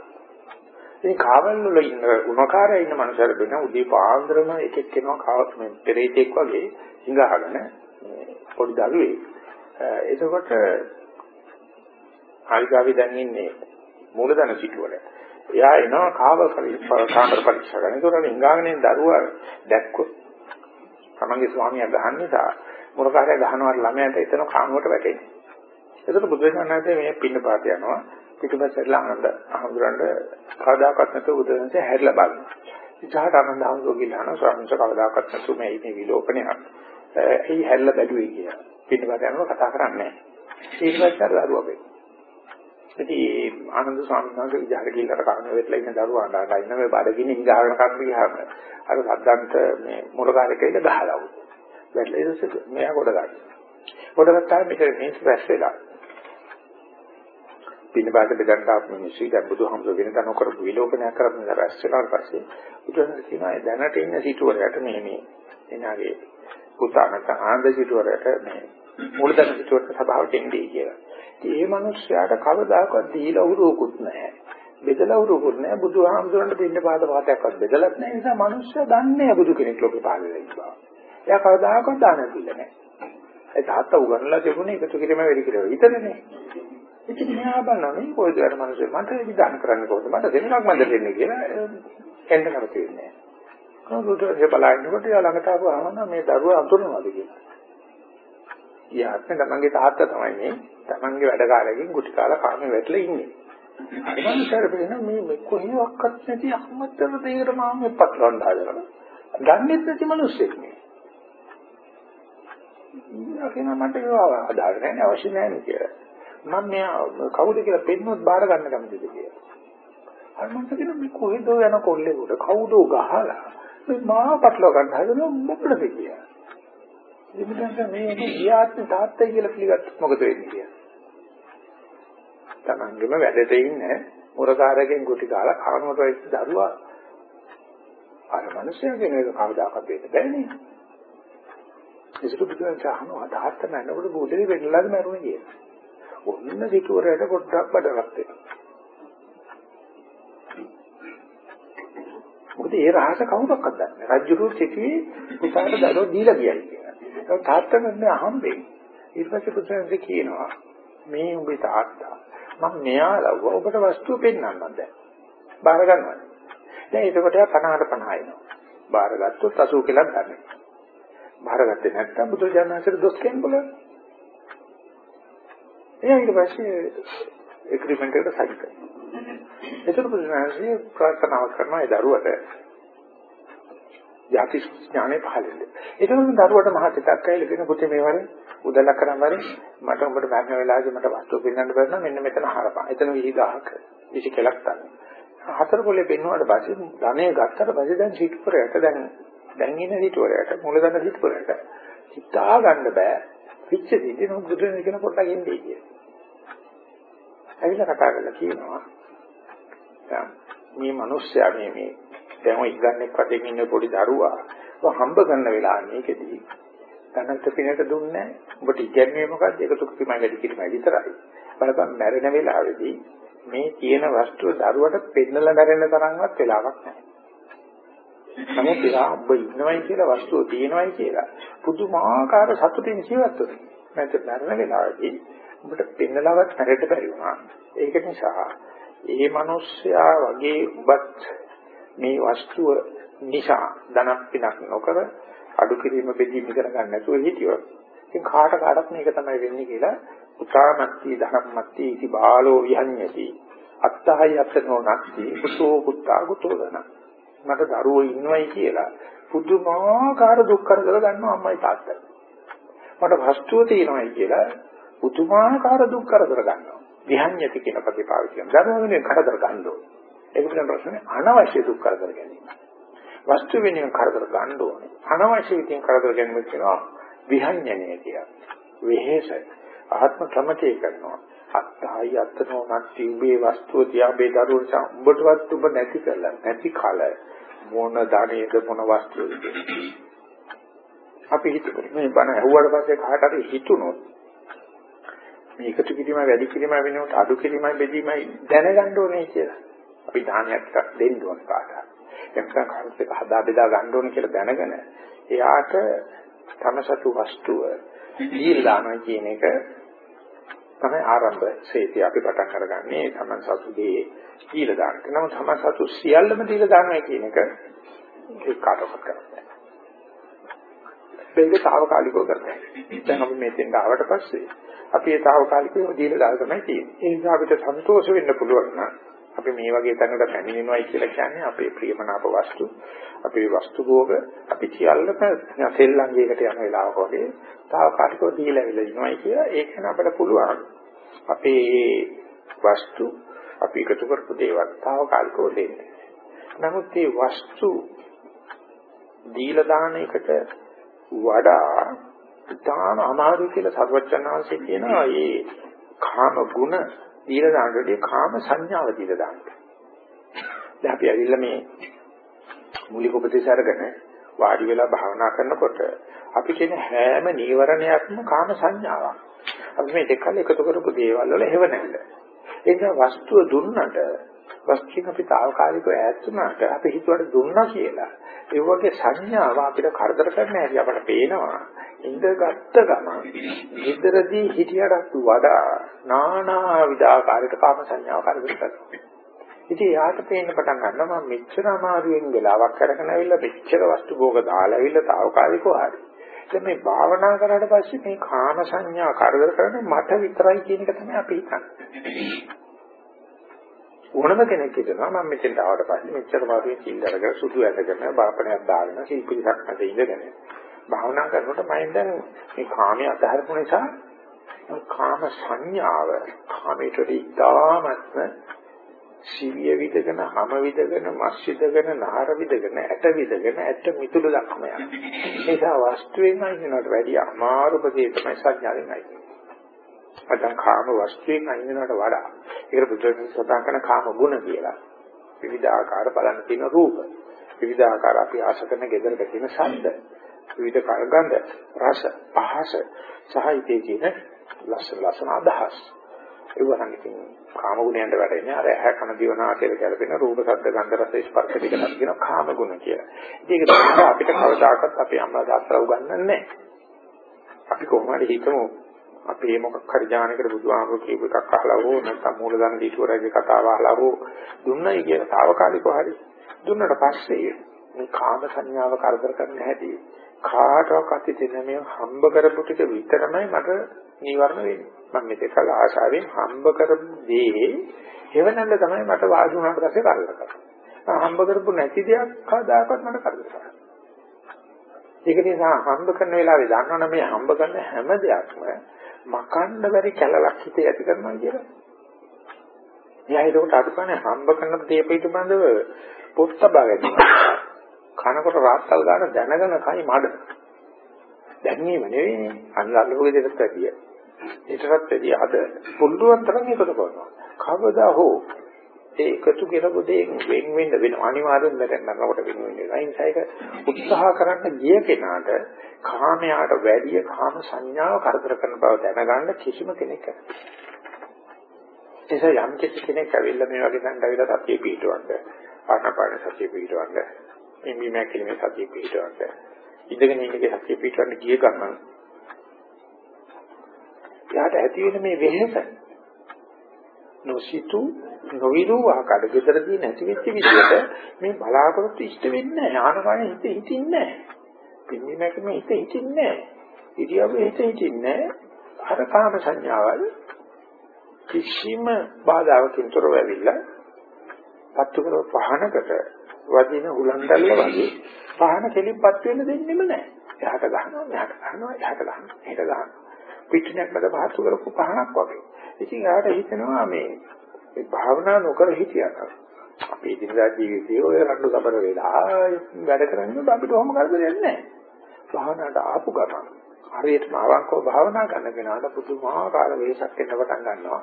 ඉතින් කාවල් වල ඉන්න උණකාරය ඉන්න මනුස්සයර වෙන උදේ පාන්දරම එකෙක් එනවා කාව මේ පෙරේතෙක් වගේ හිඟාගෙන පොඩි දරුවෙක්. එතකොට කාලිකාවේ දැන් ඉන්නේ මූලධන සිටුවල. එයා එනවා කාව කාමර පරීක්ෂා කරන. ඒතකොට ඉංගාගෙන දරුවා දැක්කොත් තමන්ගේ ස්වාමියා ගහන්න නිසා මුරකාරය ගහනවා ළමයාට එතන කාමුවට වැටෙන්නේ. ඒකට බුදුසසුනාගේ මේ පින්න පාත යනවා. පිටුපස්සට ආනන්ද අහඳුරන්න කවදාකවත් නැතුව බුදුසසුනේ හැරිලා බලනවා. ඉතහාට ආනන්ද අහඳුර ගිහලා ස්වාමීන් වහන්සේ කවදාකවත් නැතුව මේ මේ විලෝපනයක්. ඒ හැරිලා බැලුවේ කියලා. පින්න පාත යනවා කතා කරන්නේ නැහැ. ඊට පස්සේ අර දරුවා වෙයි. ඉතින් ආනන්ද ස්වාමීන් වහන්සේ විජාර ගිහිල්ලා කර්ම වෙట్లా ඉන්න දරුවා අඬා ඉන්න මේ බඩගිනි හිඟාගෙන කර්ම ගියාම අර සද්දන්ට මේ මොරකාරකෙයිද ගහලා වුණා. වැටලා ඊට මෙයා කොට ගන්න. කොට ගත්තාම මේක මේස් රැස් වෙලා. පින්නපාත බෙදන්න ආපු මිනිස්සු දැන් බුදුහමසෝ වෙන තන කරපු විලෝපනයක් කරපු රැස් වෙනාට පස්සේ බුදුහමස කියනවා දැනට ඉන්න සිටුවරයට මේ මේ එනාගේ පුතා නැත්නම් ආනන්ද සිටුවරයට මේ මූලධන සිටුවරට සභාවට එන්නේ කියලා. ඒ මිනිස්යාට කවදාකවත් දීලා උරුවකුත් නැහැ. බෙදලා උරුවකුත් නැහැ. බුදුහාමුදුරන්ට පින්න පාද පාතයක්වත් බෙදලත් නැහැ. ඒ නිසා මිනිස්සයා දන්නේ බුදු කෙනෙක් ලෝකේ පහළ වෙලා ඉන්නවා. එයා කවදාකවත් දාන දෙන්නේ නැහැ. ඒ තාත්තා උගන්ලා තිබුණේ එකතු කිරීම වැඩි කියලා විතරනේ. ඉතින් මෙයා බලනවා මේ කොයිද අර මිනිස්සු මට විධාන කරන්න කොහොමද මට දෙන්නක් මන්ද දෙන්නේ කියලා එන්න කරති වෙන්නේ. කවුරුද ඒ බලනකොට යා ළඟට ආවම මේ දරුවා අඳුරනවාද කියලා. යාත්ම තමන්ගේ තාත්තා තමයි මේ තමන්ගේ වැඩකාරයෙක්ගෙන් කුටි කාලා කාමේ වැටලා ඉන්නේ. අර මනුස්සයර වෙන මේ මේ කොහේවත් නැති අහමතර දෙයකට මාම පටලවන්න හදනවා. දන්නේ නැති මිනිස්සෙක් නේ. ඉතින් මට ඒවා අදාළ නැහැ අවශ්‍ය නැහැ කියලා. මම මෙයා කවුද කියලා පෙන්නොත් බාර ගන්න කැමතිද කියලා. අර මම කියන මේ කොහෙද යන කොල්ලෙකුට කවුද ගහලා මේ මා පටලව ගන්න හදන මොකටද කියලා. ඉතින් මේ ගියාත් තාත්තයි කියලා පිළිගත්තොත් මොකද වෙන්නේ කියලා. Tamangema වැඩට ඉන්න මුරකාරකෙන් ගුටි කාලා කවනකොට වෙච්ච දරුවා අර මිනිස්සයා කියන එක කවදාකවත් වෙන්න බෑනේ. ඒක බුදුන් සහනවා තාත්තා නැනකොට බුදුරි වෙන්නලාද මරුනේ කියලා. ඔන්න සිටුවරයට පොඩ්ඩක් බඩගත් වෙනවා. මොකද ඒ රහස කවුරක්වත් දන්නේ නැහැ. රජුරු සිටුවේ පුතාට දඩෝ දීලා ගියයි කියලා. ඒක තාත්තම නේ අහම්බෙන්නේ. ඊට පස්සේ පුතාට කියනවා මේ උඹේ තාත්තා මම මෙයා ලව්ව ඔබට වස්තුව පෙන්වන්නම් දැන්. බාර ගන්නවා. දැන් ඒකට 50ට 50 එනවා. බාරගත්තොත් 80 කියලා ගන්න. බාරගත්තේ නැත්නම් බුදුජානනාංශයට දොස් කියන්න බලන්න. එයා ඊට පස්සේ එග්‍රීමන්ට් එකට සයින් කරනවා. ඒතර බුදුනාහසේ ප්‍රාර්ථනාවක් කරනවා ඒ දරුවට යටි ඥානෙ පහළෙන්නේ. ඒකම දරුවට මහත් හිතක් ඇවිල්ලා කියන පුතේ මේ වරේ උදලා කරාමරි මට උඹට මරණ වෙලාවේදී මට වස්තු පෙන්වන්න බැරි නම් මෙන්න මෙතන හරපන්. එතන විහිදාහක විසි කෙලක් ගන්න. හතර පොලේ පෙන්වුවාට පස්සේ ධනෙ ගත්තට පස්සේ දැන් සිටුපරයට දැන් දැන් ඉන්න සිටුපරයට මූලධන සිටුපරයට හිතා ගන්න බෑ. පිච්ච දිදින බුදුන් කියන පොට්ටක් ඉන්නේ කියලා. ඇවිල්ලා කතා කරලා කියනවා මේ මිනිස්සයා මේ මේ දැන් ඔය ඉගන්නෙක් වශයෙන් ඉන්න පොඩි දරුවා. ඔය හම්බ කරන වෙලාව මේකෙදී තනත් පිනට දුන්නේ ඔබට ඉගන්නේ මොකද්ද? ඒකතු කිමයි වැඩි කිමයි විතරයි. බලපන් මැරෙන වෙලාවේදී මේ තියෙන වස්තුව දරුවට පෙන්නලා මැරෙන්න තරම්වත් වෙලාවක් නැහැ. නමුත් එයා ඔබ ඉන්නවයි කියලා වස්තුව තියෙනවයි කියලා පුදුමාකාර සතුටින් ජීවත් වෙනවා. නැත්නම් මරණ වෙලාවේදී ඔබට පෙන්නලවත් හැරෙන්න බැරි වුණා. ඒක නිසා ඒ මිනිස්සයා වගේ ඔබත් මේ වස්තුව නිසා ධනක් පිනක් නොකර අඩු කිරීම බෙදීම කරගන්න නැතුව හිටියොත් ඉතින් කාට කාටත් මේක තමයි වෙන්නේ කියලා උතාමත්ති ධනම්මත්ති ඉති බාලෝ විහඤ්ඤති අත්තහයි අත්තනෝ නැති කුසෝ කුත්තා කුතෝදන මට දරුවෝ ඉන්නවයි කියලා පුදුමාකාර දුක් කරදර ගන්නවා අම්මයි තාත්තයි මට වස්තුව තියෙනවයි කියලා පුදුමාකාර දුක් කරදර ගන්නවා. විහඤ්‍යති කියන පදේ පාවිච්චි කරනවා. ධර්ම වෙනුවෙන් කරදර ගන්න ඕනේ. ඒක පිළිබඳ ප්‍රශ්නේ අනවශ්‍ය දුක් කරදර ගැනීම. වස්තු වෙනුවෙන් කරදර ගන්න ඕනේ. අනවශ්‍ය විදිහෙන් කරදර ගැනීම කියනවා විහඤ්‍යණය කියලා. වෙහෙස ආත්ම සමතේ කරනවා. අත්තයි අත්තනෝ නැති උඹේ වස්තුව තියා බේ දරුවෝ උඹටවත් උඹ නැති කරලා නැති කල මොන ධනෙද මොන වස්තුවද අපි හිතමු මේ බණ ඇහුවට පස්සේ කාට හරි හිතුනොත් මේ එකතු කිරීමයි වැඩි කිරීමයි වෙනකොට අඩු කිරීමයි බෙදීමයි දැනගන්න ඕනේ කියලා. අපි දානයක් ටිකක් දෙන්න ඕන කාටද. එක්කන් කාර්යයක් එක හදා බෙදා ගන්න ඕනේ කියලා දැනගෙන එයාට තමසතු වස්තුව දීලා දානවා කියන එක තමයි ආරම්භ ශේතිය අපි පටන් අරගන්නේ තමන් සතු දේ දීලා දාන්න. නමුත් තමන් සතු සියල්ලම දීලා දානවා කියන එක ඒ කාටවත් කරන්නේ මේක తాවකාලිකව කරන්නේ. දැන් අපි මෙතෙන් ආවට පස්සේ අපි ඒ తాවකාලිකව දීලා දාලා තමයි තියෙන්නේ. ඒ නිසා අපිට සන්තෝෂ වෙන්න පුළුවන් නම් අපි මේ වගේ තැනකට පැමිණෙනවයි කියලා කියන්නේ අපේ ප්‍රියමනාප වස්තු, අපේ වස්තු භෝග අපි සියල්ලම සෙල්ලංගයකට යන වෙලාවක වගේ తాවකාලිකව දීලා ඉන්නවයි කියලා ඒක න අපිට පුළුවන්. අපේ වස්තු අපි එකතු කරපු දේවල් తాවකාලිකව දෙන්න. නමුත් මේ වස්තු දීලා දාන එකට වඩා ඉතාම අමාරු කියලා සර්වචනාංශය කියනවා මේ කාම ගුණ දීලා දාන්නදී කාම සංඥාව දීලා දාන්න. දැන් අපි ඇවිල්ලා මේ මූලික උපදේශ අරගෙන වාඩි වෙලා භාවනා කරනකොට අපි කියන හැම නීවරණයක්ම කාම සංඥාවක්. අපි මේ දෙකල් එකතු කරපු දේවල් වල හේව නැහැ. ඒක වස්තුව දුන්නට වස්තුන් අපි తాවකාලිකව ඈත් වුණාට අපි හිතුවට දුන්නා කියලා. ඒ වගේ සංඥාව අපිට කරදර කරන්න හැටි අපට පේනවා. ඉඳගත්ත ගමන් ඉදරදී හිටියටත් වඩා නානා විදාකාරයක කාම සංඥාව කරදර කරනවා. ඉතින් යාට පේන්න පටන් ගන්නවා මම මෙච්චර අමාරුවෙන් වෙලාවක් අරගෙන ඇවිල්ලා මෙච්චර වස්තු භෝග දාලා ඇවිල්ලා తాවකාලිකව හරි. දැන් මේ භාවනා කරාට පස්සේ මේ කාම සංඥා කරදර කරන්නේ මට විතරයි කියන එක තමයි අපි හිතන්නේ. ඕනම කෙනෙක් හිතනවා මම මෙතෙන් ආවට පස්සේ මෙච්චර මාරුවේ සිල් අරගෙන සුදු ඇඳගෙන බාපණයක් දාගෙන සිල් පිළිසක් මැද ඉඳගෙන භාවනා කරනකොට මම දැන් මේ කාමයේ අදහරපු නිසා කාම සංඥාව කාමයට ඉතාමත්ම සිවිය විදගෙන හැම විදගෙන මස් විදගෙන නහර විදගෙන ඇට විදගෙන ඇට මිතුළු දක්ම යන. ඒ නිසා වස්තුවෙන් අයින්නට වැඩිය අමාරුම දේ තමයි සංඥාවෙන් අයින්න. නැත්නම් කාම වස්තුවෙන් අයින්නට වඩා ඒකට බුදුරජාණන් සඳහන් කරන කාම ගුණ කියලා. විවිධ ආකාර බලන්න තියෙන රූප. විවිධ ආකාර අපි ආශ කරන gedරක තියෙන ශබ්ද. විවිධ කරගඳ රස පහස සහ ඉතේ තියෙන ලස්සන ලස්සන අදහස්. ඒවනම් ඉතින් කාම ගුණයන්ට වැටෙන්නේ අර ඇහැ කන දිව නාසය ගැලපෙන රූප ශබ්ද ගන්ධ රස ස්පර්ශ ටිකක් කියන කාම ගුණ කියලා. ඒක තමයි අපිට කවදාකවත් අපේ අම්මා තාත්තා උගන්වන්නේ නැහැ. අපි කොහොම හරි හිතමු අපි මොකක් හරි ඥානයකට බුදුහාමුදුරු කියපු එකක් අහලා හෝ නැත්නම් මූලධන දීතුවරගේ කතාව අහලා හෝ දුන්නයි කියන తాවකාලිකව හරි. දුන්නට පස්සේ මේ කාම සංඥාව කරදර කරන්න හැටි කාටවත් අතිතෙන මේ හම්බ කරපු ටික විතරමයි මට නිවර්ණ වෙන්නේ. මම මේක කල ආශාවෙන් හම්බ කරපු දේ හේවනල්ල තමයි මට වාසි වුණාට පස්සේ කරදර කරන්නේ. හම්බ කරපු නැති දෙයක් කවදාකවත් මට කරදර කරන්නේ ඒක නිසා හම්බ කරන වෙලාවේ දන්නවනේ මේ හම්බ කරන හැම දෙයක්ම මකන්න බැරි කැලලක් හිතේ ඇති කරනවා කියලා. එයා ඒකට අඩුකනේ හම්බ කරන දේ පිටබඳව පොත් තබා ගැනීම. කනකොට රාත්තල් ගන්න දැනගෙන කයි මඩ. දැනීම නෙවෙයි අන්නල්ලෝගේ දෙකට ඇතිය. ඊටත් වැඩි අද පුළුවන් තරම් එකතු කරනවා. කවදා හෝ ඒ එකතු කරපු දේ වෙන් වෙන්න වෙන අනිවාර්යෙන් දැන් නරකට වෙන වෙන්නේ. ඒ නිසා ඒක උත්සාහ කරන්න ගිය කෙනාට කාමයට වැඩි කාම සංඥාව කරදර කරන බව දැනගන්න කිසිම කෙනෙක් නැහැ. එසේ යම් කෙනෙක් ඇවිල්ලා මේ වගේ දැන් ඇවිල්ලා සතිය පිටවන්න, ආනාපාන සතිය පිටවන්න, එම්බි මැකිලිමේ සතිය පිටවන්න, ඉඳගෙන ඉන්නකේ සතිය පිටවන්න ගිය ගමන් යාට ඇති වෙන මේ වෙහෙස නොසිතු නොවිරු ආකාර ගෙදරදී නැති වෙච්ච විදිහට මේ බලාපොරොත්තු ඉෂ්ට වෙන්නේ නැහැ. ආනපානෙ හිත හිතින්නේ නැහැ. පින්නි නැකම හිත හිතින්නේ නැහැ. ඉරියව්ව හිත හිතින්නේ නැහැ. අර කාම සංඥාවල් කිසිම බාධාවකින් තොරව ඇවිල්ලා පත්තු කරව පහනකට වදින හුලංඩල්ල වගේ පහන කෙලිපත් වෙන්න දෙන්නෙම නැහැ. එහාට ගහනවා, මෙහාට ගහනවා, එහාට ගහනවා, මෙහාට ගහනවා. පිටිනක් මත පහසු කරපු පහනක් වගේ. ඉතින් ආට හිතෙනවා මේ මේ භාවනා නොකර හිටියනම් අපේ දිනදා ජීවිතයේ ඔය රණ්ඩු සබර වෙලා වැඩ කරන්නේ අපිට ඔහොම කරදරයක් නැහැ. භාවනාවට ආපු ගමන් හරියටම අවංකව භාවනා කරන කෙනාට පුදුමාකාර වෙහසක් එන්න පටන් ගන්නවා.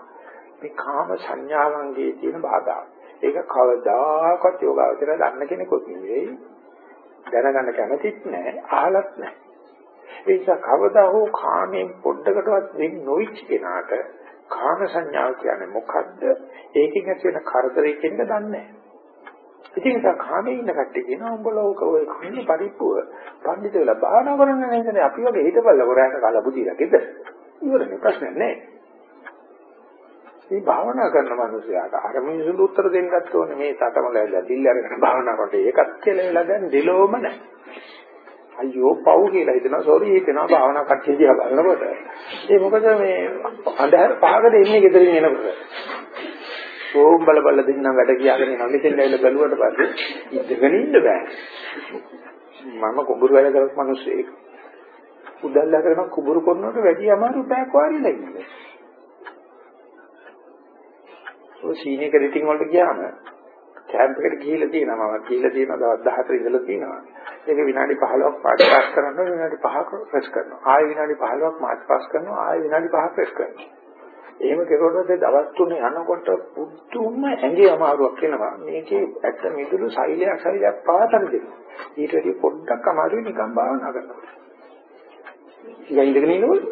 මේ කාම සංඥාවන්ගේ තියෙන බාධා. ඒක කවදාකවත් යෝගාවචරය දන්න කෙනෙකුත් නෙවෙයි. දැනගන්න කැමතිත් නැහැ, අහලත් නැහැ. ඒ නිසා කවදා හෝ කාමයෙන් පොඩ්ඩකටවත් වෙන් නොවිච්ච කෙනාට කාම සංඥාව කියන්නේ මොකද්ද? ඒකෙන් ඇති වෙන කරදරේ කියන එක දන්නේ නැහැ. ඉතින් ඒක කාමේ ඉන්න කට්ටිය කියනවා උඹලා ඕක ඔය කන්නේ පරිප්පුව පඬිත වෙලා භාවනා කරන්න නේදනේ අපි වගේ හිතපල්ල කොරයන්ට කලබු දීලා ගෙද. ඉවරනේ ප්‍රශ්නයක් නැහැ. මේ භාවනා කරන මිනිසයාට අර මිනිසුන්ට උත්තර දෙන්නත් ඕනේ මේ තටමල ඇවිල්ලා දිල්ල අරගෙන භාවනා කරනකොට ඒකත් කියලා වෙලා දැන් දිලෝම නැහැ. අයියෝ පව් කියලා හිතනවා. සෝරි හිතනවා භාවනා කට්ටිය දිහා බලනකොට. ඒ මොකද මේ අන්ධහර පහකට එන්නේ ගෙදරින් එනකොට. ඕම් බල බල දෙන්නම් වැඩ කියාගෙන යනවා මෙතෙන් ඇවිල්ලා බැලුවට පස්සේ ඉඳගෙන ඉන්න බෑ. මම කුඹුරු වැඩ කරපු මිනිස්සෙක් උදැල්ලා කරන කුඹුරු කරනකොට වැඩි අමාරු පැයක් වාරිලා ඉන්නේ ඔය සීනියර් රිටින් වලට ගියාම කැම්ප් එකට ගිහිල්ලා තියෙනවා. මම ගිහිල්ලා තියෙනවා. දවස් 14 ඉඳලා තියෙනවා. ඒක විනාඩි 15ක් පාස් පාස් කරනවා විනාඩි 5ක් ප්‍රෙස් කරනවා. ආයෙ විනාඩි 15ක් මාත් පාස් කරනවා ආයෙ විනාඩි 5ක් ප්‍රෙස් කරනවා. එහෙම කෙරුවොත් දවස් තුනේ යනකොට පුදුම ඇඟේ අමාරුවක් එනවා මේකේ ඇත්ත මිදුළු සෛලයක් සෛලයක් පාතන දෙනවා. ඊට වැඩි පොඩ්ඩක් අමාරුයි නිකන් භාවනා කරනවා ඉතින් ඉඳගෙන ඉන්නකොට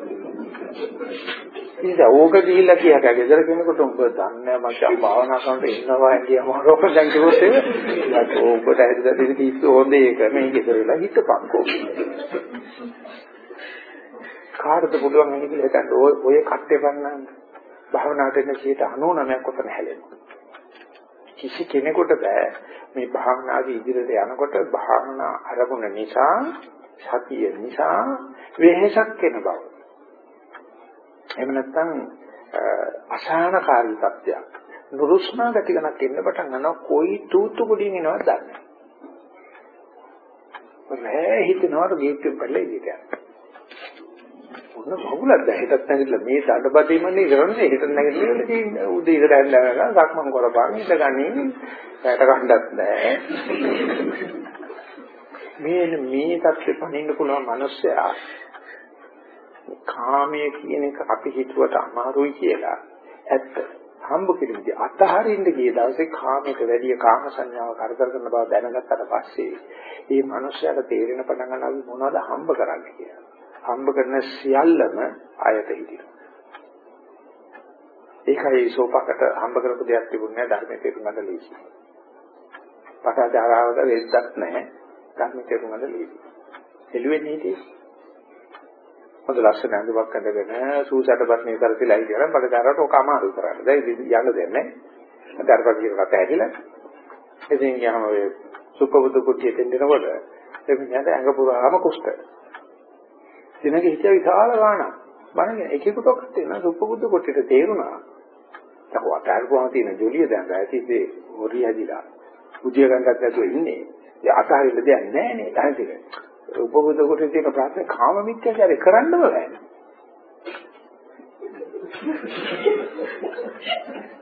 ඉතින් ඕක ගිහිල්ලා කියක ගෙදර කෙනෙකුට උඹ දන්නේ මචං භාවනා කරනකොට ඉන්නවා කියම රෝප දැන් කිව්වොත් ඒක ඕකට ඇදලා දෙවි කිස්සු හොඳේ ඒක මේ ගෙදර වෙලා හිටපන්කෝ කාටද පුළුවන් වෙන්නේ කියලා හිතන්න. ඔය ඔය කට්ටේ පන්නන්න. භාවනාවට එන 99ක් උතන හැලෙනවා. කිසි කෙනෙකුට බෑ. මේ භාවනාවේ ඉදිරියට යනකොට භාවනා අරමුණ නිසා සතිය නිසා වෙහෙසක් එන බව. එහෙම නැත්නම් අසහනකාරී තත්ත්වයක්. නුරුස්නා ගතිකනක් එන්න පටන් ගන්නවා කොයි තූතු කුඩින් එනවද දන්නේ නැහැ. හිතනවාට ගේට්ටුවෙන් පල්ලේ ඉඳිට යනවා. ඔන්න බහුලක් දැහිටත් නැගිටලා මේ දඩබදීමනේ කරන්නේ හිත නැගිටලා තියෙන්නේ උදේ ඉඳලා ඇඳලා සක්මන් කරපාන ඉඳ ගනි පැයට ගන්නත් නැහැ මේ මේ தත්ත්වෙ පණින්න පුළුවන් මිනිස්සයා කාමයේ කියන එක අපි හිතුවට අමාරුයි කියලා ඇත්ත. හම්බ කිරීමදී අතහරින්න ගිය දවසේ කාමයට වැඩි කාම සංඥාව කරදර කරන බව දැනගත්තට පස්සේ මේ මනුස්සයාට තේරෙන පටන් ගන්නවා අපි මොනවද හම්බ කරන්නේ කියලා. හම්බ කරන සියල්ලම ආයත හිටිනවා. ඒකයි සෝපකට හම්බ කරපු දෙයක් තිබුණේ නැහැ ධර්මයේ තේරුම් ගන්න ලීසි. පටාචාරාවක වෙද්දක් නැහැ ධර්මයේ තේරුම් ගන්න ලීසි. එළුවේ නීතියේ හොඳ ලස්සන ඇඳුමක් අඳගෙන සූසට බස්නේ කරතිලා ඉඳලා බඩදාරට ඔක අමාරු කරන්නේ. දැන් යන්න දෙන්නේ. අදාරපත් කියන කතා ඇහිලා. ඉතින් යහම ඔය සුපබුදු කුට්ටිය දෙන්නකොට එමිණියට ඇඟ පුරාම කුෂ්ඨ. දිනක හිත විශාල ගාණක්. බලන්න එකෙකුට ඔක්කත් වෙන සුපබුදු කුට්ටියට තේරුණා. තව අතාරපුවාම තියෙන ජොලිය දැන් ඇතිසේ හොරි ඇදිලා. උදිය ගන්නත් නැතුව ඉන්නේ. ඒ අතාරින්න දෙයක් නැහැ නේ. දැන් උපබුද්ධ කොට තියෙන ප්‍රශ්නේ කාම මිත්‍යාචාරය කරන්නම බෑ.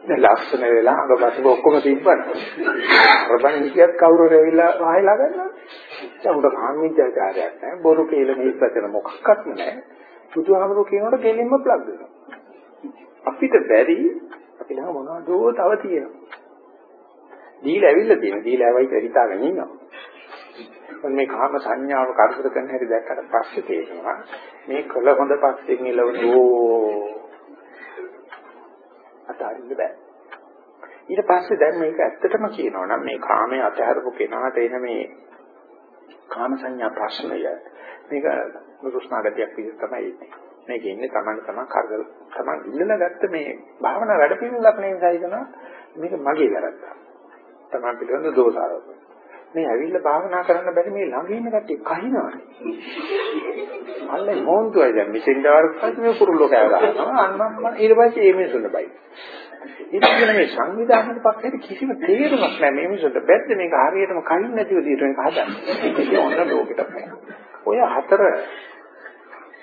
දැන් ලක්ෂණ වෙලා අඟපසුක ඔක්කොම තිබ්බන. අරබන් හිතියත් කවුරු රැවිලා වහලා ගන්නවා. දැන් උඩ කාම මිත්‍යාචාරයක් නැහැ. බොරු කියලා මේ පැතන මොකක්වත් නැහැ. බුදුහාමුදුරුවෝ කියනකොට දෙලින්ම ප්ලග් වෙනවා. අපිට බැරි අපි ළඟ මොනවදෝ තව තියෙනවා. දීලා ඇවිල්ලා තියෙනවා. දීලා ඇවයි හිතාගෙන ඉන්නවා. මේ කාම සංඥාව කරදර කරන හැටි දැක්කට පස්සේ තේරෙනවා මේ කළ හොඳ පස්සෙන් ඉලවනෝ අතාරින්න බෑ. ඊට පස්සේ දැන් මේක ඇත්තටම කියනවා නම් මේ කාමයේ අතහැරපු කෙනාට එන මේ කාම සංඥා ප්‍රශ්නය මේක නුරුස්නාගතියක් විදිහට තමයි එන්නේ මේක ඉන්නේ Taman Taman කරදර Taman ඉල්ලලා ගත්ත මේ භාවනා වැඩ පිළිවෙලක් නෙවෙයි මේක මගේ වැරද්දක්. Taman පිළිබඳ දෝෂාරෝපණය. මේ ඇවිල්ලා භාවනා කරන්න බැරි මේ ළඟ ඉන්න කට්ටිය කහිනවනේ. අල්ලේ හොන්තුයි දැන් මෙතෙන් දාවරපත් මේ කුරුල්ලෝ කෑ ගන්නවා. අන්නම්ම ඊට පස්සේ මේ මිනිසුන්ට බයි. ඉතින් මේ සංවිධානයේ පක්ෂයට කිසිම තේරුමක් නැහැ මේ මිනිසුන්ට. බැද්ද මේක හරියටම කලින් නැති විදිහට මේක හදන්නේ. ඒක ඔන්න ලෝකෙට ඔය හතර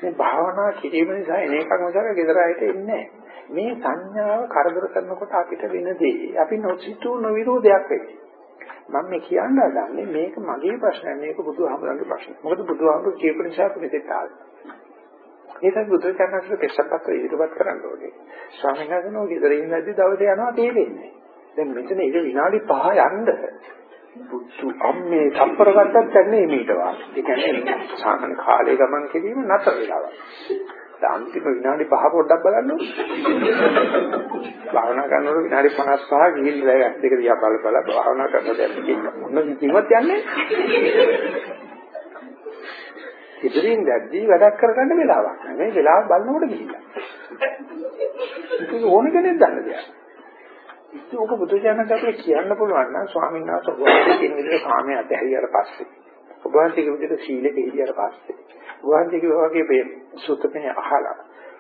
මේ භාවනා කිරීම නිසා එන එකක් මතක ගෙදරයිට එන්නේ මේ සංඥාව කරදර කරනකොට අපිට වෙන දේ අපි නොසිතූ නොවිරෝධයක් වෙන්නේ. මම මේ කියන්න හදන්නේ මේක මගේ ප්‍රශ්නයක් මේක බුදුහාමුදුරන්ගේ ප්‍රශ්නයක්. මොකද බුදුහාමුදුරු කියපු නිසා අපි මෙතෙක් ආවේ. ඒකත් බුදුචානන්සේ පෙස්සපත් ඉදිරිපත් කරන්න ඕනේ. ස්වාමීන් වහන්සේ නෝ ගෙදර ඉඳද්දි දවසේ යනවා තේරෙන්නේ. දැන් මෙතන ඒක විනාඩි 5 යන්න බුද්ධ අම්මේ තප්පර ගත්තත් යන්නේ මේට වාගේ. ඒ කියන්නේ සාමාන්‍ය කාලේ ගමන් කිරීම නතර වෙලා. අන්තිම විනාඩි 5 පොඩ්ඩක් බලන්න භාවනා කරනකොට විනාඩි 55 ගිහින් දැන් ඇස් දෙක දිහා බල බල භාවනා කරන දැන් මොන කිව්වත් යන්නේ ඉදිරින් දැද්දී වැඩක් කරගන්න වෙලාවක් නැහැ. මේ වෙලාව බලනකොට ගිහිල්ලා. ඒක ඕන කෙනෙක් දන්න දෙයක්. ඉතින් ඔක බුදුජානකගේ කියන්න පුළුවන් නම් ස්වාමීන් වහන්සේ ඔබ කියන විදිහට කාමයේ අතහැරියට පස්සේ. ඔබ වහන්සේගේ විදිහට සීලෙ දෙහියට පස්සේ වහන්සේගේ වගේ මේ සුත්තමේ අහලා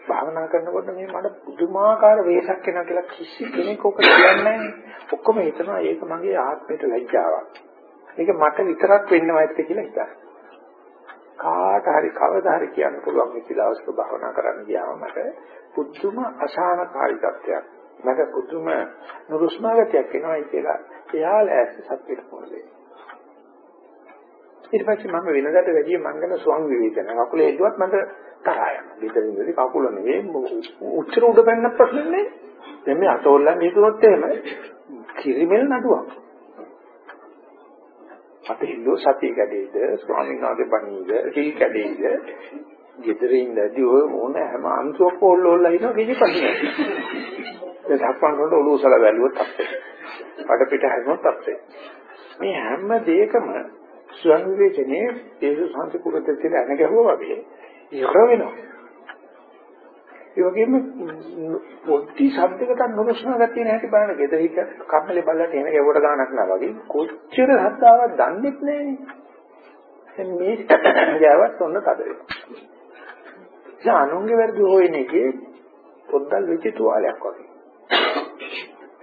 භාවනා කරනකොට මේ මට පුදුමාකාර වෙහසක් එනවා කියලා කිසි කෙනෙක් ඔක කියන්නේ නැහැ. ඔක්කොම හිතනවා ඒක මගේ ආත්මයට ලැජ්ජාවක්. මේක මට විතරක් වෙන්නව ඇත්ත කියලා හිතනවා. කාට හරි කවදා හරි කියන්න පුළුවන් මේ දවසක භාවනා කරන්න ගියාම මට පුදුම අසහනකාරී තත්ත්වයක්. මට පුදුම නුරුස්නාගතයක් එනවා කියලා එයා ලෑස්ති සත්‍යෙට පොළේ. ඊට පස්සේ මම වෙනදාට වැඩිය මං ගැන ස්වං විවේචන කකුල හෙළුවත් මට තරහා යනවා. ගෙදරින්දී කකුල නෙවෙයි උච්චර උඩ පැන්න ප්‍රශ්න නේ. දැන් මේ අතෝල්ලන් හිතුනොත් එහෙම කිරිමෙල් නඩුවක්. අපේ හිල්ලෝ සතිය කැඩෙයිද ස්වාමීන් වහන්සේ බණීද සිල් කැඩෙයිද ගෙදර ඉඳදී ඔය මොන හැම අංශුවක් පොල්ල ඔල්ලා ඉනවා කිසි ප්‍රශ්නයක් නැහැ. ඒ දක්වන්න කොට ඔලුව උසල බැලුවොත් අපේ. පඩ පිට හැරුණොත් අපේ. මේ හැම දෙයකම ස්වයං විවේචනයේ ඒසු සංසිකුකට තියලා අන ගැහුවා වගේ ඉර වෙනවා. ඒ වගේම පොඩි ශබ්දයකට නොරසන ගැතිය නැති බලන්න ගෙදර හිට කම්මලේ බල්ලට එන ගැවුවට ගානක් නෑ වගේ කොච්චර හද්දාවක් දන්නේත් නෑනේ. දැන් මේ ගෑවත් ඔන්න තද වෙනවා. ඒ අනුන්ගේ වැරදි හොයන එකේ පොඩ්ඩල් වෙච්ච තුවාලයක් වගේ.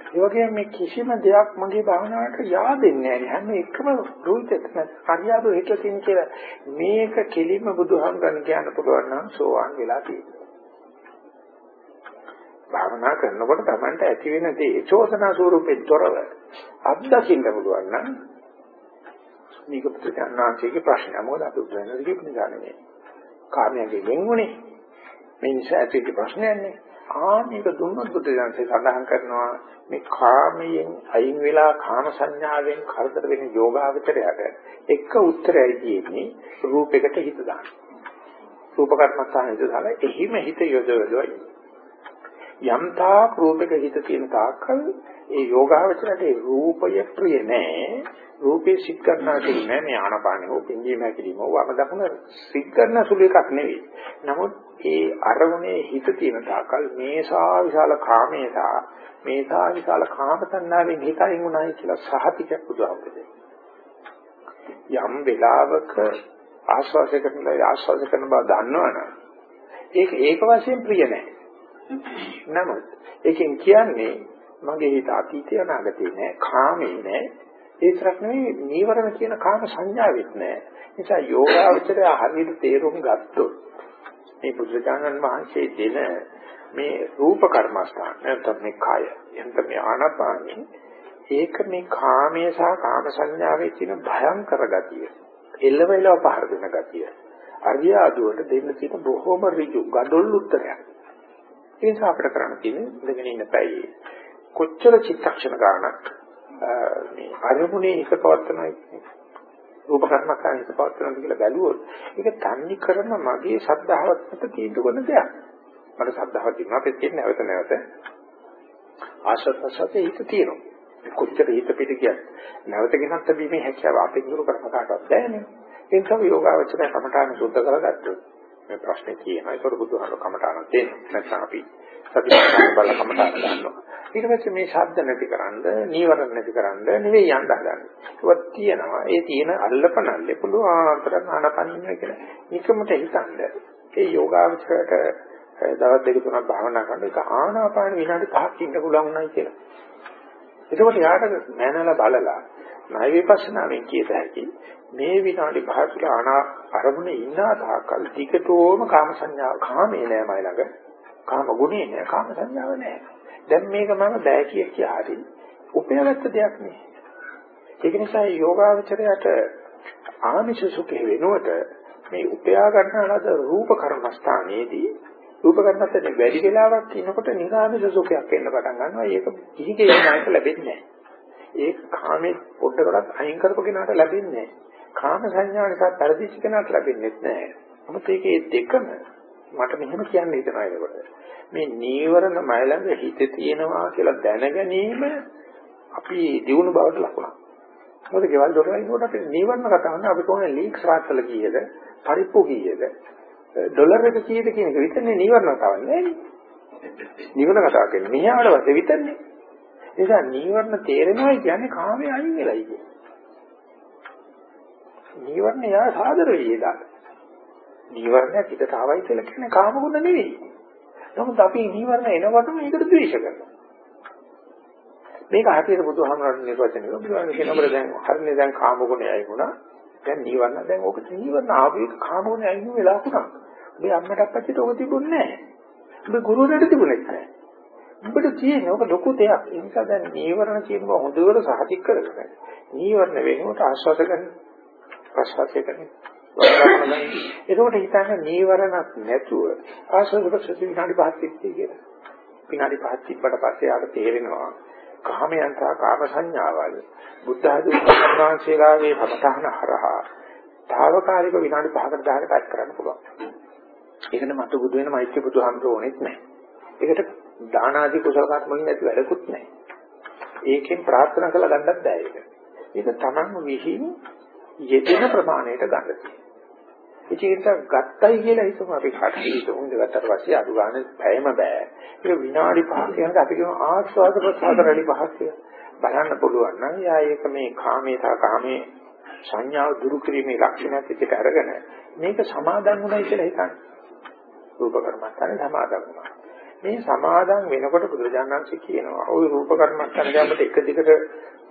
ඒ වගේම මේ කිසිම දෙයක් මගේ භාවනාවට yaadෙන්නේ නැහැ. හැම එකම රූපෙත් හරියට හිතලා තියෙන කියලා මේක කෙලින්ම බුදුහාමුදුරන් කියන්න පුළුවන් නම් සෝවාන් වෙලා තියෙනවා. භාවනා කරනකොට Tamanට ඇති වෙන දේ චෝදනා ස්වරූපෙන් තොරව අත්දකින්න පුළුවන් නම් මේක පුදුජානනාංශයේ ප්‍රශ්නය මොකද අපි උදැන්න දෙයක් නිසා නෙමෙයි. කාමයෙන් වෙන්ුනේ. මේ නිසා ඇති ප්‍රශ්නයක් නේ. ආනික දුන්නොත් බුදුදහමේ සඳහන් කරනවා මේ කාමයෙන් අයින් වෙලා කාම සංඥාවෙන් කරදර වෙන යෝගාවචරයට එක උත්තරයයි තියෙන්නේ රූපයකට හිත දාන්න. රූප කර්මස්ථාන හිත දාලා එහිම හිත යොදවලයි. යම් තාක් රූපයක හිත තියෙන තාක්කල් ඒ යෝගාවචරයට ඒ රූපය ප්‍රිය නෑ. රූපේ සිත් කරනා සුළු නෑ මේ ආනපානෙ හෝ පින්දීම හැකිලිම වම දකුණ සිත් කරන සුළු එකක් නෙවෙයි. නමුත් ඒ අරමුණේ හිත තියෙන තාකල් මේසා විශාල කාමේසා මේසා විශාල කාම තණ්හාවෙන් හිතයින් උනායි කියලා සහතිකයක් බුදුහාමුදුරේ. යම් වෙලාවක ආස්වාද කරන ආස්වාද කරන බව දන්නවනම් ඒක ඒක වශයෙන් ප්‍රිය නෑ. නමුත් ඒකෙන් කියන්නේ මගේ හිත අතීතය අනාගතේ නෑ කාමේ නෑ. ඒ තරක් නෙවෙයි නීවරණ කියන කාම සංඥාවෙත් නෑ. නිසා යෝගාවචරය හරියට තේරුම් ගත්තොත් මේ බුදුචානන් වහන්සේ දෙන මේ රූප කර්මස්ථාන නැත්නම් මේ කය එතන මේ ආනාපානෙ ඒක මේ කාමයේ සහ කාම සංඥාවේ තියෙන භයංකර ගතිය එළවෙලව පහර දෙන ගතිය අරියාදුවට දෙන්න තියෙන බොහොම ඍජු gadol උත්තරයක්. ඒ නිසා අපිට කරන්න තියෙන්නේ ඉඳගෙන ඉන්න පැයේ කොච්චර චිත්තක්ෂණ ගානක් මේ අරමුණේ හිත පවත්වනවා රූප කර්මස්ථාන හිත පවත්වනවා කියලා බැලුවොත් ඒක තන්නේ කරන මගේ ශ්‍රද්ධාවත් මත තීන්දුව කරන දෙයක්. මට ශ්‍රද්ධාවක් තිබුණා පෙත්තේ නැවත නැවත ආශ්‍රතසතේ හිත තියෙනවා. කොච්චර හිත පිට කියත් නැවත ගෙනත් බීමේ හැකියාව අපේ දුරු කරන කාටවත් බෑනේ. ඒ නිසා යෝගාවචරය කමඨාන සුද්ධ කරගත්තොත් මේ ප්‍රශ්නේ තියෙනවා. ඒක බුදුහාම කමඨාන දෙන්න. නැත්නම් අපි සතිපට්ඨාන බල කමඨාන ගන්නවා. ඊට පස්සේ මේ ශබ්ද නැතිකරන්න, නීවරණ නැතිකරන්න නෙවෙයි යන්න හදන්නේ. ඒක තියෙනවා. ඒ තියෙන අල්ලපනල්ලේ පුළුවන් තරම් ආනපනින්න කියලා. නිකමට හිතන්න. ඒ යෝගාවචරයට දවස් දෙක තුනක් භාවනා කරන එක ආනාපාන විනාඩි 5ක් ඉන්න පුළුවන් උනායි කියලා. එතකොට යාට මනල බලලා ණය විපස්සනාවෙන් කියත හැකි මේ විනාඩි 5 තුළ ආනා අරමුණේ ඉන්න තාකල් ටිකටෝම කාම සංඥාව කාමේ නෑ මයි ළඟ. කාම ගුණේ නෑ කාම සංඥාව නෑ. දැන් මේක මම බෑ කිය කියාරි උපයාගත්ත දෙයක් නේ. ඒක නිසා යෝගාවචරයට ආමිෂ සුඛේ වෙනුවට මේ උපයා ගන්නාලද රූප කර්මස්ථානයේදී රූප කර්මස්ථානේ වැඩි වෙලාවක් ඉන්නකොට නිරාමිෂ සුඛයක් එන්න පටන් ගන්නවා. ඒක කිහිගේ ණයට ලැබෙන්නේ නෑ. ඒක කාමේ පොඩ්ඩකටත් අයින් කරපු කෙනාට ලැබෙන්නේ නෑ. කාම සංඥා නිසා පරිදිච්ච කෙනාට ලැබෙන්නේ නැහැ. නමුත් ඒකේ දෙකම මට මෙහෙම කියන්න හිතනවා ඒකට. මේ නීවරණ මය ළඟ හිත තියෙනවා කියලා දැන ගැනීම අපි දිනු බවට ලකුණක්. මොකද ගෙවල් දොරවල් ඉන්නකොට අපි නීවරණ කතා කරනවා අපි කොහොමද ලීක්ස් රාත්තල කීයද පරිප්පු කීයද ඩොලර් එක කීයද කියන එක විතරනේ නීවරණ කතාවක් නෑනේ. නීවරණ කතාව කියන්නේ මෙහාට වශයෙන් විතරනේ. ඒ නිසා නීවරණ තේරෙනවා කියන්නේ කාමයේ අයින් වෙලයි කියන්නේ. නීවරණ යා සාදර වෙයි එදාට. නීවරණ පිටට ආවයි කියලා කියන්නේ කාමගුණ නෙවෙයි. නමුත් අපි නීවරණ එනකොටම ඒකට ද්වේෂ කරනවා. මේක හරියට බුදුහාමරණ නිර්වචනය කරනවා. බුදුහාමරණ කියනකොට දැන් හරිනේ දැන් කාමගුණයයි වුණා. දැන් නීවරණ දැන් ඕක නීවරණ ආවේ කාමගුණයයි නෙවෙයි වෙලා වුණා. මේ අම්මට අප්පච්චිට ඕක තිබුණේ නැහැ. ඔබ ගුරුවරයාට තිබුණේ නැහැ. ඔබට තියෙන ඔබ ලොකු දෙයක්. ඒ නිසා දැන් නීවරණ කියනවා හොඳට සහතික කරගන්න. නීවරණ වෙනුවට ආස්වාද ගන්න. ප්‍රසවාසය කරන්නේ. එතකොට හිතන්නේ නීවරණක් නැතුව ආශ්‍රද ප්‍රසවාස විනාඩි 5ක් තිස්සේ කියලා. විනාඩි 5ක් තිබ්බට පස්සේ ආට තේරෙනවා කාමයන් සහ කාම සංඥාවල් බුද්ධ ආදී උපසම්මාංශලාගේ පතහන හරහා తాවකාලික විනාඩි 5කට 10කට අත් කරන්න පුළුවන්. ඒකට මතු බුදු වෙන මෛත්‍රී බුදුහාමුදුරුවෝ ඕනෙත් නැහැ. ඒකට දාන ආදී කුසල කර්ම වලින් නැති වැඩකුත් නැහැ. ඒකෙන් ප්‍රාර්ථනා කළා ගන්නත් බෑ ඒක. ඒක තමන් විහිං යෙදෙන ප්‍රමාණයට ගන්න තියෙනවා. ඒක ගත්තයි කියලා හිතමු අපි කටේ හිතමු ගත්තට පස්සේ අඩු ගන්න බෑම බෑ. ඒක විනාඩි 5ක් යනකොට අපි කියන ආස්වාද ප්‍රසආද රැලි පහක් බලන්න පුළුවන් නම් යා ඒක මේ කාමේ තා කාමේ සංඥාව දුරු කිරීමේ ලක්ෂණයක් විදිහට අරගෙන මේක සමාදන් වුණයි කියලා හිතන්න. රූප කර්මස්ථානේ සමාදන් වුණා. මේ සමාදන් වෙනකොට බුදුරජාණන්සේ කියනවා ওই රූප කර්මස්ථාන ගාමට එක දිගට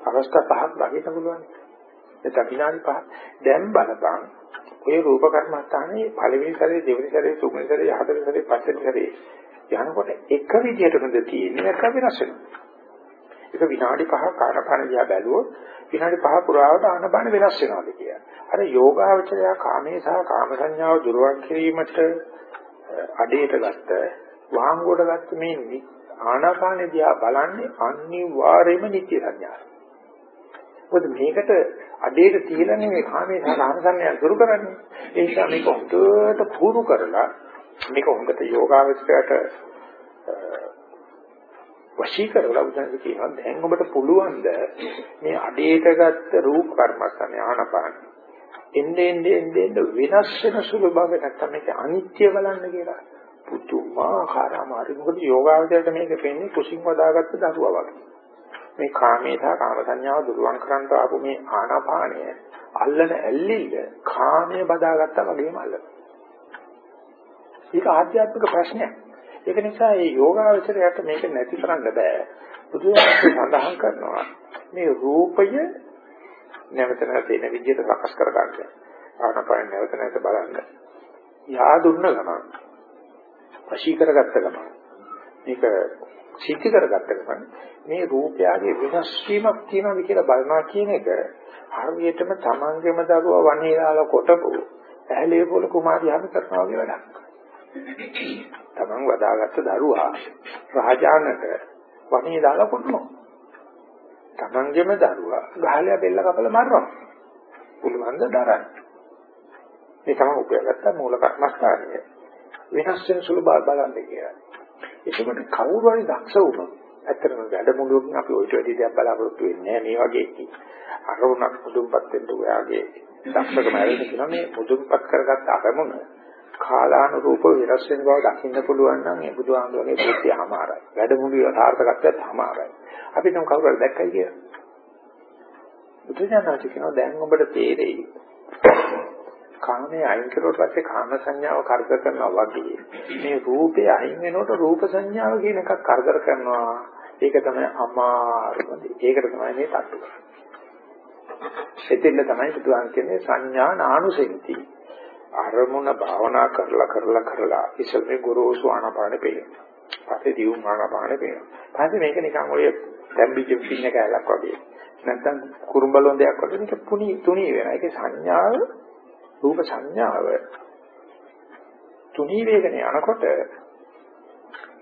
අවස්ථා පහක් දකින්න පුළුවන්. එතන විනාඩි පහ දැන් බලපන් ඔය රූප කර්මස්ථානේ පළවෙනි සැරේ දෙවෙනි සැරේ තුන්වෙනි සැරේ හතරවෙනි සැරේ පස්වෙනි සැරේ යනකොට එක විදියටමද තියෙන්නේ නැත්නම් වෙනස් වෙනවා. ඒක විනාඩි 5ක් ආනපාන දිහා බැලුවොත් විනාඩි 5 පුරාවට ආනපාන වෙනස් වෙනවාද කියලා. අර යෝගාවචරය කාමේ සහ කාම සංඥාව දුරවන් කිරීමට අඩේට ගත්ත වාංගුවට ගත්ත මේ ආනාපාන දිහා බලන්නේ අනිවාර්යයෙන්ම නිත්‍ය සංඥාවක්. මොකද මේකට අඩේට තියලානේ මේ කාමේ සහ කාම සංඥා දුරු කරන්නේ. ඒ නිසා මේක හොඳට පුහුණු කරලා මේක හොඳට යෝගාවචරයට වශී කරලා උදාහරණ කියනවා. දැන් ඔබට පුළුවන්ද මේ අඩේට ගත්ත රූප කර්මස්ථානේ ආනපාන එන්නේ එන්නේ එන්නේ වෙනස් වෙන සුළු බව නැත්තම් මේක අනිත්‍ය බලන්න කියලා පුදුමාකාර අමාරු. මොකද යෝගාවචරයට මේක වෙන්නේ කුසින් වදාගත්ත දරුවා වගේ. මේ කාමේ සහ කාම සංඥාව දුරුවන් කරන්න ආපු මේ ආනාපානය අල්ලන ඇල්ලිල්ල කාමයේ බදාගත්තා වගේම අල්ලන ඒක ආධ්‍යාත්මික ප්‍රශ්නයක් ඒක නිසා මේ යෝගාවචරයට මේක නැති කරන්න බෑ. බුදුහාමුදුරුවෝ සඳහන් කරනවා මේ රූපය නැවත නැවත එන විදිහට සකස් කර ගන්න. ආනපාන නැවත නැවත බලන්න. යා දුන්න ගමන් වශී කරගත්ත ගමන් මේක සිද්ධ කරගත්ත ගමන් මේ රූපයගේ වෙනස් වීමක් තියෙනවද කියලා බලනවා කියන එක හරියටම තමන්ගේම දරුවා වනේලාල කොටපු ඇහැලේ පොළ කුමාරියම කරනවා වගේ වැඩක්. තමන් වදාගත්ත දරුවා රාජානට වනේ දාලා පුටනවා. තමන්ගේම දරුවා ගහලයා බෙල්ල කපලා මරනවා. පුළුවන් ද දරන්න. මේ තමයි උපයාගත්ත මූල කර්මස්ථානය. වෙනස් වෙන සුළු බලන්න කියලා. ඒකකට කවුරු හරි දක්ෂ වුණොත් ඇත්තටම වැඩමුළුවකින් අපි ඔයිට වැඩි දෙයක් බලාපොරොත්තු වෙන්නේ නැහැ මේ වගේ අරමුණක් මුදුන්පත් වෙන්න ඔයාගේ දක්ෂකම ඇරෙන්න කියන මේ මුදුන්පත් කරගත්ත අරමුණ කාලානුරූප වෙනස් වෙන බව දකින්න පුළුවන් නම් ඒ බුදුහාමුදුරනේ බුද්ධිය අමාරයි. වැඩමුළුවේ සාර්ථකත්වයත් අමාරයි. අපි නම් කවුරු හරි දැක්කයි කියලා. බුදුජානක කියනවා දැන් ඔබට තේරෙයි. කාමයේ අයින් කරුවට පස්සේ කාම සංඥාව කරදර කරනවා වගේ මේ රූපේ අයින් වෙනකොට රූප සංඥාව කියන එකක් කරදර කරනවා. ඒක තමයි අමාරුම දේ. ඒකට තමයි මේ තට්ටු කරන්නේ. එතෙන්න තමයි බුදුහාම කියන්නේ සංඥා නානුසෙන්ති. අරමුණ භාවනා කරලා කරලා කරලා ඉස්සෙල් මේ ගුරුසු ආනාපානෙ පේනවා. පස්සේ දියුම් ආනාපානෙ පේනවා. පස්සේ මේක නිකන් ඔය දැම්බිච්ච පින්න කැලක් වගේ. නැත්නම් කුරුම්බලොන් දෙයක් වගේ මේක පුනි තුනී වෙනවා. ඒකේ සංඥාව රූප සංඥාව තුනී වේගන යනකොට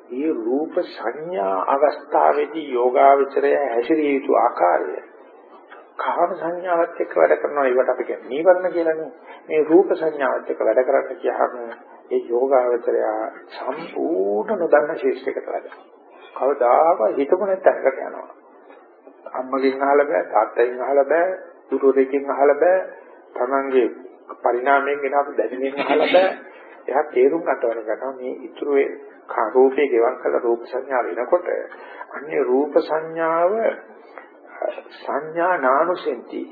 මේ රූප සංඥා අවස්ථාවේදී යෝගාවචරය හැසිරිය යුතු ආකාරය කාම සංඥාවත් එක්ක වැඩ කරනවා ඒවට අපි කියන්නේ නීවරණ කියලානේ. මේ රූප සංඥාවත් එක්ක වැඩ කරන්න කියහම ඒ යෝගාවචරය සම්පූර්ණ නොදන්න ශේෂ්ඨයකට වැඩ. කවදාකවත් හිතපො නැත්තකට යනවා. අම්මගෙන් අහලා බෑ, තාත්තගෙන් අහලා බෑ, දුරෝදෙකින් අහලා බෑ, තමන්ගේ පරිණාමයෙන් ගෙන අප දැනෙමින් අහලා බෑ. එයා තේරුම් ගන්නවන ගන්නවා මේ ඉතුරු රූපේ ගෙවන් කළ රූප සංඥා වෙනකොට අන්නේ රූප සංඥාව සංඥා නානුසෙන්ති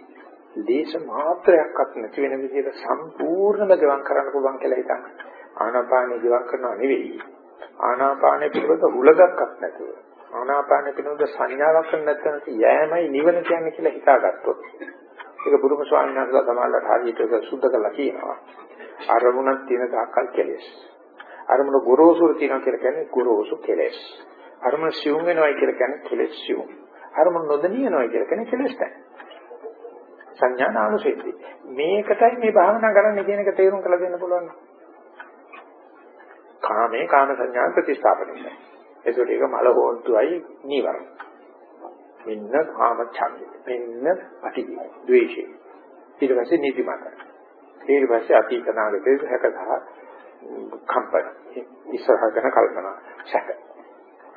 දේශ මාත්‍රයක්වත් නැති වෙන විදිහට සම්පූර්ණම ගවන් කරන්න පුළුවන් කියලා හිතන්න. ආනාපානෙ ගවන් කරනවා නෙවෙයි. ආනාපානෙ පිළිබඳ උලගක්වත් නැතුව. ආනාපානෙ පිළිබඳ සංඥාවක් නැත්නම් යෑමයි නිවන කියන්නේ කියලා හිතාගත්තොත්. ඒක බුදුම ස්වාමීන් වහන්සේලා සමාල්ලට හරියට සුද්ධ කරලා කියනවා. අරමුණක් තියෙන තාක්කල් කෙලෙස්. අරමුණ ගොරෝසුර තියෙනවා කියලා කියන්නේ ගොරෝසු කෙලෙස්. අරමුණ සියුම් වෙනවයි කියලා කියන්නේ කෙලෙස් සියුම්. අරමුණ නොදනියනවා කියලා කියන්නේ කෙලෙස්ටයි. සංඥානානුසෙද්දි. මේකටයි මේ භාවනා කරන්න කියන එක තේරුම් කරලා දෙන්න පුළුවන්. කාමේ කාම සංඥා ප්‍රතිස්ථාපනය කරනවා. ඒකට ඒක මල හොන්තුයි නීවරණ. මෙන්න කාම ඡන්දය. මෙන්න අටිවි. ද්වේෂය. ඊට පස්සේ නීතිමත. ඊට පස්සේ අතීත නාගයේ හැකදා කම්පන ඉස්සරහ ගැන කල්පනා සැක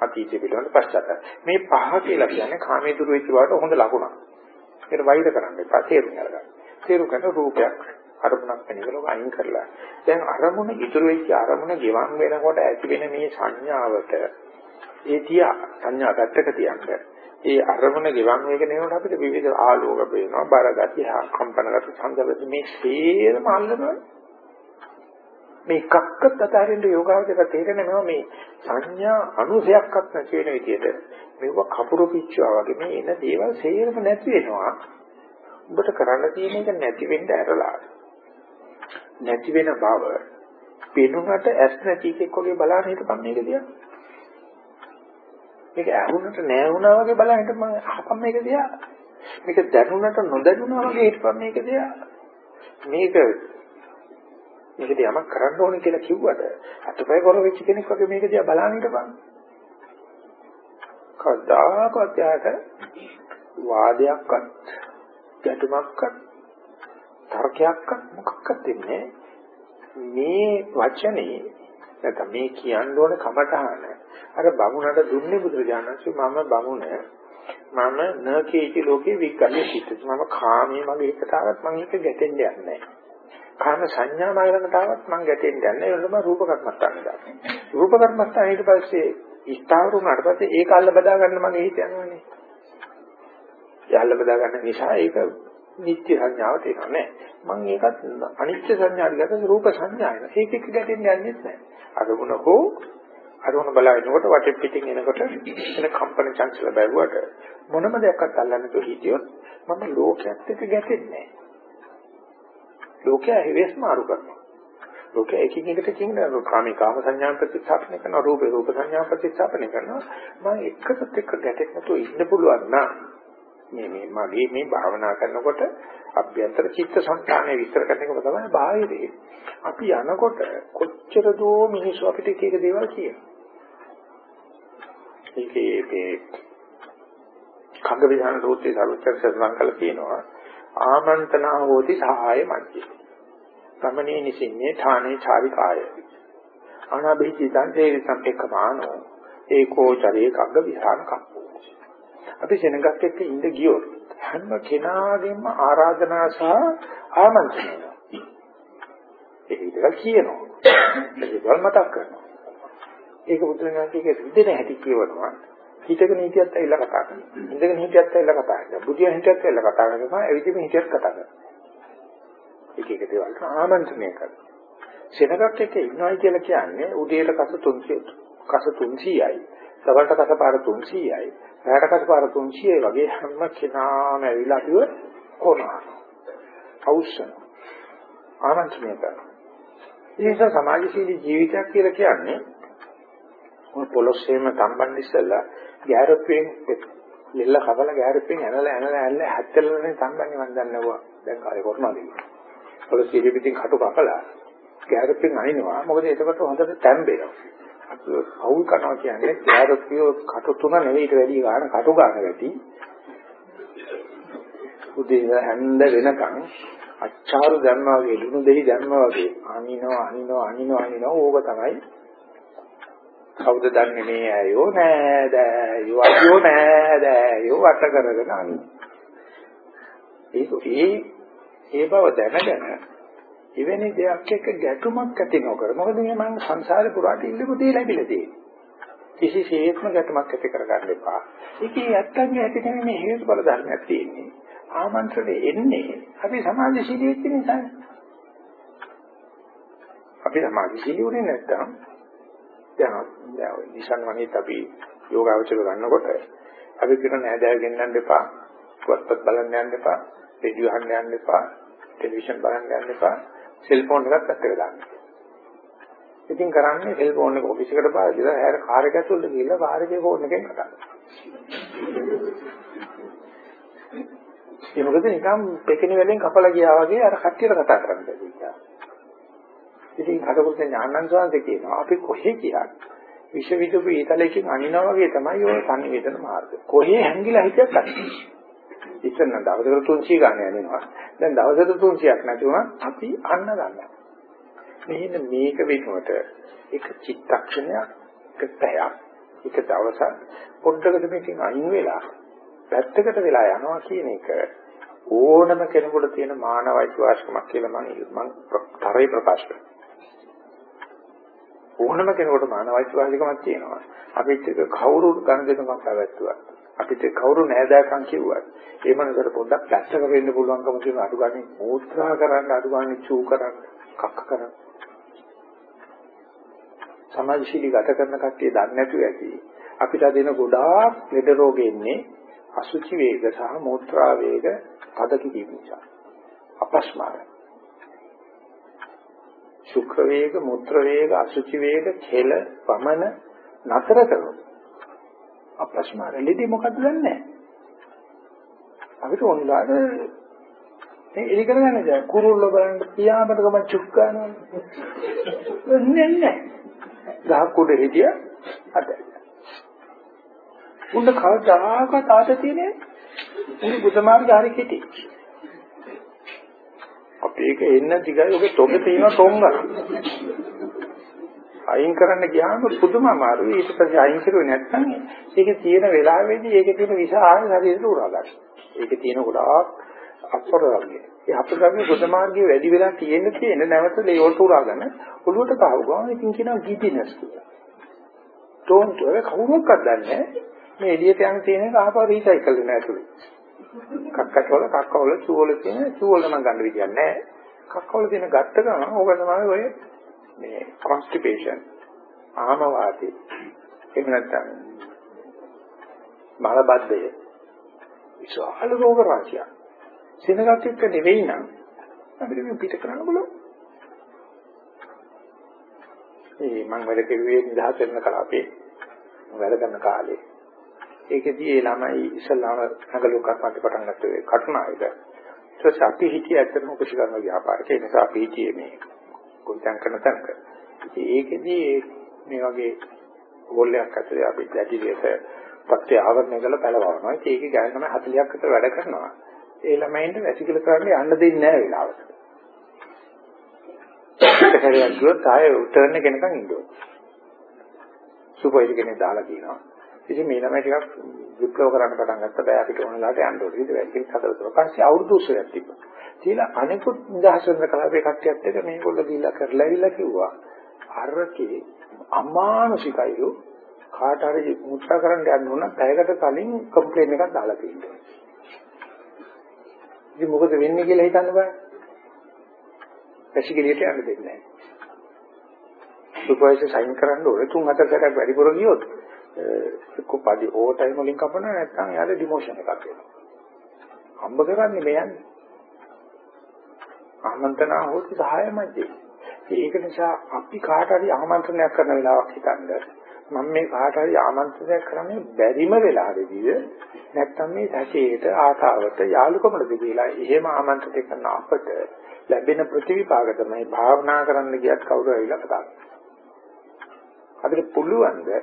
අතීතය පිළිබඳ පශ්චාත්තාප මේ පහ කියලා කියන්නේ කාමයේ දුර වෙච්ච බවට හොඳ ලකුණක් ඒකට වෛර කරන්න එපා තේරුම් ගන්න තේරුම් ගන්න රූපයක් අරමුණක් වෙනකලෝ අයින් කරලා දැන් අරමුණ ඉතුරු වෙච්ච අරමුණ ගෙවන් වෙනකොට ඇති වෙන මේ සංඥාවට ඒ තියා සංඥා පැත්තක තියන්න ඒ අරමුණ ගෙවන් වේගෙන යනකොට අපිට විවිධ ආලෝක පේනවා බරගතිය කම්පනගත සංදර්ශ මේ සියල්ලම අල්ලනවා. මේ එකක්වත් අතරින්ද යෝගාවචර තේරෙන්නේ මේවා මේ සංඥා අනුසයක්වත් නැති වෙන විදිහට මේව කපුරු පිච්චුවා වගේ මේ එන දේවල් සේරම නැති වෙනවා. ඔබට කරන්න තියෙන එක නැති වෙන්න ඇරලා. නැති වෙන බව පෙනුනට ඇස් නැති එකෙක් වගේ බලන්න හිටපන් මේක දිහා. මේක ඇහුනට නෑ වුණා වගේ බලන්න හිටපන් අහපන් මේක දිහා. මේක දැනුනට නොදැනුණා වගේ හිටපන් මේක දිහා. මේක මේකද යමක් කරන්න ඕනේ කියලා කිව්වට අතපය කර වෙච්ච කෙනෙක් වගේ මේක දිහා බලන්න හිටපන්. කවදාකවත් යාට වාදයක්වත් ගැටුමක්වත් තර්කයක්වත් මොකක්වත් දෙන්නේ මේ වචනේ නැත්නම් මේ කියන්න ඕන කමටහන අර බමුණට දුන්නේ බුදුරජාණන් වහන්සේ මම බමුණ මම නකේති ලෝකේ විකල්ප සිට මම කාමයේ මගේ එකට ආවත් මම ඒක ගැටෙන්නේ නැහැ කාම සංඥා මාර්ගකට ආවත් මම ගැටෙන්නේ නැහැ. ඒක තමයි රූප කර්මස්ථානේ දාන්නේ. රූප කර්මස්ථාන ඊට පස්සේ ස්ථාවර වුණාට පස්සේ ඒක අල්ල බදා ගන්න මගේ හිත යනවානේ. ඒ අල්ල බදා ගන්න නිසා ඒක නිත්‍ය සංඥාවට එනවා නෑ. මම ඒකත් අනිත්‍ය සංඥාට ගත්තොත් රූප සංඥායන. ඒක එක්ක ගැටෙන්නේ යන්නේ නැහැ. අරමුණ හෝ අරමුණ බලනකොට වටේ පිටින් එනකොට එන කම්පන චංචල බැලුවට මොනම දෙයක්වත් අල්ලන්නේ නැතුව හිටියොත් මම ලෝකයක් එක්ක ගැටෙන්නේ නැහැ. ලෝකයා හිවස් මාරු කරනවා. ලෝකයා එකින් එකට කියන කාමී කාම සංඥා ප්‍රතිස්ථාපනය කරනවා රූපේ රූප සංඥා ප්‍රතිස්ථාපනය කරනවා මම එකකට එක ගැටෙන්න නැතුව ඉන්න පුළුවන් නම් මේ මේ මගේ මේ භාවනා කරනකොට අභ්‍යන්තර චිත්ත සංස්කාරය විස්තර කරන එක තමයි බාහිරේ අපි යනකොට කොච්චර දෝ මිනිස්සු අපිට එක එක දේවල් කියන ඒකේ මේ කංග විධාන සූත්‍රයේ සර්වචර්ය සඳහන් කළා තියෙනවා ආමන්ත්‍රණා හෝති සහාය මන්ති ගමනේ නිසින්නේ ථානේ චාරිකාය අනාභිචිතං තේ සම්පේක්ඛමානෝ. ඒකෝ චරේ කග්ග විහාන කප්පෝ අපි සෙනගත් එක්ක ඉඳ ගියොත් හැම කෙනාගේම ආරාධනා සහ ආමන්ත්‍රණය. ඒක විතර කියනවා. ඒක මතක් කරනවා. ඒක බුදුරජාණන්ගේ රිදෙන හැටි කියවනවා හිතගෙන හිටියත් ඇවිල්ලා කතා කරනවා ඉඳගෙන හිටියත් ඇවිල්ලා කතා කරනවා බුදියන් හිටියත් ඇවිල්ලා කතා කරනවා එවිදිහම හිටියත් කතා කරනවා එක එක දේවල් ආමන්ත්‍රණය කරනවා. සෙනගක් එක්ක ඉන්නවයි කියලා කියන්නේ උදේට කස 300 කස 300යි. සවල්ට කස පාර 300යි. රාට කස පාර 300යි වගේ හැම කෙනාම ඇවිල්ලා කිව්ව කොනවා. අවශ්‍යන. ආමන්ත්‍රණය කරනවා. ඒ නිසා සමාජශීලී ජීවිතයක් කියලා කියන්නේ ඔය පොලොස්සේම සම්බන්ධ ඉස්සලා ගෑරප්පෙන් ලෙල්ල කවල ගෑරප්පෙන් ඇනලා ඇනලා ඇනලා හැත්තලනේ සම්බන්ධ මන් දන්නවා. දැන් කාලේ කරනවාද කියලා. පොළ සිහිය පිටින් කටු කපලා කැරප්පෙන් අනිනවා. මොකද එතකොට හොඳට තැම්බෙනවා. අපි අවුල් කරනවා කියන්නේ කැරප්පිය කටු තුන නෙවෙයි ඊට වැඩි ගන්න කටු ගන්න ගැටි. උදේ හැන්ද වෙනකන් අච්චාරු දැම්මා වගේ ලුණු දෙහි දැම්මා වගේ අනිනවා අනිනවා අනිනවා අනිනවා ඕක තමයි කවුද දන්නේ මේ ඇයෝ? නෑ දෑයෝ අයියෝ නෑ දෑයෝ වට කරගෙන අනින. ඒක ඒ ඒ බව දැනගෙන එවැනි දෙයක් එක්ක ගැටුමක් ඇති නොකර මොකද මේ මම සංසාරේ පුරාට ඉල්ලපු දේ ලැබිලා තියෙන්නේ. කිසිසේත්ම ගැටුමක් ඇති කරගන්න එපා. ඒකේ ඇත්තන්ගේ ඇති තමයි මේ හේතුඵල ධර්මයක් තියෙන්නේ. ආමන්ත්‍රණය එන්නේ අපි සමාජශීලී වෙච්ච නිසා. අපි සමාජශීලී වුණේ නැත්තම් දැන් දැන් නිසන් වනිත් අපි යෝගාවචර ගන්නකොට අපි කියන නෑදෑය ගෙන්නන්න එපා වත්පත් බලන්න යන්න එපා රේඩියෝ අහන්න යන්න එපා, ටෙලිවිෂන් බලන්න යන්න එපා, සෙල්ෆෝන් එකක් පැත්තකට දාන්න. ඉතින් කරන්නේ සෙල්ෆෝන් එක ඔෆිස් එකට පාවිච්චි කරලා හැර කාර් එක ඇතුළට ගිහිල්ලා කාර් එකේ ෆෝන් එකෙන් කතා කරනවා. ඒ මොකද නිකම් පෙකිනි වලින් කපලා ගියා වගේ අර කට්ටියට කතා කරන්න බැහැ. ඉතින් කටුකුරුස ඥානන් සෝන්සේ කියනවා අපි කොහේ කියන්නේ විශ්වවිද්‍යාල ඊතලයකින් අනිනවා වගේ තමයි ඔය සංවේදන මාර්ගය. කොහේ හැංගිලා හිටියත් අනිනවා. ඉතින් දවසකට 300 ගන්න යනවා. දැන් දවසකට 300ක් නැති වුණා අපි අන්න ගන්නවා. මෙන්න මේක වෙනුවට එක චිත්තක්ෂණයක් එක පැයක් එක දවසක් පොඩ්ඩකට මේකෙන් අයින් වෙලා පැත්තකට වෙලා යනවා කියන එක ඕනම කෙනෙකුට තියෙන මානව අයිතිවාසිකමක් කියලා මම මම තරයි ප්‍රකාශ කරනවා. ඕනම කෙනෙකුට මානව අයිතිවාසිකමක් තියෙනවා. අපිත් එක කවුරු ගනුදෙනුමක් පැවැත්තුවා. අපිත් කවුරු නෑදෑකම් කිව්වා. ඒ මනසට පොඩ්ඩක් පැත්තක වෙන්න පුළුවන්කම තියෙන අඩු ගන්න මෝත්‍රා කරන්න අඩු ගන්න චූ කරන්න කක්ක කරන්න. සමාජශීලී ගත කරන කට්ටිය දන්නේ නැතුව ඇති. අපිට දෙන ගොඩාක් ලෙඩ රෝගෙ ඉන්නේ අසුචි වේග සහ මෝත්‍රා වේග පද කිරීම නිසා. අපස්මාර. ශුක්‍ර වේග, මුත්‍ර වේග, අසුචි වේග, කෙල, වමන නතර කරනවා. අපස්මාර ලෙඩි මොකද්ද දන්නේ නැහැ. අපිට ඕනලාද මේ එලි කරගන්න දැන් කුරුල්ල බලන්න පියාඹට ගමන් චුක් ගන්නවා. නෑ නෑ. ගහක් උඩ හිටිය අද. උන්න කවදාකවත් ආතතිය නෑ. උන් බුද්ධමාර්ගය හරි කෙටි. අපි ඒක එන්න දිගයි ඔගේ තොගේ තියෙන තොංග. අයින් කරන්න ගියාම පුදුම අමාරුයි. ඊට පස්සේ අයින් කරුවේ නැත්නම් ඒකේ තියෙන වෙලාවෙදී ඒකේ තියෙන විස ආයෙ ශරීරයට උරා ගන්න. ඒකේ තියෙන ගොඩාක් අපරාගය. ඒ අපරාගය බුද්ධමාර්ගයේ වැඩි වෙලා තියෙන තියෙන නැවත ලේ වලට උරා ගන්න ඔළුවට පාවුවා. ඉතින් කියනවා ගිඩිනස් කියලා. ටෝන්ට් වල කවුරක්වත් දන්නේ නැහැ. මේ එළියට යන තියෙන එක ආපහු රීසයිකල් වෙන ඇතුලේ. කක්කටවල කක්කවල චූවල තියෙන චූවල නම් ගන්න විදියක් නැහැ. කක්කවල තියෙන ගත්ත ගමන් ඕක තමයි ඔය මේ constipation ආමවාදී එහෙම නැත්නම් මලබද්ධය විශාල රෝග රාශියක්. සෙනගත් එක්ක නෙවෙයි නම් අපිට මේ පිට කරන්න බලන්න. ඒ මම වැඩ කෙරුවේ නිදහස් වෙන කලාපේ වැඩ කරන කාලේ ඒකෙදී ඒ ළමයි ඉස්සල්ලාම නගලු කරපත් පටන් ගත්ත ඒ කටුනායක ඊට පස්සේ අපි හිටියේ ඇත්තටම කුෂිකර්ම ව්‍යාපාරික. ඒ නිසා අපි හිටියේ මේ කොයිතම් කරන තැනක. ඒකෙදී මේ වගේ ඕල්ලයක් ඇතුලේ අපි දැඩි ලෙස පත්‍ය ආවරණය කරලා පළවනවා ඒකේ ගෑන තමයි 40ක් විතර වැඩ කරනවා. ඒ ළමයින්ට වැසිකිලි කරන්න යන්න දෙන්නේ නැහැ වෙලාවට. ඒක හරියට ගියොත් ආයේ උටර්න් එක එනකන් ඉන්න ඕනේ සුපර්වයිසර් කෙනෙක් දාලා කියනවා. ඉතින් මේ ළමයි ටිකක් විප්ලව කරන්න පටන් ගත්තා. බෑ අපිට ඕන ලාට යන්න ඕනේ. ඉතින් වැක්කින් හතර තුන. පස්සේ අවුරුදු උසයක් තිබ්බා. තියලා අනිකුත් නිදහස් වෙන කලාවේ කට්ටියත් එක්ක මේගොල්ලෝ දීලා කරලා ඇවිල්ලා කිව්වා. අරකේ අමානුෂිකයිලු කාට හරි මුත්‍රා කරන්න යන්න ඕන පැයකට කලින් කම්ප්ලේන් එකක් දාලා තියෙනවා. ඉතින් මොකද වෙන්නේ කියලා හිතන්න බෑ. පැසිකිලියට යන්න දෙන්නේ නැහැ. සුපර්වයිසර් සයින් කරන්න ඕනේ තුන් හතර සැරයක් වැඩිපුර ගියොත් එක්ක පඩි ඕවර් ටයිම් වලින් කපනවා නැත්නම් එයාට ඩිමෝෂන් එකක් වෙනවා. හම්බ කරන්නේ මේ යන්නේ. ආමන්ත්‍රණ හොත් සහායමයි. ඒක නිසා අපි කාට හරි ආමන්ත්‍රණයක් කරන වෙලාවක් හිතන්න මම මේ කාට හරි ආමන්ත්‍රණයක් කරන්නේ බැරිම වෙලාවෙදී නැත්නම් මේ සැකේට ආතාවට යාළුකමද කියලා එහෙම ආමන්ත්‍රණය කරන අපට ලැබෙන ප්‍රතිවිපාක තමයි භාවනා කරන්න ගියත් කවුරු ඇවිල්ලා කතා අපිට පුළුවන් ද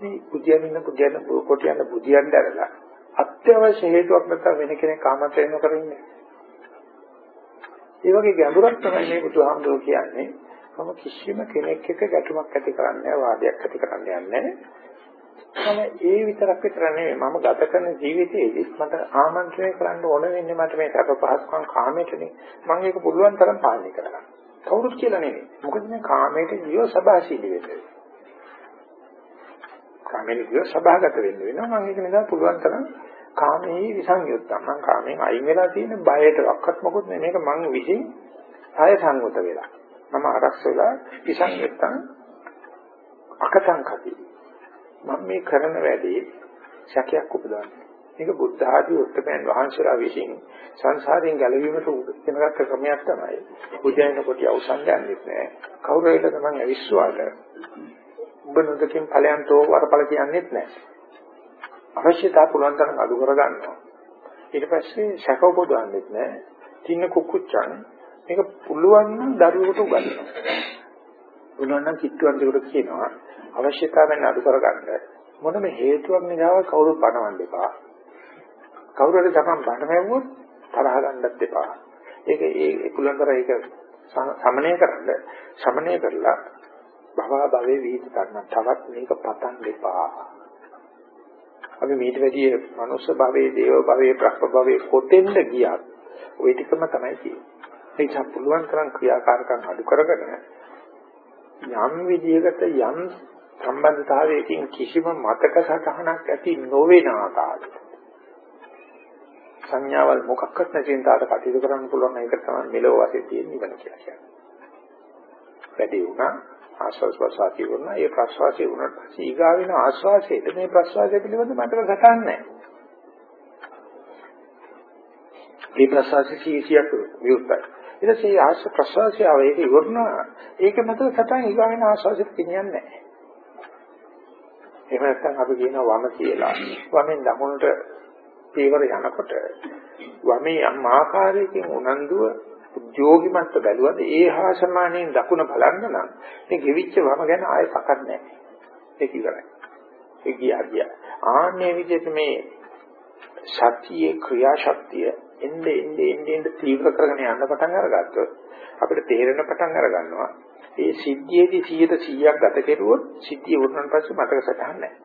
මේ පුදියන් ඉන්න පුදියන් කොටියන් පුදියන් දැරලා අත්‍යවශ්‍ය හේතුවක් නැත්නම් වෙන කෙනෙක් ආමන්ත්‍රණය නොකර ඉන්නේ. ඒ වගේ ගැඹුරක් තමයි මේ බුදුහාමුදුරුවෝ කියන්නේ. මම කිසිම කෙනෙක් එක්ක ගැටුමක් ඇති කරන්නේ වාදයක් ඇති කරන්නේ නැහැ. මම ඒ විතරක් විතර නෙවෙයි මම ගත කරන ජීවිතයේදී මට ආමන්ත්‍රණය කරන්න ඕන වෙන්නේ මට මේ සැප පහසුකම් කාමයටනේ. මම ඒක පුළුවන් තරම් පාලනය කරගන්න. කවුරුත් කියලා නෙවෙයි. මොකද මේ කාමයට ජීව සබාශීලී වෙන්නේ. කාමෙන් කිය සබහාගත වෙන්න වෙනවා. මම ඒක නිසා පුළුවන් තරම් කාමයේ විසංයුක්තම් මම කාමෙන් අයින් වෙලා තියෙන බයට වක්වත් මොකොත් නෙමෙයි මේක මං විසින් ආය සංගත වෙලා. මම අරක්ෂ වෙලා විසංයුක්තම් අකතං කති මම මේ කරන වැඩේ සැකයක් උපදවන්නේ. මේක බුද්ධ ආදී උත්තරයන් වහන්සේලා විසින් සංසාරයෙන් ගැලවීමට උදෙනගත් ක්‍රමයක් තමයි. බුද්ධයන කොට අවසන් යන්නේ නැහැ. කවුරු වෙලද මම අවිශ්වාස ඔබ නොදකින් ඵලයන් තෝ වරපල කියන්නේත් නැහැ. අවශ්‍යතාව පුළුවන් තරම් අඩු කර ගන්නවා. ඊට පස්සේ සැක උපදවන්නෙත් නැහැ. තින්න කුකුච්චන් මේක පුළුවන් නම් දරුවෙකුට උගන්වනවා. පුළුවන් නම් කිට්ටුවන්ට කියනවා අවශ්‍යතාවෙන් අඩු කරගන්න මොනම හේතුවක් නිසාව කවුරුත් බනවන්න එපා. කවුරු හරි තමන් බන වැවුවොත් තරහ ගන්නත් එපා. ඒක ඒ පුළුවන් තරම් ඒක සමනය කරන්න සමනය කරලා භව භවයේ විහිද ගන්න තවත් මේක පතන් දෙපා. අපි මේට වැඩිය මනුෂ්‍ය භවයේ දේව භවයේ බ්‍රහ්ම භවයේ කොතෙන්ද ගියත් ওই ටිකම තමයි තියෙන්නේ. ඒ නිසා පුළුවන් තරම් ක්‍රියාකාරකම් අඩු කරගෙන යම් විදියකට යම් සම්බන්ධතාවයකින් කිසිම මතක සටහනක් ඇති නොවන ආකාරයට. සංඥාවල් මොකක්වත් නැති වෙනතාවට කටයුතු කරන්න පුළුවන් ඒක තමයි මෙලෝ වශයෙන් තියෙන නිවන කියලා කියන්නේ. වැඩි වුණා. ආස්වාස් ප්‍රසවාසී වුණා ඒ ප්‍රසවාසී වුණාට පස්සේ ඊගාවින ආස්වාසයට මේ ප්‍රසවාසය පිළිබඳ මතක සටහන් නැහැ. මේ ප්‍රසවාසී කීසියක් විවෘතයි. ඊට පස්සේ ආස්වාස් ප්‍රසවාසී ආව ඒක ඉවරනා ඒක මතක සටහන් ඊගාවින ආස්වාසයට ගෙනියන්නේ නැහැ. එහෙම නැත්නම් අපි කියනවා වම කියලා. වමෙන් දකුණට පියවර යනකොට වමේ යම් ආකාරයකින් උනන්දුව උද්‍යෝගිමත්ව බැලුවද ඒ හා සමානයෙන් දකුණ බලන්න නම් මේ ගෙවිච්ච වම ගැන ආයෙ පකක් නැහැ. ඒක ඉවරයි. ඒ ගියා ගියා. ආන්නේ විදිහට මේ සතියේ ක්‍රියාශක්තිය එnde එnde එnde එnde තීව්‍ර කරගෙන යන්න පටන් අරගත්තොත් අපිට තේරෙන පටන් අර ගන්නවා ඒ සිද්ධියේදී 100ට 100ක් ගත කෙරුවොත් සිද්ධිය වුණාන් පස්සේ මතක සටහන් නැහැ.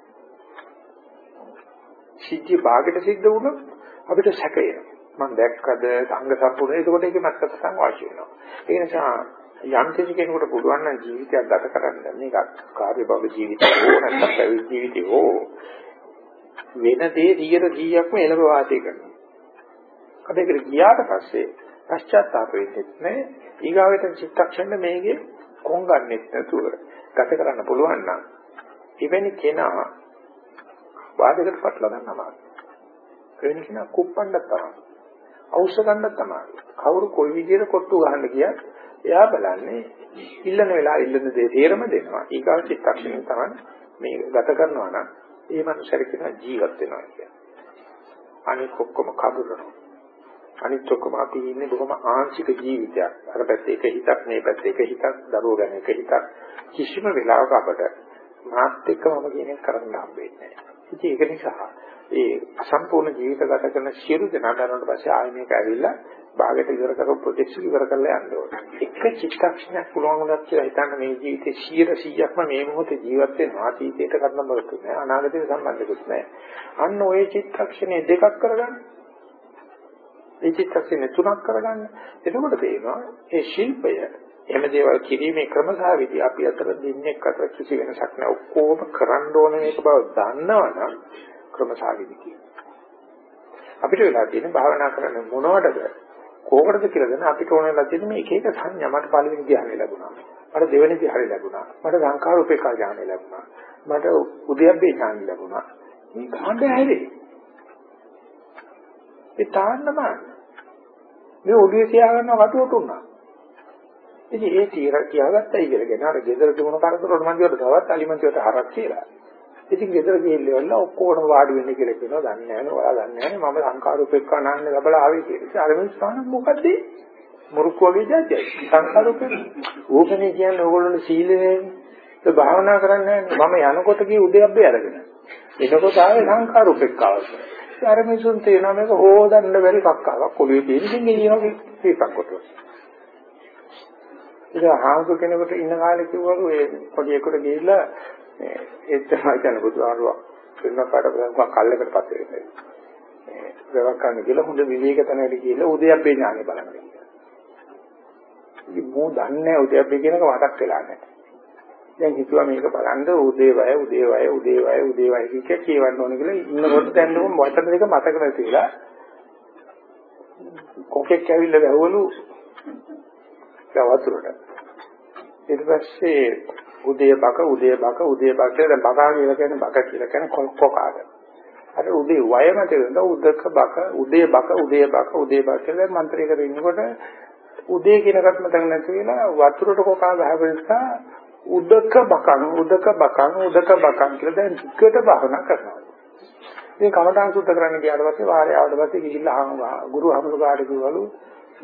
සිද්ධිය භාගයට සිද්ධ වුණොත් අපිට සැකය. මම දැක්කද සංඝ සම්පූර්ණ එතකොට ඒකේ මතක සටහන් වාසිය වෙනවා. ඒ නිසා යම් කිසි කෙනෙකුට පුළුවන් නම් ජීවිතයක් ගත කරන්න මේක කාර්ය බව ජීවිතය හෝ නැත්නම් පැවිදි ජීවිතය හෝ වෙන දේ 100%ක්ම එළව වාසය කරනවා. අද ඒකට ගියාට පස්සේ පශ්චාත්තාප වෙන්නේ නැහැ. ඊගාවට චිත්තක්ෂණ මේකේ කොංගන්නෙත් නැතුව ගත කරන්න පුළුවන් නම් එවැනි කෙනා වාදයකට පටල ගන්න අමාරුයි. එවැනි කෙනා කුප්පණ්ඩක් තමයි. අවශ්‍ය ගන්නත් තමයි. කවුරු කොයි විදිහට කොට්ටු ගහන්න ගියත් එයා බලන්නේ ඉල්ලන වෙලාව ඉල්ලන දේ තේරම දෙනවා. ඊගාව චිත්තක්ෂණය තමයි මේ ගත කරනවා නම් ඒ මනුස්සයෙක් කියන ජීවත් වෙනවා කියන්නේ. අනික ඔක්කොම කබුරනවා. අනිත් ඔක්කොම අපි ඉන්නේ බොහොම ආංශික ජීවිතයක්. අර පැත්තේ එක හිතක් මේ පැත්තේ එක හිතක් දරුවෝ ගැන එක හිතක් කිසිම වෙලාවක අපට මාත් එක්ක මම කියන එක කරන්න හම්බෙන්නේ නැහැ. ඉතින් ඒක නිසා ඒ අසම්පූර්ණ ජීවිත ගත කරන සියලු දෙනා දරුවන්ට පස්සේ ආයෙ මේක ඇවිල්ලා භාගයට ඉවර කරපු ප්‍රොජෙක්ට් ඉවර කරලා යන්න ඕනේ. එක චිත්තක්ෂණයක් පුළුවන් වුණත් කියලා හිතන්න මේ ජීවිතේ 100%ක්ම මේ මොහොතේ ජීවත් වෙනවා අතීතයට කරන්න බෑ නෑ අනාගතයට සම්බන්ධකුත් නෑ. අන්න ওই චිත්තක්ෂණේ දෙකක් කරගන්න. මේ චිත්තක්ෂණේ තුනක් කරගන්න. එතකොට පේනවා මේ ශිල්පය එහෙම දේවල් කිරීමේ ක්‍රමසාවිදි අපි අතර දෙන්නේ අතර කිසි වෙනසක් නැහැ. ඔක්කොම කරන්න ඕන මේක බව දන්නවනම් ක්‍රමසාවිදි කියනවා. අපිට වෙලා තියෙන භාවනා කරන්න මොනවටද කොහොමද කියලා දැන අපිට ඕන වෙලා තියෙන මේ එක එක සංඥා මට පළවෙනි ධ්‍යානෙ ලැබුණා. මට දෙවෙනි ධ්‍යානෙ ලැබුණා. මට සංඛාර උපේක්ඛා ඥානෙ ලැබුණා. මට උද්‍යප්පේ ඥානෙ ලැබුණා. මේ කාණ්ඩ හැරේ. ඒ තාන්නම මේ ඔඩිය තියාගන්න වටුවට උනා. ඉතින් ඒ තීර කියාගත්තයි කියලාගෙන අර ගෙදර තිබුණ කරදරවල මන්දියට තවත් අලිමන්තියට හරක් කියලා. ඉතින් ගෙදර ගිහිල්ලා ඔක්කොම වාඩි වෙන්න කියලා කියනවා. දන්නේ නැහැ ඔයා දන්නේ නැහැ මම සංකාරූපෙක්ක අනන්න ලැබලා ආවේ කියලා. ඉතින් අර මිනිස්සුන මොකද්ද? මුරුක්කු වගේ જાතියි. සංකාරූපෙක්. ඕකනේ කියන්නේ ඕගොල්ලෝ සීලනේ. ඒ භාවනා කරන්නේ මම යනකොට ගිය උදයබ්බේ අරගෙන. එනකොට ආවේ සංකාරූපෙක්කාව. අර මිනිසුන් තේනවා මේක හොදන්න බැරි කක්කාවක්. කොළුවේ තියෙන ඉතින් ගෙනියනවා කීපක් කොටුව. ඉතින් ආහසු කෙනෙකුට ඉන්න කාලේ කිව්වලු ඒ පොඩි එකට ගිහිල්ලා මේ ඒත් තමයි කියන බුදුහාරුවක් වෙනකට බලන්කම් කල්ලකට පස්සේ වෙන්නේ. මේ වැවක් ගන්න කියලා හොඳ විවේක තැනකට ගිහිල්ලා උදයබ්බේ ඥානෙ බලන්න කියලා. ඉතින් මෝ දන්නේ උදයබ්බේ කියනක මතක් වෙලා නැහැ. දැන් හිතුවා මේක බලන්න උදේ වය උදේ වය උදේ වය උදේ වය කිය කියවන්න ඕන කියලා ඉන්නකොට දැන් නෝ වචන දෙක මතක නැතිලා කොකෙක් ඇවිල්ලා වැහුවලු වතුරට. ඊට පස්සේ උදේ බක උදේ බක උදේ බක දැන් බකා කියලා කියන්නේ බක කියලා කියන්නේ කොකාද. අර උදේ වයම තේරෙන උදක බක උදේ බක උදේ බක උදේ බක කියලා මන්ත්‍රය කරගෙන ඉන්නකොට උදේ කියන එකත් මතක නැති වෙලා වතුරට කොකා ගහපු නිසා උදක බකන් උදක බකන් උදක බකන් කියලා දැන් ටිකට භාවනා කරනවා. මේ කමඨාන් සුද්ධ කරන්න ගියාට පස්සේ වාරය ආවට පස්සේ ගිහිල්ලා ගුරු හමුදුකාට කිව්වලු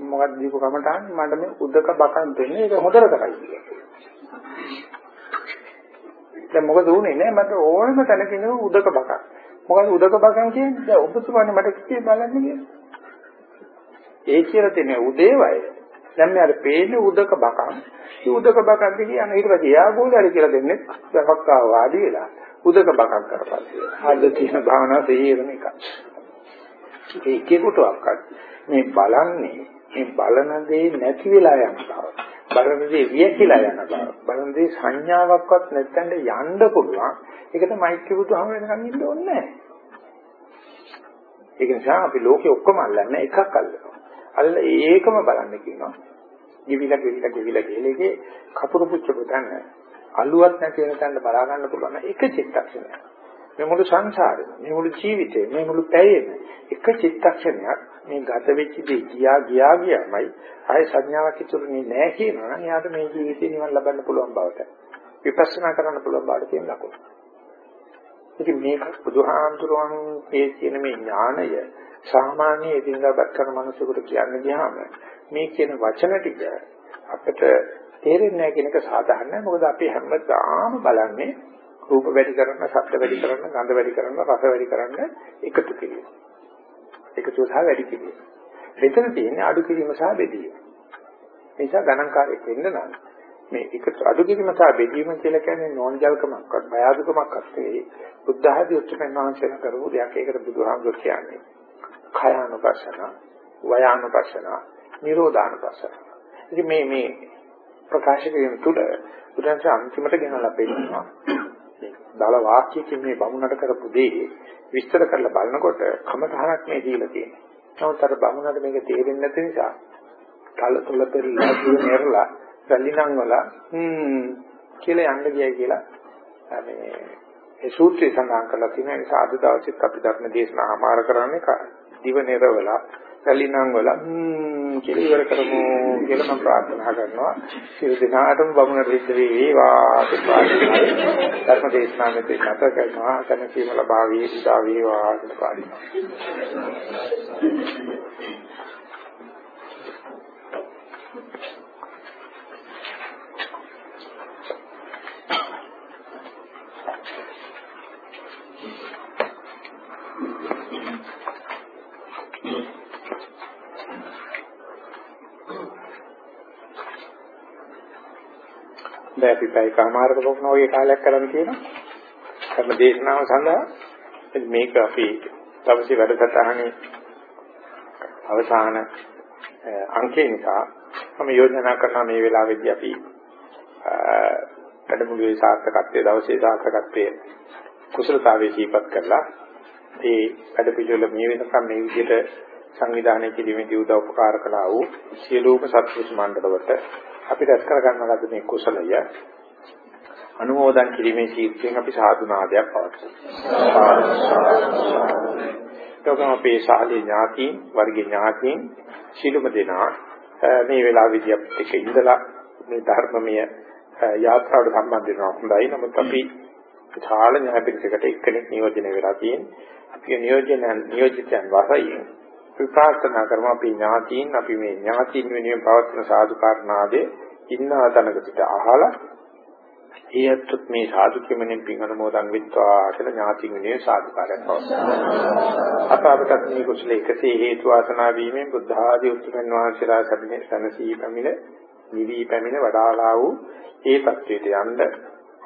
මොකක්ද දීපු කමටහන් මට මේ උදක බකන් දෙන්නේ ඒක හොඳට කරයි කියලා. දැන් මොකද උනේ නේ මට ඕනම තැනක ඉන්න උදක බකන්. මොකද උදක බකන් කියන්නේ දැන් ඔබතුමානේ මට කිව්වේ බලන්න කියලා. ඒ කියලා තියෙන උදේ වය දැන් මේ අර පේන්නේ උදක බකන්. මේ උදක බකන් දිගේ යන ඊට පස්සේ යා ගෝලරි කියලා දෙන්නේ දවක්කාව වාඩි වෙලා උදක බකන් කරපන්. හද තියෙන භාවනාව තේරෙන එක. ඒකේකට අක්කත් මේ බලන්නේ මේ බලන දේ නැති වෙලා යන බව. බලන දේ වියකිලා යන බව. බලන දේ සංඥාවක්වත් නැත්නම් යන්න පුළුවන්. ඒකට මෛත්‍රී බුදුහම වෙනකන් ඉන්න ඕනේ නැහැ. ඒක නිසා අපි ලෝකේ ඔක්කොම අල්ලන්නේ එකක් අල්ලනවා. අල්ල ඒකම බලන්න කියනවා. ගිවිලා ගිවිලා ගිවිලා ගිහලේගේ කපුරු පුච්ච පුතන්න අලුවත් නැති වෙන තැනට බලා ගන්න පුළුවන් එක චිත්තක්ෂණයක්. මේ මුළු සංසාරෙම මේ මුළු ජීවිතේ මේ මුළු පැයෙම එක චිත්තක්ෂණයක් මේ ගත වෙච්ච දේ ගියා ගියා ගියාමයි ආය සංඥාවක් ඉතුරුනේ නැහැ කියනවා නම් එයාට මේ ජීවිතේ නිවන් ලබන්න පුළුවන් බවට විපස්සනා කරන්න පුළුවන් බවට තියෙන ලකුණු. ඉතින් මේක බුදුහාමුදුරුවන් මේ කියන මේ ඥාණය සාමාන්‍ය එදිනදාපත් කරන මිනිසෙකුට කියන්න ගියාම මේ කියන වචන ටික අපිට තේරෙන්නේ නැහැ කියන එක සාධාරණයි මොකද අපි හැමදාම බලන්නේ රූප වැඩි කරන, ශබ්ද වැඩි කරන, ගන්ධ වැඩි කරන, රස වැඩි කරන එකතු කිරීම. එකතු සහ වැඩි කිරීම. මෙතන තියෙන්නේ අඩු කිරීම සහ බෙදීම. ඒ නිසා ගණන්කාරයෙක් වෙන්න නම් මේ එකතු අඩු කිරීම සහ බෙදීම කියලා කියන්නේ නෝන්ජල්කමක්වත් බය අඩුකමක්වත් නෙවෙයි. බුද්ධ ආදී උත්තරයන් වහන්සේන කරපු දෙයක් ඒකට බුදුහාමුදුරු කියන්නේ. khයානුපස්සන, වයානුපස්සන, නිරෝධානුපස්සන. ඉතින් මේ මේ ප්‍රකාශ කිරීම තුළ බුදුන්සේ අන්තිමට ගෙනලා පෙන්නනවා. දාල වාක්‍යයෙන් මේ බමුණට කරපු දේ විස්තර කරලා බලනකොට කමතහනක් මේ දීලා තියෙනවා. නමුත් අර බමුණට මේක තේරෙන්නේ නැති නිසා කල තුල පෙරලා දුර මෙරලා සල්ලිනම් වල හ්ම් කියලා යන්න ගියයි කියලා මේ ඒ සූත්‍රය සඳහන් කරලා තියෙන නිසා අද දවසෙත් අපි ධර්ම දේශනා ආමාර කරන්නේ දිව නිරවලා සැලිනම් වල කියලා ඉවර කරමු කියලා මම ප්‍රාර්ථනා කරනවා. සියලු දෙනාටම බමුණ රිද්ද වේවා ප්‍රාර්ථනායි. ධර්ම දේශනාව මෙතන නැත කරනවා. තන සීම ලබා වේ උදා වේවා කියලා ප්‍රාර්ථනා. අපි පැය කමාරක වුණ ඔය කාලයක් කරන් තියෙනවා. කර්ම දේශනාව සඳහා මේක අපි දවසේ වැඩසටහනේ අවසාන අංකේ නිසා මම යෝජනා කරනවා මේ වෙලාවේදී අපි වැඩමුළුවේ සාර්ථකත්වයේ දවසේ සාර්ථකත්වයේ කුසලතාවයේ දීපත් කරලා ඒ වැඩ පිළිවෙල මේ වෙනකම් මේ විදිහට සංවිධානය කිරීමේදී උදව් උපකාර කළා වූ සියලුම සත්පුරුෂ මණ්ඩලවලට අපි රැස් කර ගන්න ලද මේ කුසලය අනුමෝදන් කිරීමේ ශීර්ෂයෙන් අපි සාදුනාදයක් පවත්වනවා. අපේ ශාලේ ඥාතීන් වර්ගයේ ඥාතීන් ශීලම දෙනා මේ වෙලාවේදී අපිට එක ඉඳලා මේ ධර්මමය යාත්‍රාවට සම්බන්ධ වෙනවා හොඳයි. නමුත් අපි විශාල ඥාපිකයකට එක්කෙනෙක් නියෝජනය වෙලා තියෙන්නේ. අපි නියෝජන නියෝජිතයන් අපි ප්‍රාර්ථනා කරමු අපි ඥාතීන් අපි මේ ඥාතීන් වෙනුවෙන් පවත්වන සාදු කාරණාදී ඉන්න තැනක සිට අහලා ඒත් මේ සාදු කිමෙනින් පින් අනුමෝදන් විත්වා කියලා ඥාතීන් වෙනුවෙන් සාදු කාරයක් පවත්වනවා. අප අපට මේ කුසල එකසේ හේතු වාසනා වීමෙන් බුද්ධ ආදී උතුම්වන් වහන්සේලා සැබනේ සනසී පැමිණ නිවි පැමිණ වඩාලා වූ ඒ தത്വයට යන්න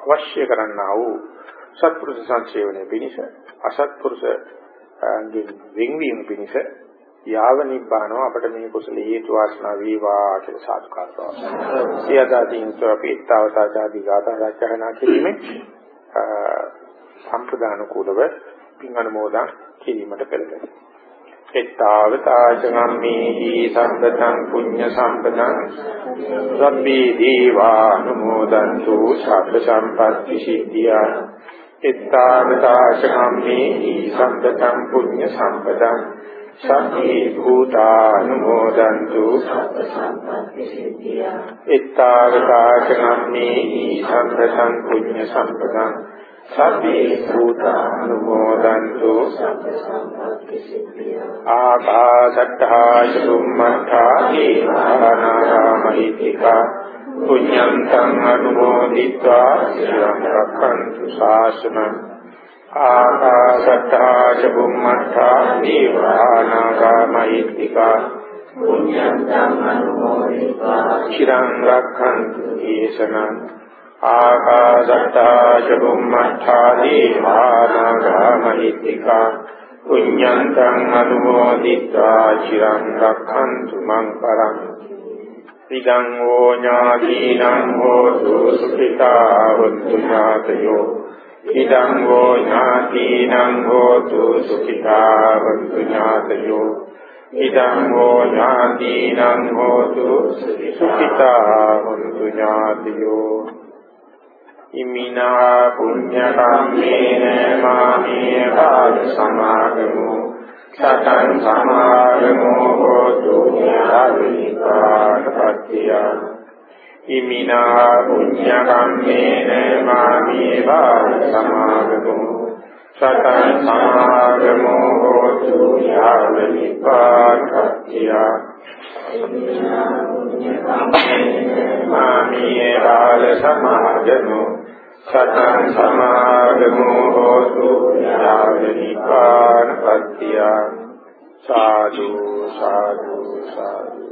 අවශ්‍ය කරන්නා වූ සත්පුරුෂ සංසේවනයේ පිණිස අසත්පුරුෂ අංගෙන් වෙන්වීම පිණිස යාව නිබ්බානව අපිට මේ කුසල හේතු වාසනා වේවා කියලා සාදුකාර කරනවා. සියදාදීන් අපි ඊතාවතාජාදී ගාථා රචනා කිරීමේ සම්ප්‍රදාන කුලව පින් අනුමෝදන් කිරීමට පෙළගන්නවා. එත්තාවතාචගම්මේහි සම්පතං පුඤ්ඤ සම්පතං සබ්බේ දීවානුමෝදන්තු සබ්බ සම්පත්ති සිද්ධියා එත්තාවතාචගම්මේහි සම්පතං පුඤ්ඤ සම්පතං සම්මේ භූතානුමෝදන්තු එත්තාවකාශනම්මේ සම්පතං පුඤ්ඤ සම්පතං සම්මේ භූතානුමෝදන්තු ආකාශත්තා චුම්මත්තා දීවානාගාමහිතිකා පුඤ්ඤන්තං අනුමෝදිत्वा සිරං රක්ඛන්තු ශාසනං ආකාශත්තා ච බුම්මත්තා දීවානාගා මහිත්‍තිකා පුඤ්ඤන්තං අනුමෝදිत्वा චිරං රක්ඛන්තු දේශනං ආකාශත්තා ච බුම්මත්තා දීවානාගා මහිත්‍තිකා පුඤ්ඤන්තං අනුමෝදිत्वा චිරං රක්ඛන්තු මං පරං. ඉදං ඕ ඥාතිනං හෝතු සුඛිතා වന്തു ඥාතයෝ. ඉදං ඕ ඥාතිනං හෝතු සුඛිතා වന്തു ඥාතයෝ ඉදං හෝ ඥාතිනං හෝතු සුඛිතා හොන්තු ඥාතියෝ ඉමිනා පුඤ්ඤ කම්මේන මාමේ කාල සමාගමෝ සතං සමාගමෝ හෝතු ඥාතිපාඨපත්තිය ඉමිනා පුඤ්ඤ කම්මේන මාමේ කාල සමාගමෝ සතං සමාගමෝ හෝතු යාව නිපාතත්‍ය මාමියේ බාල සමාගමෝ සතං සමාගමෝ හෝතු යාව නිපාතත්‍ය සාදු සාදු සාදු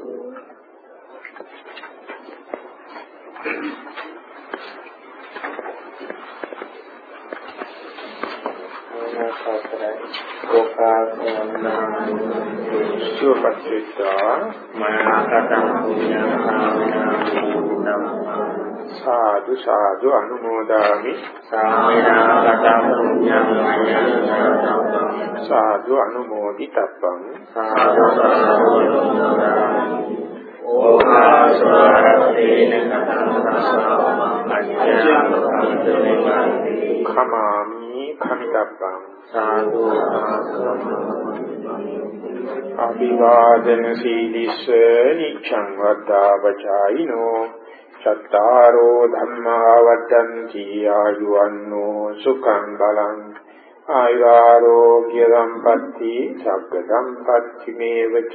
සාදු සාදු අනුමෝදාමි සාමිනාකටං පුඤ්ඤාකාමනා සාදු අනුමෝදිතබ්බං සාදු සාදු ඕකාසවරතේන කතං සසවමං අඤ්ඤං khamaami khamidabbang සාදු අභිවාදන සීලිස්ස නිච්ඡං වද්දා වචායිනෝ චත්තාරෝ ධම්මා වද්දන්ති ආයුවන්නෝ සුඛං බලං ආයුරෝග්‍ය සම්පatti සග්ග සම්පatti මේවච